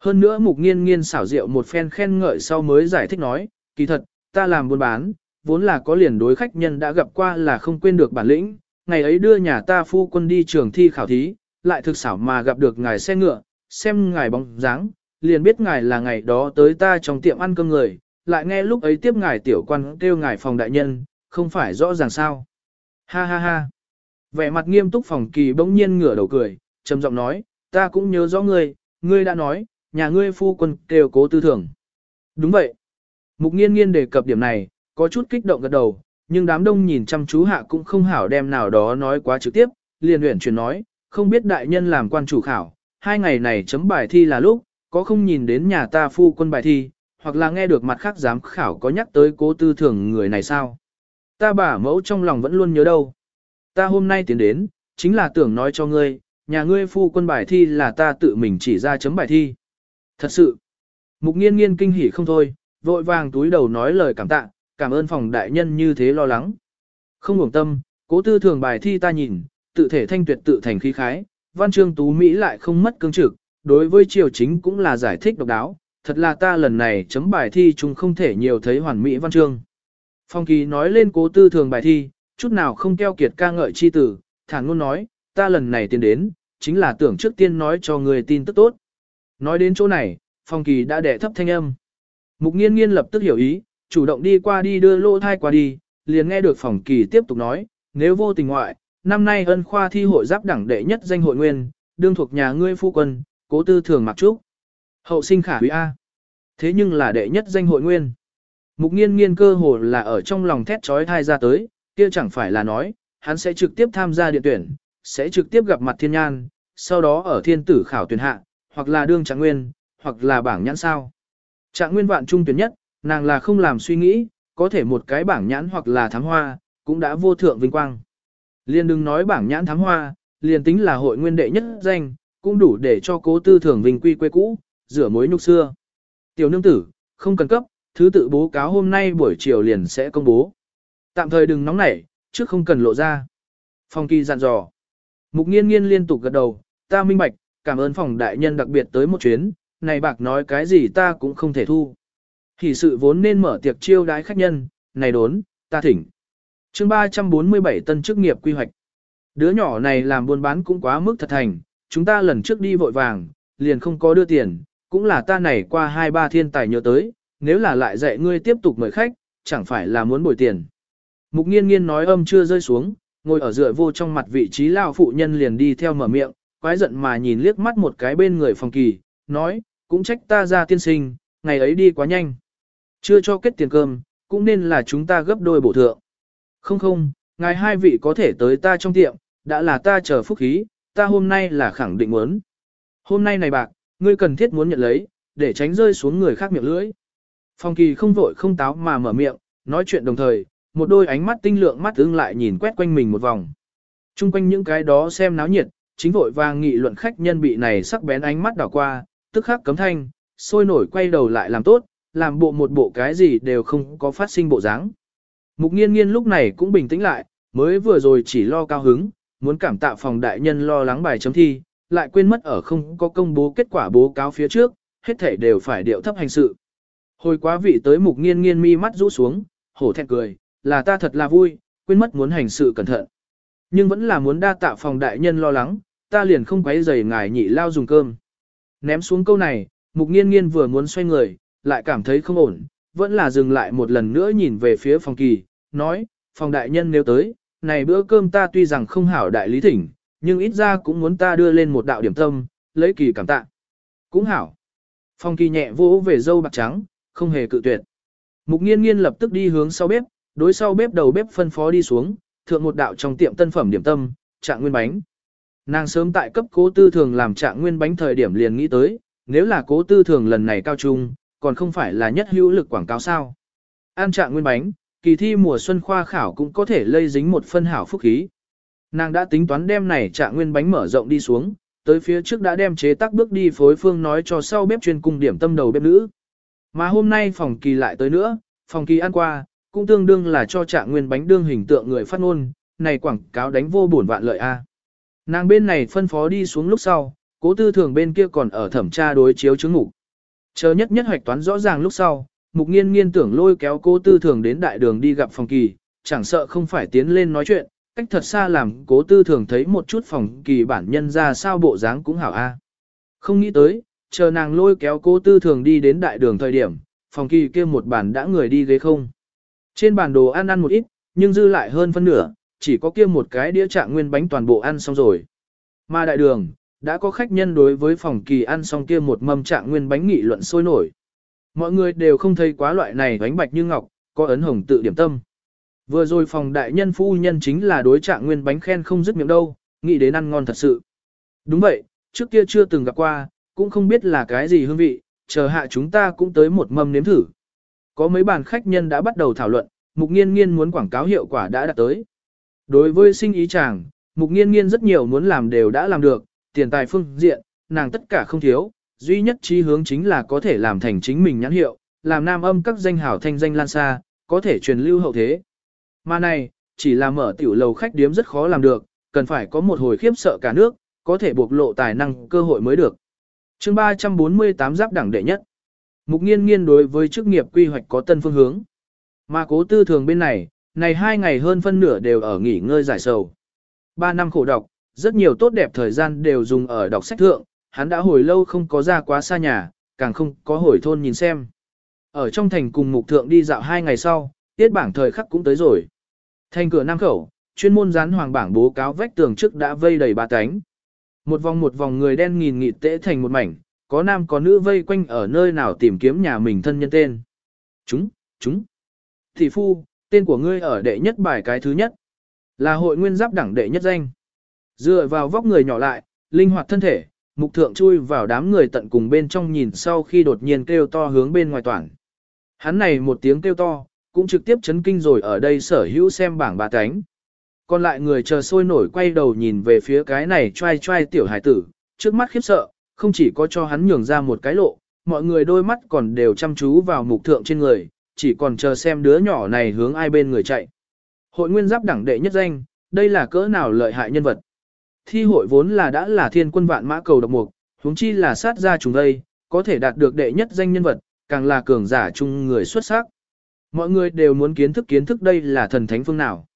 Hơn nữa mục nghiên nghiên xảo diệu một phen khen ngợi sau mới giải thích nói, kỳ thật, ta làm buôn bán, vốn là có liền đối khách nhân đã gặp qua là không quên được bản lĩnh, ngày ấy đưa nhà ta phu quân đi trường thi khảo thí, lại thực xảo mà gặp được ngài xe ngựa, xem ngài bóng dáng, liền biết ngài là ngày đó tới ta trong tiệm ăn cơm người, lại nghe lúc ấy tiếp ngài tiểu quan kêu ngài phòng đại nhân, không phải rõ ràng sao. Ha ha ha. Vẻ mặt nghiêm túc phòng kỳ bỗng nhiên ngửa đầu cười, trầm giọng nói, ta cũng nhớ rõ ngươi, ngươi đã nói, nhà ngươi phu quân kêu cố tư thường. Đúng vậy. Mục nghiên nghiên đề cập điểm này, có chút kích động gật đầu, nhưng đám đông nhìn chăm chú hạ cũng không hảo đem nào đó nói quá trực tiếp, liền huyển chuyển nói, không biết đại nhân làm quan chủ khảo, hai ngày này chấm bài thi là lúc, có không nhìn đến nhà ta phu quân bài thi, hoặc là nghe được mặt khác giám khảo có nhắc tới cố tư thường người này sao. Ta bà mẫu trong lòng vẫn luôn nhớ đâu. Ta hôm nay tiến đến, chính là tưởng nói cho ngươi, nhà ngươi phu quân bài thi là ta tự mình chỉ ra chấm bài thi. Thật sự, mục nghiên nghiên kinh hỉ không thôi, vội vàng túi đầu nói lời cảm tạ, cảm ơn phòng đại nhân như thế lo lắng. Không ngủng tâm, cố tư thường bài thi ta nhìn, tự thể thanh tuyệt tự thành khí khái, văn chương tú Mỹ lại không mất cương trực, đối với triều chính cũng là giải thích độc đáo, thật là ta lần này chấm bài thi chúng không thể nhiều thấy hoàn mỹ văn chương. Phong kỳ nói lên cố tư thường bài thi, chút nào không keo kiệt ca ngợi chi tử, thản ngôn nói, ta lần này tiến đến, chính là tưởng trước tiên nói cho người tin tức tốt. Nói đến chỗ này, phong kỳ đã đẻ thấp thanh âm. Mục nghiên nghiên lập tức hiểu ý, chủ động đi qua đi đưa lô thai qua đi, liền nghe được phòng kỳ tiếp tục nói, nếu vô tình ngoại, năm nay ân khoa thi hội giáp đẳng đệ nhất danh hội nguyên, đương thuộc nhà ngươi phu quân, cố tư thường mặc trúc. Hậu sinh khả quý A. Thế nhưng là đệ nhất danh hội nguyên. Mục nghiên nghiên cơ hồ là ở trong lòng thét trói thai ra tới, kia chẳng phải là nói, hắn sẽ trực tiếp tham gia điện tuyển, sẽ trực tiếp gặp mặt thiên nhan, sau đó ở thiên tử khảo tuyển hạ, hoặc là đương trạng nguyên, hoặc là bảng nhãn sao. Trạng nguyên vạn trung tuyển nhất, nàng là không làm suy nghĩ, có thể một cái bảng nhãn hoặc là thám hoa, cũng đã vô thượng vinh quang. Liền đừng nói bảng nhãn thám hoa, liền tính là hội nguyên đệ nhất danh, cũng đủ để cho cố tư thường vinh quy quê cũ, rửa mối nhục xưa. Tiểu nương tử, không cần cấp, thứ tự bố cáo hôm nay buổi chiều liền sẽ công bố. Tạm thời đừng nóng nảy, trước không cần lộ ra. Phong kỳ dặn dò. Mục nghiên nghiên liên tục gật đầu, ta minh bạch, cảm ơn phòng đại nhân đặc biệt tới một chuyến, này bạc nói cái gì ta cũng không thể thu. Thì sự vốn nên mở tiệc chiêu đái khách nhân, này đốn, ta thỉnh. chương 347 tân chức nghiệp quy hoạch. Đứa nhỏ này làm buôn bán cũng quá mức thật thành, chúng ta lần trước đi vội vàng, liền không có đưa tiền, cũng là ta này qua hai ba thiên tài nhớ tới, nếu là lại dạy ngươi tiếp tục mời khách, chẳng phải là muốn bồi tiền. Mục nghiên nghiên nói âm chưa rơi xuống, ngồi ở dựa vô trong mặt vị trí lao phụ nhân liền đi theo mở miệng, quái giận mà nhìn liếc mắt một cái bên người phòng kỳ, nói, cũng trách ta ra tiên sinh, ngày ấy đi quá nhanh. Chưa cho kết tiền cơm, cũng nên là chúng ta gấp đôi bổ thượng. Không không, ngài hai vị có thể tới ta trong tiệm, đã là ta chờ phúc khí, ta hôm nay là khẳng định muốn. Hôm nay này bạc, ngươi cần thiết muốn nhận lấy, để tránh rơi xuống người khác miệng lưỡi. Phong kỳ không vội không táo mà mở miệng, nói chuyện đồng thời, một đôi ánh mắt tinh lượng mắt ưng lại nhìn quét quanh mình một vòng. Trung quanh những cái đó xem náo nhiệt, chính vội vàng nghị luận khách nhân bị này sắc bén ánh mắt đảo qua, tức khắc cấm thanh, sôi nổi quay đầu lại làm tốt, làm bộ một bộ cái gì đều không có phát sinh bộ dáng. Mục nghiên nghiên lúc này cũng bình tĩnh lại, mới vừa rồi chỉ lo cao hứng, muốn cảm tạ phòng đại nhân lo lắng bài chấm thi, lại quên mất ở không có công bố kết quả bố cáo phía trước, hết thể đều phải điệu thấp hành sự. Hồi quá vị tới mục nghiên nghiên mi mắt rũ xuống, hổ thẹn cười, là ta thật là vui, quên mất muốn hành sự cẩn thận. Nhưng vẫn là muốn đa tạ phòng đại nhân lo lắng, ta liền không quấy rầy ngài nhị lao dùng cơm. Ném xuống câu này, mục nghiên nghiên vừa muốn xoay người, lại cảm thấy không ổn, vẫn là dừng lại một lần nữa nhìn về phía phòng kỳ, nói, phòng đại nhân nếu tới, này bữa cơm ta tuy rằng không hảo đại lý thỉnh, nhưng ít ra cũng muốn ta đưa lên một đạo điểm tâm, lấy kỳ cảm tạ. Cũng hảo. Phòng kỳ nhẹ vỗ về dâu bạc trắng, không hề cự tuyệt. Mục nghiên nghiên lập tức đi hướng sau bếp, đối sau bếp đầu bếp phân phó đi xuống, thượng một đạo trong tiệm tân phẩm điểm tâm, trạng nguyên bánh. Nàng sớm tại cấp cố tư thường làm trạng nguyên bánh thời điểm liền nghĩ tới, nếu là cố tư thường lần này cao trung, còn không phải là nhất hữu lực quảng cáo sao. An trạng nguyên bánh, kỳ thi mùa xuân khoa khảo cũng có thể lây dính một phân hảo phúc khí. Nàng đã tính toán đem này trạng nguyên bánh mở rộng đi xuống, tới phía trước đã đem chế tác bước đi phối phương nói cho sau bếp chuyên cung điểm tâm đầu bếp nữ. Mà hôm nay phòng kỳ lại tới nữa, phòng kỳ ăn qua, cũng tương đương là cho trạng nguyên bánh đương hình tượng người phát ngôn, này quảng cáo đánh vô bổn vạn lợi a. Nàng bên này phân phó đi xuống lúc sau, cố tư thường bên kia còn ở thẩm tra đối chiếu chứng ngủ. Chờ nhất nhất hoạch toán rõ ràng lúc sau, mục nghiên nghiên tưởng lôi kéo cố tư thường đến đại đường đi gặp phòng kỳ, chẳng sợ không phải tiến lên nói chuyện, cách thật xa làm cố tư thường thấy một chút phòng kỳ bản nhân ra sao bộ dáng cũng hảo a. À. Không nghĩ tới, chờ nàng lôi kéo cố tư thường đi đến đại đường thời điểm, phòng kỳ kia một bàn đã người đi ghế không. Trên bàn đồ ăn ăn một ít, nhưng dư lại hơn phân nửa, chỉ có kia một cái đĩa trạng nguyên bánh toàn bộ ăn xong rồi. Mà đại đường, đã có khách nhân đối với phòng kỳ ăn xong kia một mâm trạng nguyên bánh nghị luận sôi nổi. Mọi người đều không thấy quá loại này bánh bạch như ngọc, có ấn hồng tự điểm tâm. Vừa rồi phòng đại nhân phu nhân chính là đối trạng nguyên bánh khen không dứt miệng đâu, nghĩ đến ăn ngon thật sự. Đúng vậy, trước kia chưa từng gặp qua, cũng không biết là cái gì hương vị, chờ hạ chúng ta cũng tới một mâm nếm thử. Có mấy bàn khách nhân đã bắt đầu thảo luận, mục nghiên nghiên muốn quảng cáo hiệu quả đã đạt tới. Đối với sinh ý chàng, mục nghiên nghiên rất nhiều muốn làm đều đã làm được, tiền tài phương diện, nàng tất cả không thiếu, duy nhất chí hướng chính là có thể làm thành chính mình nhãn hiệu, làm nam âm các danh hảo thanh danh lan xa, có thể truyền lưu hậu thế. Mà này, chỉ là mở tiểu lầu khách điếm rất khó làm được, cần phải có một hồi khiếp sợ cả nước, có thể bộc lộ tài năng cơ hội mới được. chương 348 giáp đẳng đệ nhất. Mục nghiên nghiên đối với chức nghiệp quy hoạch có tân phương hướng. Mà cố tư thường bên này, này hai ngày hơn phân nửa đều ở nghỉ ngơi giải sầu. Ba năm khổ độc rất nhiều tốt đẹp thời gian đều dùng ở đọc sách thượng, hắn đã hồi lâu không có ra quá xa nhà, càng không có hồi thôn nhìn xem. Ở trong thành cùng mục thượng đi dạo hai ngày sau, tiết bảng thời khắc cũng tới rồi. Thành cửa Nam Khẩu, chuyên môn dán hoàng bảng bố cáo vách tường trước đã vây đầy ba cánh. Một vòng một vòng người đen nghìn nghịt tễ thành một mảnh, có nam có nữ vây quanh ở nơi nào tìm kiếm nhà mình thân nhân tên. Chúng, chúng. Thị phu, tên của ngươi ở đệ nhất bài cái thứ nhất. Là hội nguyên giáp đẳng đệ nhất danh. Dựa vào vóc người nhỏ lại, linh hoạt thân thể, mục thượng chui vào đám người tận cùng bên trong nhìn sau khi đột nhiên kêu to hướng bên ngoài toàn. Hắn này một tiếng kêu to, cũng trực tiếp chấn kinh rồi ở đây sở hữu xem bảng bà cánh. Còn lại người chờ sôi nổi quay đầu nhìn về phía cái này trai trai tiểu hải tử, trước mắt khiếp sợ, không chỉ có cho hắn nhường ra một cái lộ, mọi người đôi mắt còn đều chăm chú vào mục thượng trên người, chỉ còn chờ xem đứa nhỏ này hướng ai bên người chạy. Hội nguyên giáp đẳng đệ nhất danh, đây là cỡ nào lợi hại nhân vật. Thi hội vốn là đã là thiên quân vạn mã cầu độc mục, huống chi là sát ra chúng đây, có thể đạt được đệ nhất danh nhân vật, càng là cường giả chung người xuất sắc. Mọi người đều muốn kiến thức kiến thức đây là thần thánh phương nào.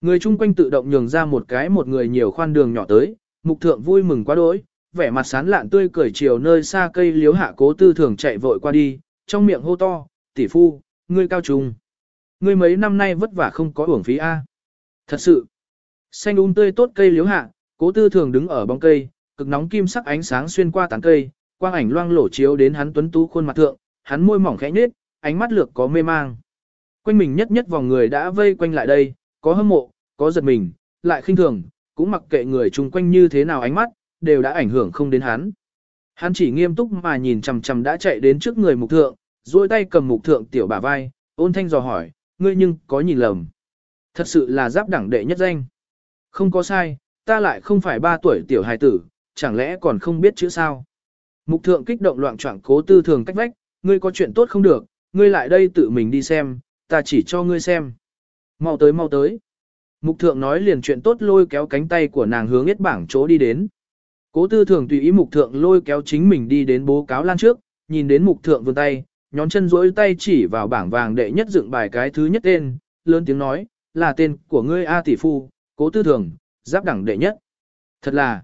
Người chung quanh tự động nhường ra một cái một người nhiều khoan đường nhỏ tới, mục thượng vui mừng quá đỗi, vẻ mặt sán lạn tươi cười chiều nơi xa cây liếu hạ cố tư thường chạy vội qua đi, trong miệng hô to, tỷ phu, ngươi cao trùng. Ngươi mấy năm nay vất vả không có uổng phí A. Thật sự, xanh um tươi tốt cây liếu hạ, cố tư thường đứng ở bóng cây, cực nóng kim sắc ánh sáng xuyên qua tán cây, quang ảnh loang lổ chiếu đến hắn tuấn tú khuôn mặt thượng, hắn môi mỏng khẽ nhếch, ánh mắt lược có mê mang. Quanh mình nhất nhất vòng người đã vây quanh lại đây, có hâm mộ, có giật mình, lại khinh thường, cũng mặc kệ người chung quanh như thế nào ánh mắt, đều đã ảnh hưởng không đến hắn. Hắn chỉ nghiêm túc mà nhìn chằm chằm đã chạy đến trước người mục thượng, duỗi tay cầm mục thượng tiểu bả vai, ôn thanh dò hỏi, ngươi nhưng có nhìn lầm. Thật sự là giáp đẳng đệ nhất danh. Không có sai, ta lại không phải ba tuổi tiểu hài tử, chẳng lẽ còn không biết chữ sao. Mục thượng kích động loạn trọng cố tư thường cách vách, ngươi có chuyện tốt không được, ngươi lại đây tự mình đi xem, ta chỉ cho ngươi xem. Mau tới mau tới. Mục thượng nói liền chuyện tốt lôi kéo cánh tay của nàng hướng yết bảng chỗ đi đến. Cố tư thường tùy ý mục thượng lôi kéo chính mình đi đến bố cáo lan trước, nhìn đến mục thượng vươn tay, nhón chân duỗi tay chỉ vào bảng vàng đệ nhất dựng bài cái thứ nhất tên, lớn tiếng nói, là tên của ngươi A tỷ phu, cố tư thường, giáp đẳng đệ nhất. Thật là,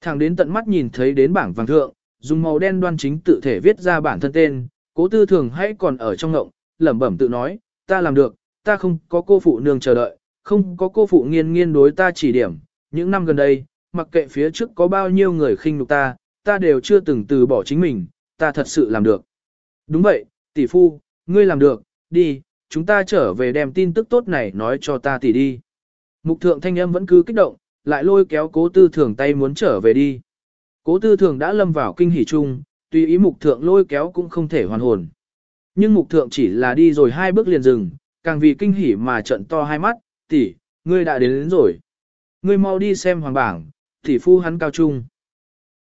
thẳng đến tận mắt nhìn thấy đến bảng vàng thượng, dùng màu đen đoan chính tự thể viết ra bản thân tên, cố tư thường hãy còn ở trong ngộng, lẩm bẩm tự nói, ta làm được, ta không có cô phụ nương chờ đợi, không có cô phụ nghiên nghiên đối ta chỉ điểm, những năm gần đây, mặc kệ phía trước có bao nhiêu người khinh nhục ta, ta đều chưa từng từ bỏ chính mình, ta thật sự làm được. Đúng vậy, tỷ phu, ngươi làm được, đi, chúng ta trở về đem tin tức tốt này nói cho ta tỷ đi. Mục thượng thanh âm vẫn cứ kích động, lại lôi kéo cố tư thường tay muốn trở về đi. Cố tư thường đã lâm vào kinh hỉ chung, tùy ý mục thượng lôi kéo cũng không thể hoàn hồn. Nhưng mục thượng chỉ là đi rồi hai bước liền dừng, càng vì kinh hỉ mà trận to hai mắt, tỷ, ngươi đã đến, đến rồi. Ngươi mau đi xem hoàng bảng, tỷ phu hắn cao trung.